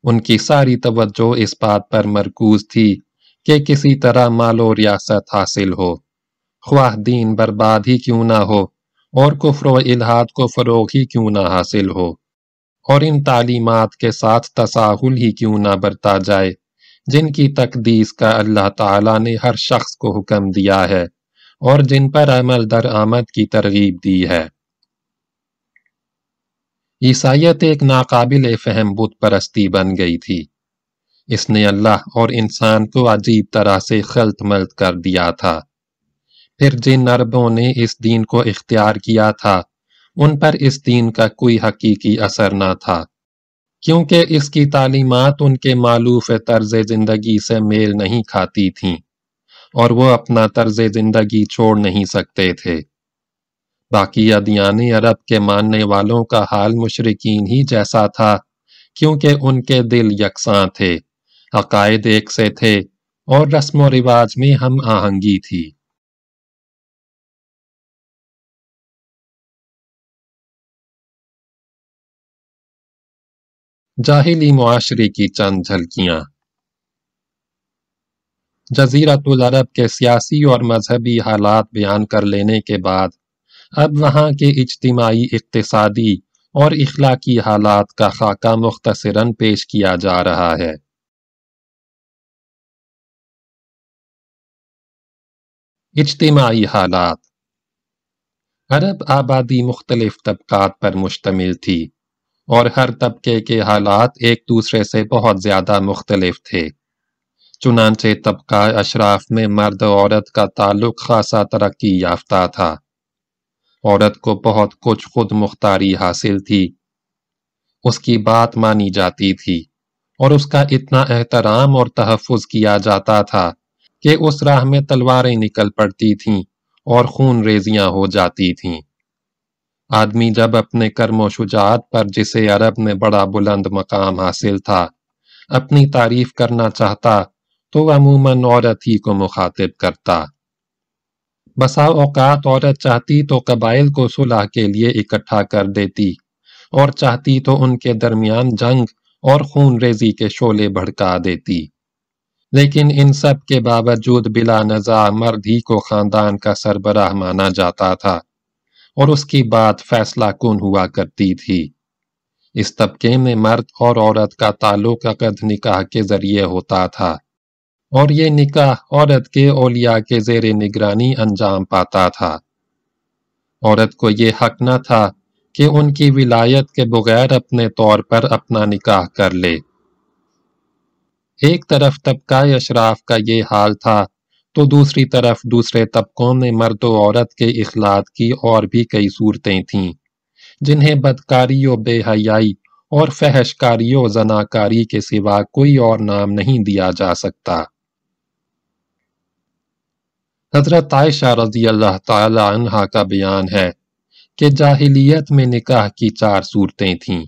ان کی ساری توجہ اس بات پر مرکوز تھی کہ کسی طرح مال و ریاست حاصل ہو۔ خواہ دین برباد ہی کیوں نہ ہو اور کفر و الہاد کو فروغ ہی کیوں نہ حاصل ہو۔ اور ان تعلیمات کے ساتھ تساہل ہی کیوں نہ برتا جائے، جن کی تقدیس کا اللہ تعالیٰ نے ہر شخص کو حکم دیا ہے اور جن پر عمل در آمد کی ترغیب دی ہے۔ عیسائیت ایک ناقابل فہم بت پرستی بن گئی تھی۔ اس نے اللہ اور انسان کو عجیب طرح سے خلط ملت کر دیا تھا۔ پھر جن عربوں نے اس دین کو اختیار کیا تھا، ان پر اس دین کا کوئی حقیقی اثر نہ تھا۔ کیونکہ اس کی تعلیمات ان کے معلوف طرز زندگی سے میل نہیں کھاتی تھیں، اور وہ اپنا طرز زندگی چھوڑ نہیں سکتے تھے۔ باقی ادیان عرب کے ماننے والوں کا حال مشرقین ہی جیسا تھا، کیونکہ ان کے دل یکساں تھے، عقائد ایک سے تھے، اور رسم و رواج میں ہم آہنگی تھی۔ جاہلی معاشرے کی چند جھلکیاں۔ جزیرت العرب کے سیاسی اور مذہبی حالات بیان کر لینے کے بعد اب وہاں کے اجتماعی اقتصادی اور اخلاقی حالات کا خاکہ مختصراً پیش کیا جا رہا ہے۔ اجتماعی حالات۔ عرب آبادی مختلف طبقات پر مشتمل تھی اور ہر طبقے کے حالات ایک دوسرے سے بہت زیادہ مختلف تھے۔ چنانچہ طبقہ اشراف میں مرد عورت کا تعلق خاصا ترقی یافتہ تھا۔ عورت کو بہت کچھ خود مختاری حاصل تھی۔ اس کی بات مانی جاتی تھی اور اس کا اتنا احترام اور تحفظ کیا جاتا تھا کہ اس راہ میں تلواریں نکل پڑتی تھیں اور خون ریزیاں ہو جاتی تھیں۔ آدمی جب اپنے کرم و شجاعت پر جسے عرب میں بڑا بلند مقام حاصل تھا، اپنی تعریف کرنا چاہتا، تو عموماً عورت ہی کو مخاطب کرتا۔ بسا اوقات عورت چاہتی تو قبائل کو صلح کے لیے اکٹھا کر دیتی۔ اور چاہتی تو ان کے درمیان جنگ اور خون ریزی کے شعلے بھڑکا دیتی۔ لیکن ان سب کے باوجود بلا نزا مرد ہی کو خاندان کا سربراہ مانا جاتا تھا۔ اور اس کی بات فیصلہ کن ہوا کرتی تھی۔ اس طبقے میں مرد اور عورت کا تعلق عقد نکاح کے ذریعے ہوتا تھا۔ اور یہ نکاح عورت کے اولیاء کے زیر نگرانی انجام پاتا تھا۔ عورت کو یہ حق نہ تھا کہ ان کی ولایت کے بغیر اپنے طور پر اپنا نکاح کر لے۔ ایک طرف طبقہ اشراف کا یہ حال تھا تو دوسری طرف دوسرے طبقوں میں مرد و عورت کے اخلاط کی اور بھی کئی صورتیں تھیں، جنہیں بدکاری و بے حیائی اور فحشکاری و زناکاری کے سوا کوئی اور نام نہیں دیا جا سکتا۔ حضرت عائشہ رضی اللہ تعالی عنہ کا بیان ہے کہ جاہلیت میں نکاح کی چار صورتیں تھیں۔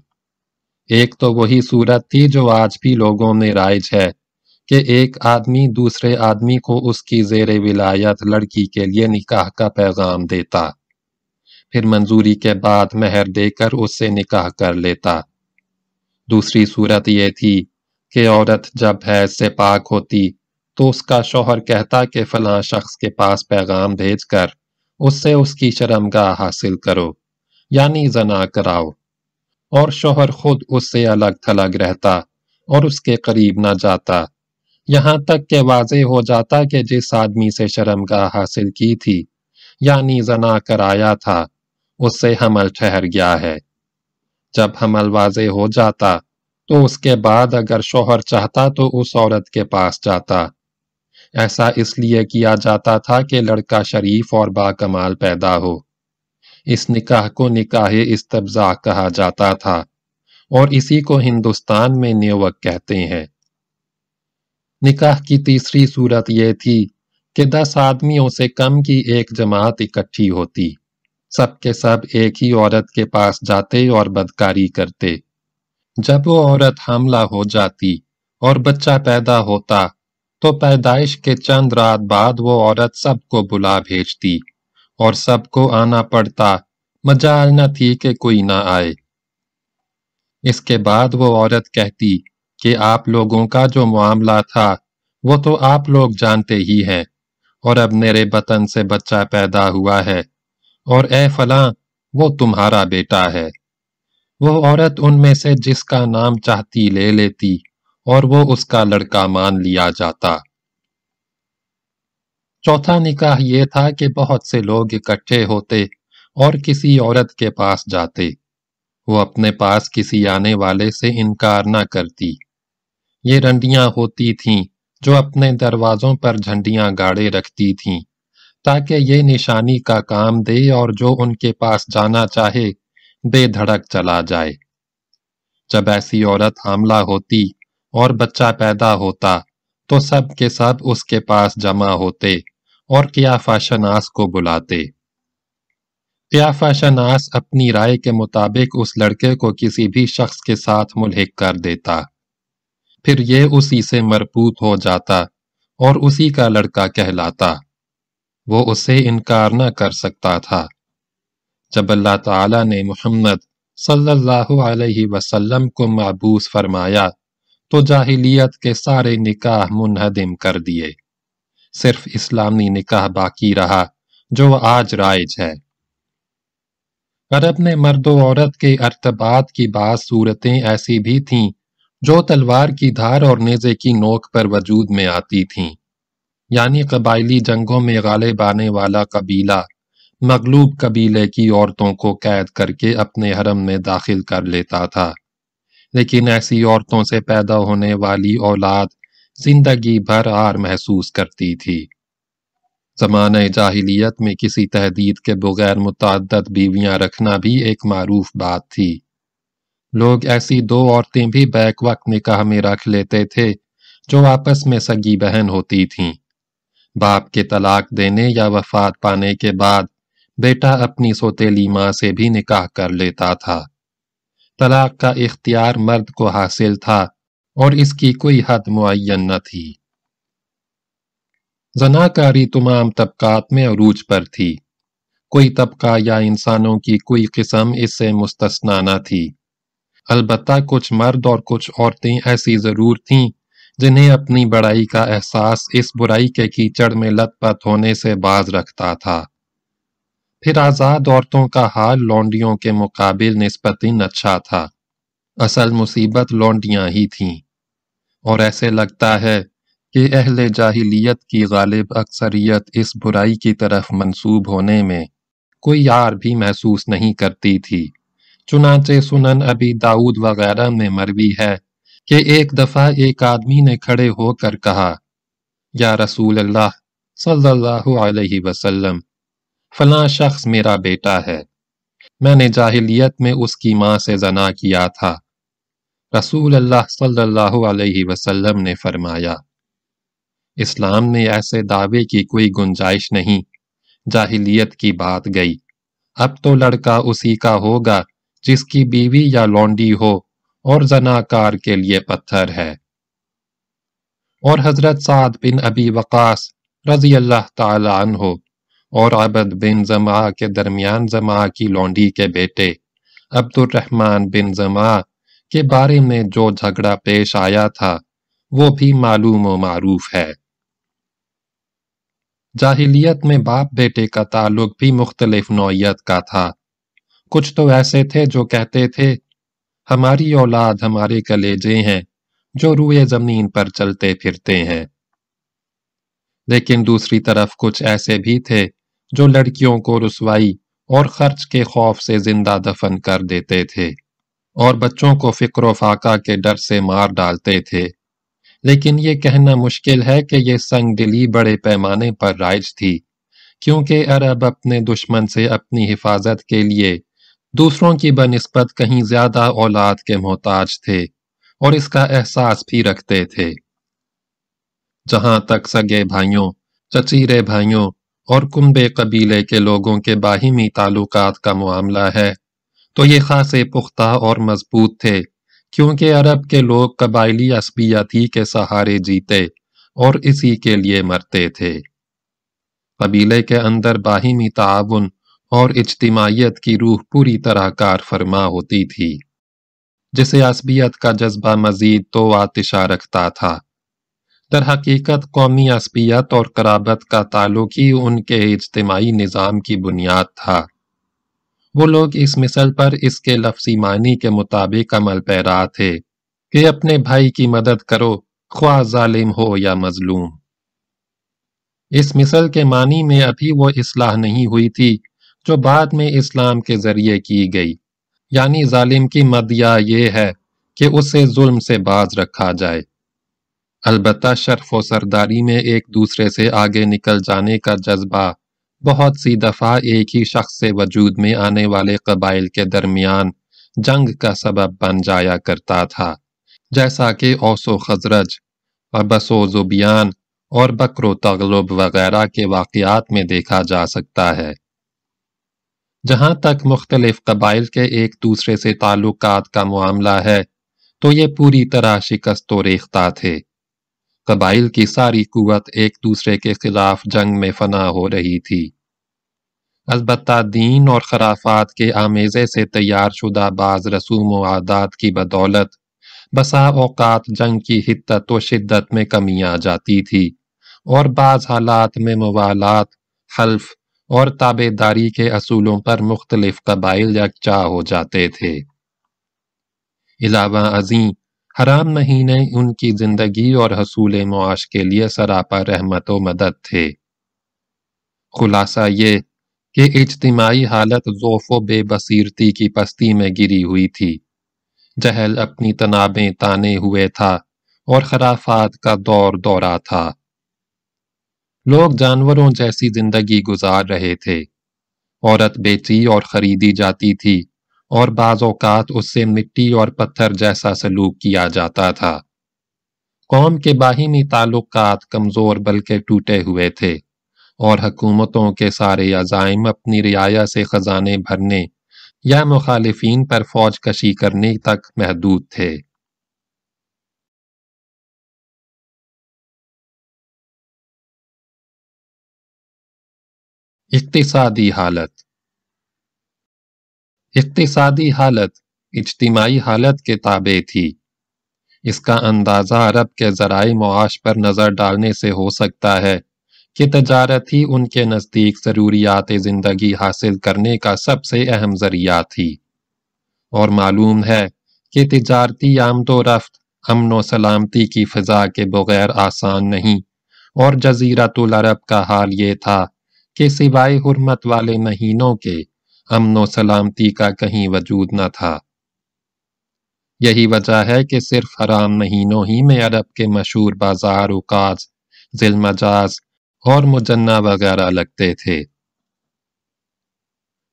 ایک تو وہی صورت تھی جو آج بھی لوگوں میں رائج ہے کہ ایک آدمی دوسرے آدمی کو اس کی زیر ولایت لڑکی کے لیے نکاح کا پیغام دیتا، پھر منظوری کے بعد مہر دے کر اس سے نکاح کر لیتا۔ دوسری صورت یہ تھی کہ عورت جب حیض سے پاک ہوتی تو اس کا شوہر کہتا کہ فلاں شخص کے پاس پیغام بھیج کر اس سے اس کی شرمگاہ حاصل کرو یعنی زنا کراؤ۔ اور شوہر خود اس سے الگ تھلگ رہتا اور اس کے قریب نہ جاتا۔ یہاں تک کہ واضح ہو جاتا کہ جس آدمی سے شرمگاہ حاصل کی تھی یعنی زنا کرایا تھا، اس سے حمل ٹھہر گیا ہے۔ جب حمل واضح ہو جاتا تو اس کے بعد اگر شوہر چاہتا تو اس عورت کے پاس جاتا۔ ایسا اس لیے کیا جاتا تھا کہ لڑکا شریف اور با کمال پیدا ہو۔ اس نکاح کو نکاح استبزا کہا جاتا تھا اور اسی کو ہندوستان میں نیوک کہتے ہیں۔ نکاح کی تیسری صورت یہ تھی کہ دس آدمیوں سے کم کی ایک جماعت اکٹھی ہوتی۔ سب کے سب ایک ہی عورت کے پاس جاتے اور بدکاری کرتے۔ جب وہ عورت حاملہ ہو جاتی اور بچہ پیدا ہوتا تو پیدائش کے چند رات بعد وہ عورت سب کو بلا بھیجتی اور سب کو آنا پڑتا۔ مجال نہ تھی کہ کوئی نہ آئے۔ اس کے بعد وہ عورت کہتی کہ آپ لوگوں کا جو معاملہ تھا، وہ تو آپ لوگ جانتے ہی ہیں اور اب میرے بطن سے بچہ پیدا ہوا ہے اور اے فلاں، وہ تمہارا بیٹا ہے۔ وہ عورت ان میں سے جس کا نام چاہتی لے لیتی۔ اور وہ اس کا لڑکا مان لیا جاتا۔ چوتھا نکاح یہ تھا کہ بہت سے لوگ اکٹھے ہوتے اور کسی عورت کے پاس جاتے۔ وہ اپنے پاس کسی آنے والے سے انکار نہ کرتی۔ یہ رنڈیاں ہوتی تھیں جو اپنے دروازوں پر جھنڈیاں گاڑے رکھتی تھیں تاکہ یہ نشانی کا کام دے اور جو ان کے پاس جانا چاہے بے دھڑک چلا جائے۔ جب ایسی عورت حاملہ ہوتی اور بچہ پیدا ہوتا تو سب کے سب اس کے پاس جمع ہوتے اور قیافہ شناس کو بلاتے۔ قیافہ شناس اپنی رائے کے مطابق اس لڑکے کو کسی بھی شخص کے ساتھ ملحق کر دیتا۔ پھر یہ اسی سے مرپوت ہو جاتا اور اسی کا لڑکا کہلاتا۔ وہ اسے انکار نہ کر سکتا تھا۔ جب اللہ تعالی نے محمد صلی اللہ علیہ وسلم کو معبوس فرمایا تو جاہلیت کے سارے نکاح منہدم کر دیے۔ صرف اسلامی نکاح باقی رہا، جو آج رائج ہے۔ عرب نے مرد و عورت کے ارتباط کی بعض صورتیں ایسی بھی تھیں، جو تلوار کی دھار اور نیزے کی نوک پر وجود میں آتی تھیں۔ یعنی قبائلی جنگوں میں غالب آنے والا قبیلہ، مغلوب قبیلے کی عورتوں کو قید کر کے اپنے حرم میں داخل کر لیتا تھا۔ لیکن ایسی عورتوں سے پیدا ہونے والی اولاد زندگی بھر آر محسوس کرتی تھی۔ زمانہ جاہلیت میں کسی تحدید کے بغیر متعدد بیویاں رکھنا بھی ایک معروف بات تھی۔ لوگ ایسی دو عورتیں بھی بیک وقت نکاح میں رکھ لیتے تھے جو آپس میں سگی بہن ہوتی تھیں۔ باپ کے طلاق دینے یا وفات پانے کے بعد بیٹا اپنی سوتیلی ماں سے بھی نکاح کر لیتا تھا۔ طلاق کا اختیار مرد کو حاصل تھا اور اس کی کوئی حد معین نہ تھی۔ زناکاری تمام طبقات میں عروج پر تھی۔ کوئی طبقہ یا انسانوں کی کوئی قسم اس سے مستثنا نہ تھی۔ البتہ کچھ مرد اور کچھ عورتیں ایسی ضرور تھیں جنہیں اپنی بڑائی کا احساس اس برائی کے کیچڑ میں لت پت ہونے سے باز رکھتا تھا۔ پھر آزاد عورتوں کا حال لونڈیوں کے مقابل نسبتاً اچھا تھا۔ اصل مصیبت لونڈیاں ہی تھیں۔ اور ایسے لگتا ہے کہ اہل جاہلیت کی غالب اکثریت اس برائی کی طرف منسوب ہونے میں کوئی یار بھی محسوس نہیں کرتی تھی۔ چنانچہ سنن ابی داود وغیرہ میں مروی ہے کہ ایک دفعہ ایک آدمی نے کھڑے ہو کر کہا، یا رسول اللہ صلی اللہ علیہ وسلم فلاں شخص میرا بیٹا ہے۔ میں نے جاہلیت میں اس کی ماں سے زنا کیا تھا۔ رسول اللہ صلی اللہ علیہ وسلم نے فرمایا، اسلام میں ایسے دعوے کی کوئی گنجائش نہیں۔ جاہلیت کی بات گئی۔ اب تو لڑکا اسی کا ہوگا جس کی بیوی یا لونڈی ہو اور زناکار کے لیے پتھر ہے۔ اور حضرت سعد بن ابی وقاص رضی اللہ تعالی عنہ اور عبد بن زما کے درمیان زما کی لونڈی کے بیٹے عبد الرحمن بن زما کے بارے میں جو جھگڑا پیش آیا تھا، وہ بھی معلوم و معروف ہے۔ جاہلیت میں باپ بیٹے کا تعلق بھی مختلف نوعیت کا تھا۔ کچھ تو ایسے تھے جو کہتے تھے، ہماری اولاد ہمارے کلیجے ہیں جو روئے زمین پر چلتے پھرتے ہیں۔ لیکن دوسری طرف کچھ ایسے بھی تھے جو لڑکیوں کو رسوائی اور خرچ کے خوف سے زندہ دفن کر دیتے تھے اور بچوں کو فکر و فاقہ کے ڈر سے مار ڈالتے تھے۔ لیکن یہ کہنا مشکل ہے کہ یہ سنگ دلی بڑے پیمانے پر رائج تھی، کیونکہ عرب اپنے دشمن سے اپنی حفاظت کے لیے دوسروں کی بنسبت کہیں زیادہ اولاد کے محتاج تھے اور اس کا احساس بھی رکھتے تھے۔ جہاں تک سگے بھائیوں، چچیرے بھائیوں اور کنبے قبیلے کے لوگوں کے باہمی تعلقات کا معاملہ ہے۔ تو یہ خاصے پختہ اور مضبوط تھے، کیونکہ عرب کے لوگ قبائلی عصبیتی کے سہارے جیتے اور اسی کے لیے مرتے تھے۔ قبیلے کے اندر باہمی تعاون اور اجتماعیت کی روح پوری طرح کار فرما ہوتی تھی، جسے عصبیت کا جذبہ مزید تو آتشہ رکھتا تھا۔ در حقیقت قومی عصبیت اور قرابت کا تعلق ہی ان کے اجتماعی نظام کی بنیاد تھا۔ وہ لوگ اس مثل پر اس کے لفظی معنی کے مطابق عمل پیرا تھے کہ اپنے بھائی کی مدد کرو، خواہ ظالم ہو یا مظلوم۔ اس مثل کے معنی میں ابھی وہ اصلاح نہیں ہوئی تھی جو بعد میں اسلام کے ذریعے کی گئی۔ یعنی ظالم کی مدیہ یہ ہے کہ اسے ظلم سے باز رکھا جائے۔ البتہ شرف و سرداری میں ایک دوسرے سے آگے نکل جانے کا جذبہ۔ بہت سی دفعہ ایک ہی شخص سے وجود میں آنے والے قبائل کے درمیان جنگ کا سبب بن جایا کرتا تھا، جیسا کہ اوس و خزرج ابس و زبیان اور بکر و تغلب وغیرہ کے واقعات میں دیکھا جا سکتا ہے۔ جہاں تک مختلف قبائل کے ایک دوسرے سے تعلقات کا معاملہ ہے، تو یہ پوری طرح شکست و ریختہ تھے۔ قبائل کی ساری قوت ایک دوسرے کے خلاف جنگ میں فنا ہو رہی تھی۔ البتہ دین اور خرافات کے آمیزے سے تیار شدہ بعض رسوم و عادات کی بدولت بسا اوقات جنگ کی حدت و شدت میں کمی آ جاتی تھی اور بعض حالات میں موالات، حلف اور تابے داری کے اصولوں پر مختلف قبائل یکجا ہو جاتے تھے۔ علاوہ ازیں حرام مہینے ان کی زندگی اور حصول معاش کے لیے سراپا رحمت و مدد تھے۔ خلاصہ یہ کہ اجتماعی حالت ذوف و بے بصیرتی کی پستی میں گری ہوئی تھی۔ جہل اپنی تنابیں تانے ہوئے تھا اور خرافات کا دور دورہ تھا۔ لوگ جانوروں جیسی زندگی گزار رہے تھے۔ عورت بیچی اور خریدی جاتی تھی۔ اور بعض اوقات اس سے مٹی اور پتھر جیسا سلوک کیا جاتا تھا۔ قوم کے باہمی تعلقات کمزور بلکہ ٹوٹے ہوئے تھے اور حکومتوں کے سارے عزائم اپنی رعایا سے خزانے بھرنے یا مخالفین پر فوج کشی کرنے تک محدود تھے۔ اقتصادی حالت اقتصادی حالت، اجتماعی حالت کے تابع تھی۔ اس کا اندازہ عرب کے ذرائع معاش پر نظر ڈالنے سے ہو سکتا ہے کہ تجارت ہی ان کے نزدیک ضروریات زندگی حاصل کرنے کا سب سے اہم ذریعہ تھی۔ اور معلوم ہے کہ تجارتی آمد و رفت امن و سلامتی کی فضا کے بغیر آسان نہیں، اور جزیرت العرب کا حال یہ تھا کہ سوائے حرمت والے مہینوں کے امن و سلامتی کا کہیں وجود نہ تھا۔ یہی وجہ ہے کہ صرف حرام مہینوں ہی میں عرب کے مشہور بازار اکاز ذیل مجاز اور مجنہ وغیرہ لگتے تھے۔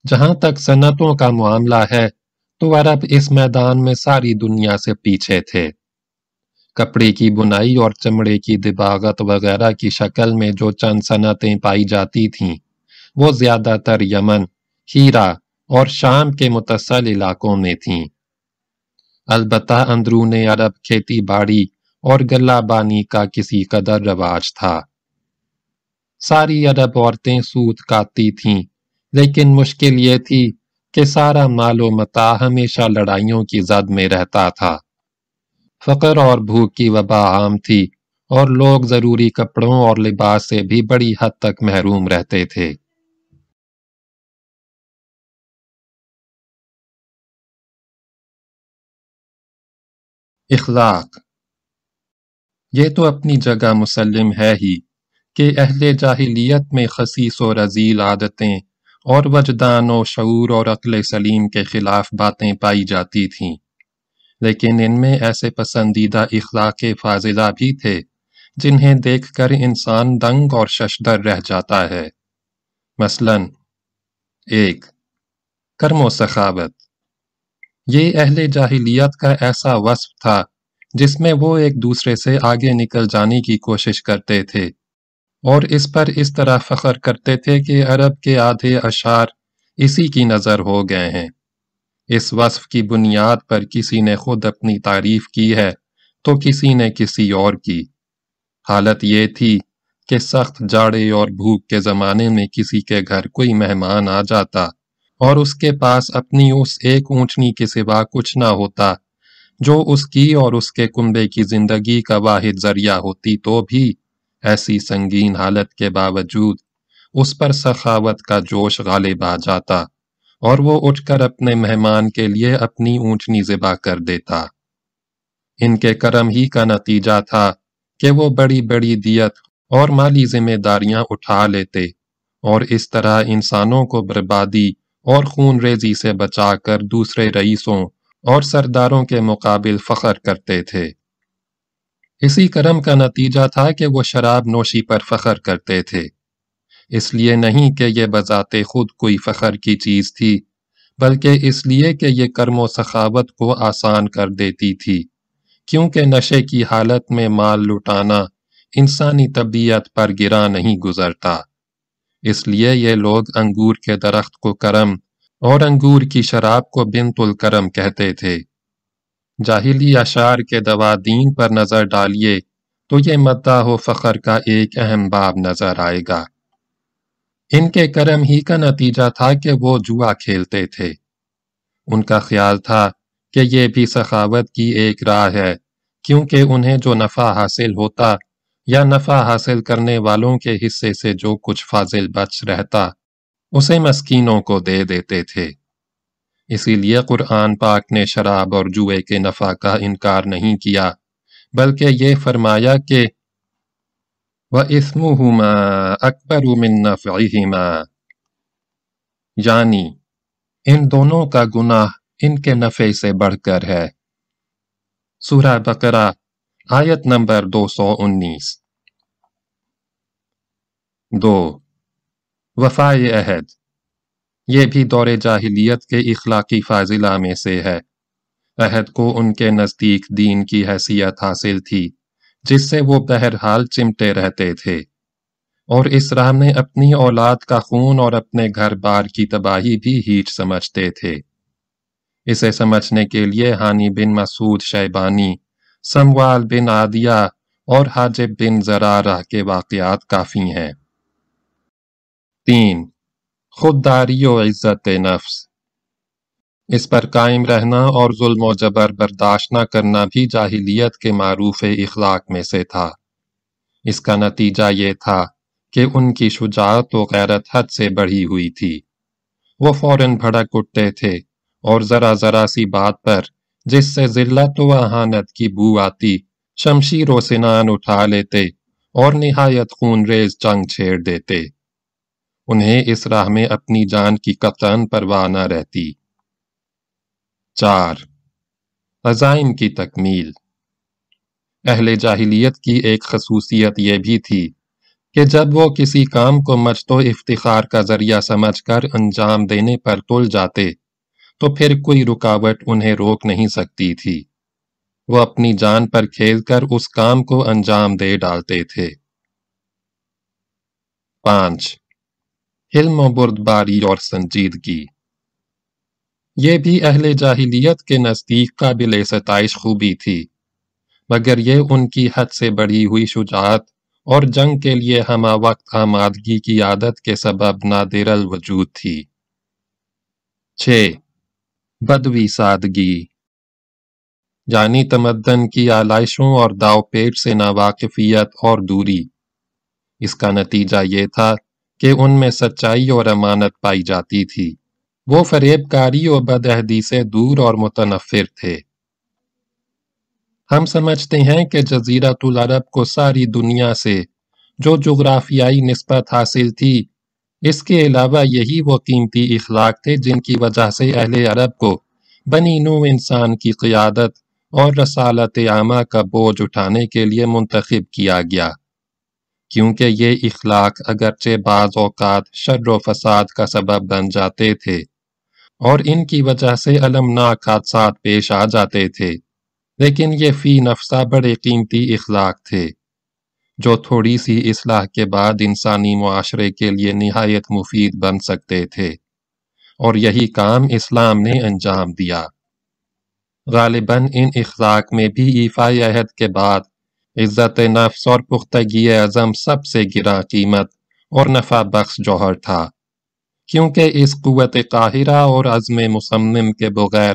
جہاں تک صنعتوں کا معاملہ ہے، تو عرب اس میدان میں ساری دنیا سے پیچھے تھے۔ کپڑے کی بنائی اور چمڑے کی دباغت وغیرہ کی شکل میں جو چند صنعتیں پائی جاتی تھیں، وہ زیادہ تر یمن ہیرا اور شام کے متصل علاقوں میں تھیں۔ البتہ اندرون عرب کھیتی باڑی اور گلہ بانی کا کسی قدر رواج تھا۔ ساری عرب عورتیں سوت کاتی تھیں، لیکن مشکل یہ تھی کہ سارا مال و متا ہمیشہ لڑائیوں کی زد میں رہتا تھا۔ فقر اور بھوک کی وبا عام تھی اور لوگ ضروری کپڑوں اور لباس سے بھی بڑی حد تک محروم رہتے تھے۔ اخلاق۔ یہ تو اپنی جگہ مسلم ہے ہی کہ اہل جاہلیت میں خصیص و رزیل عادتیں اور وجدان و شعور اور عقل سلیم کے خلاف باتیں پائی جاتی تھیں۔ لیکن ان میں ایسے پسندیدہ اخلاق فاضلہ بھی تھے جنہیں دیکھ کر انسان دنگ اور ششدر رہ جاتا ہے۔ مثلا، ایک، کرم و سخاوت۔ یہ اہل جاہلیت کا ایسا وصف تھا جس میں وہ ایک دوسرے سے آگے نکل جانے کی کوشش کرتے تھے اور اس پر اس طرح فخر کرتے تھے کہ عرب کے آدھے اشعار اسی کی نظر ہو گئے ہیں۔ اس وصف کی بنیاد پر کسی نے خود اپنی تعریف کی ہے تو کسی نے کسی اور کی۔ حالت یہ تھی کہ سخت جاڑے اور بھوک کے زمانے میں کسی کے گھر کوئی مہمان آ جاتا۔ اور اس کے پاس اپنی اس ایک اونچنی کے سوا کچھ نہ ہوتا۔ جو اس کی اور اس کے کنبے کی زندگی کا واحد ذریعہ ہوتی تو بھی ایسی سنگین حالت کے باوجود اس پر سخاوت کا جوش غالب آ جاتا اور وہ اٹھ کر اپنے مہمان کے لیے اپنی اونچنی ذبح کر دیتا۔ ان کے کرم ہی کا نتیجہ تھا کہ وہ بڑی بڑی دیت اور مالی ذمہ داریاں اٹھا لیتے اور اس طرح انسانوں کو بربادی اور خون ریزی سے بچا کر دوسرے رئیسوں اور سرداروں کے مقابل فخر کرتے تھے۔ اسی کرم کا نتیجہ تھا کہ وہ شراب نوشی پر فخر کرتے تھے۔ اس لیے نہیں کہ یہ بذات خود کوئی فخر کی چیز تھی، بلکہ اس لیے کہ یہ کرم و سخاوت کو آسان کر دیتی تھی۔ کیونکہ نشے کی حالت میں مال لٹانا انسانی طبیعت پر گرا نہیں گزرتا۔ اس لیے یہ لوگ انگور کے درخت کو کرم اور انگور کی شراب کو بنت الکرم کہتے تھے۔ جاہلی اشار کے دوا دین پر نظر ڈالیے تو یہ مدہ و فخر کا ایک اہم باب نظر آئے گا۔ ان کے کرم ہی کا نتیجہ تھا کہ وہ جوا کھیلتے تھے۔ ان کا خیال تھا کہ یہ بھی سخاوت کی ایک راہ ہے، کیونکہ انہیں جو نفع حاصل ہوتا یا نفع حاصل کرنے والوں کے حصے سے جو کچھ فاضل بچ رہتا، اسے مسکینوں کو دے دیتے تھے۔ اسی لیے قرآن پاک نے شراب اور جوئے کے نفع کا انکار نہیں کیا، بلکہ یہ فرمایا کہ وَإِثْمُهُمَا أَكْبَرُ مِن نَفْعِهِمَا یعنی ان دونوں کا گناہ ان کے نفع سے بڑھ کر ہے۔ سورہ بقرہ آیت نمبر دو سو انیس۔ دو، وفاء عہد۔ یہ بھی دور جاہلیت کے اخلاقی فاضلہ میں سے ہے۔ عہد کو ان کے نزدیک دین کی حیثیت حاصل تھی، جس سے وہ بہرحال چمٹے رہتے تھے۔ اور اس راہ میں اپنی اولاد کا خون اور اپنے گھر بار کی تباہی بھی ہیچ سمجھتے تھے۔ اسے سمجھنے کے لیے ہانی بن مسعود شیبانی سموال بن عادیہ اور حاجب بن زرارہ کے واقعات کافی ہیں۔ تین، خودداری و عزت نفس۔ اس پر قائم رہنا اور ظلم و جبر برداشت نہ کرنا بھی جاہلیت کے معروف اخلاق میں سے تھا۔ اس کا نتیجہ یہ تھا کہ ان کی شجاعت و غیرت حد سے بڑھی ہوئی تھی۔ وہ فوراً بھڑک اٹھتے تھے اور ذرا ذرا سی بات پر جس سے ذلت و احانت کی بو آتی، شمشیر و سنان اٹھا لیتے اور نہایت خون ریز جنگ چھیڑ دیتے۔ انہیں اس راہ میں اپنی جان کی قطن پرواہ نہ رہتی۔ چار، عزائم کی تکمیل۔ اہل جاہلیت کی ایک خصوصیت یہ بھی تھی کہ جب وہ کسی کام کو مجد و افتخار کا ذریعہ سمجھ کر انجام دینے پر تل جاتے تو پھر کوئی رکاوٹ انہیں روک نہیں سکتی تھی۔ وہ اپنی جان پر کھیل کر اس کام کو انجام دے ڈالتے تھے۔ پانچ، علم و بردباری اور سنجیدگی۔ یہ بھی اہل جاہلیت کے نزدیک قابل ستائش خوبی تھی، مگر یہ ان کی حد سے بڑھی ہوئی شجاعت اور جنگ کے لیے ہما وقت آمادگی کی عادت کے سبب نادر الوجود تھی۔ چھ بدوی سادگی۔ جانی تمدن کی آلائشوں اور داؤ پیٹ سے ناواقفیت اور دوری۔ اس کا نتیجہ یہ تھا کہ ان میں سچائی اور امانت پائی جاتی تھی۔ وہ فریب کاری و بدہدی سے دور اور متنفر تھے۔ ہم سمجھتے ہیں کہ جزیرت العرب کو ساری دنیا سے جو جغرافیائی نسبت حاصل تھی اس کے علاوہ یہی وہ قیمتی اخلاق تھے جن کی وجہ سے اہل عرب کو بنی نو انسان کی قیادت اور رسالت عامہ کا بوجھ اٹھانے کے لیے منتخب کیا گیا۔ کیونکہ یہ اخلاق اگرچہ بعض اوقات شر و فساد کا سبب بن جاتے تھے اور ان کی وجہ سے المناک حادثات پیش آ جاتے تھے، لیکن یہ فی نفسہ بڑے قیمتی اخلاق تھے۔ جو تھوڑی سی اصلاح کے بعد انسانی معاشرے کے لیے نہایت مفید بن سکتے تھے۔ اور یہی کام اسلام نے انجام دیا۔ غالباً ان اخلاق میں بھی ایفا عہد کے بعد عزت نفس اور پختگی عظم سب سے گرا قیمت اور نفع بخش جوہر تھا۔ کیونکہ اس قوت قاہرہ اور عزم مصمم کے بغیر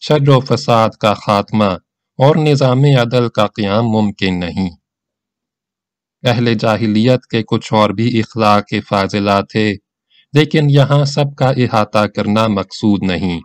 شر و فساد کا خاتمہ اور نظام عدل کا قیام ممکن نہیں۔ اہل جاہلیت کے کچھ اور بھی اخلاق فاضلہ تھے، لیکن یہاں سب کا احاطہ کرنا مقصود نہیں۔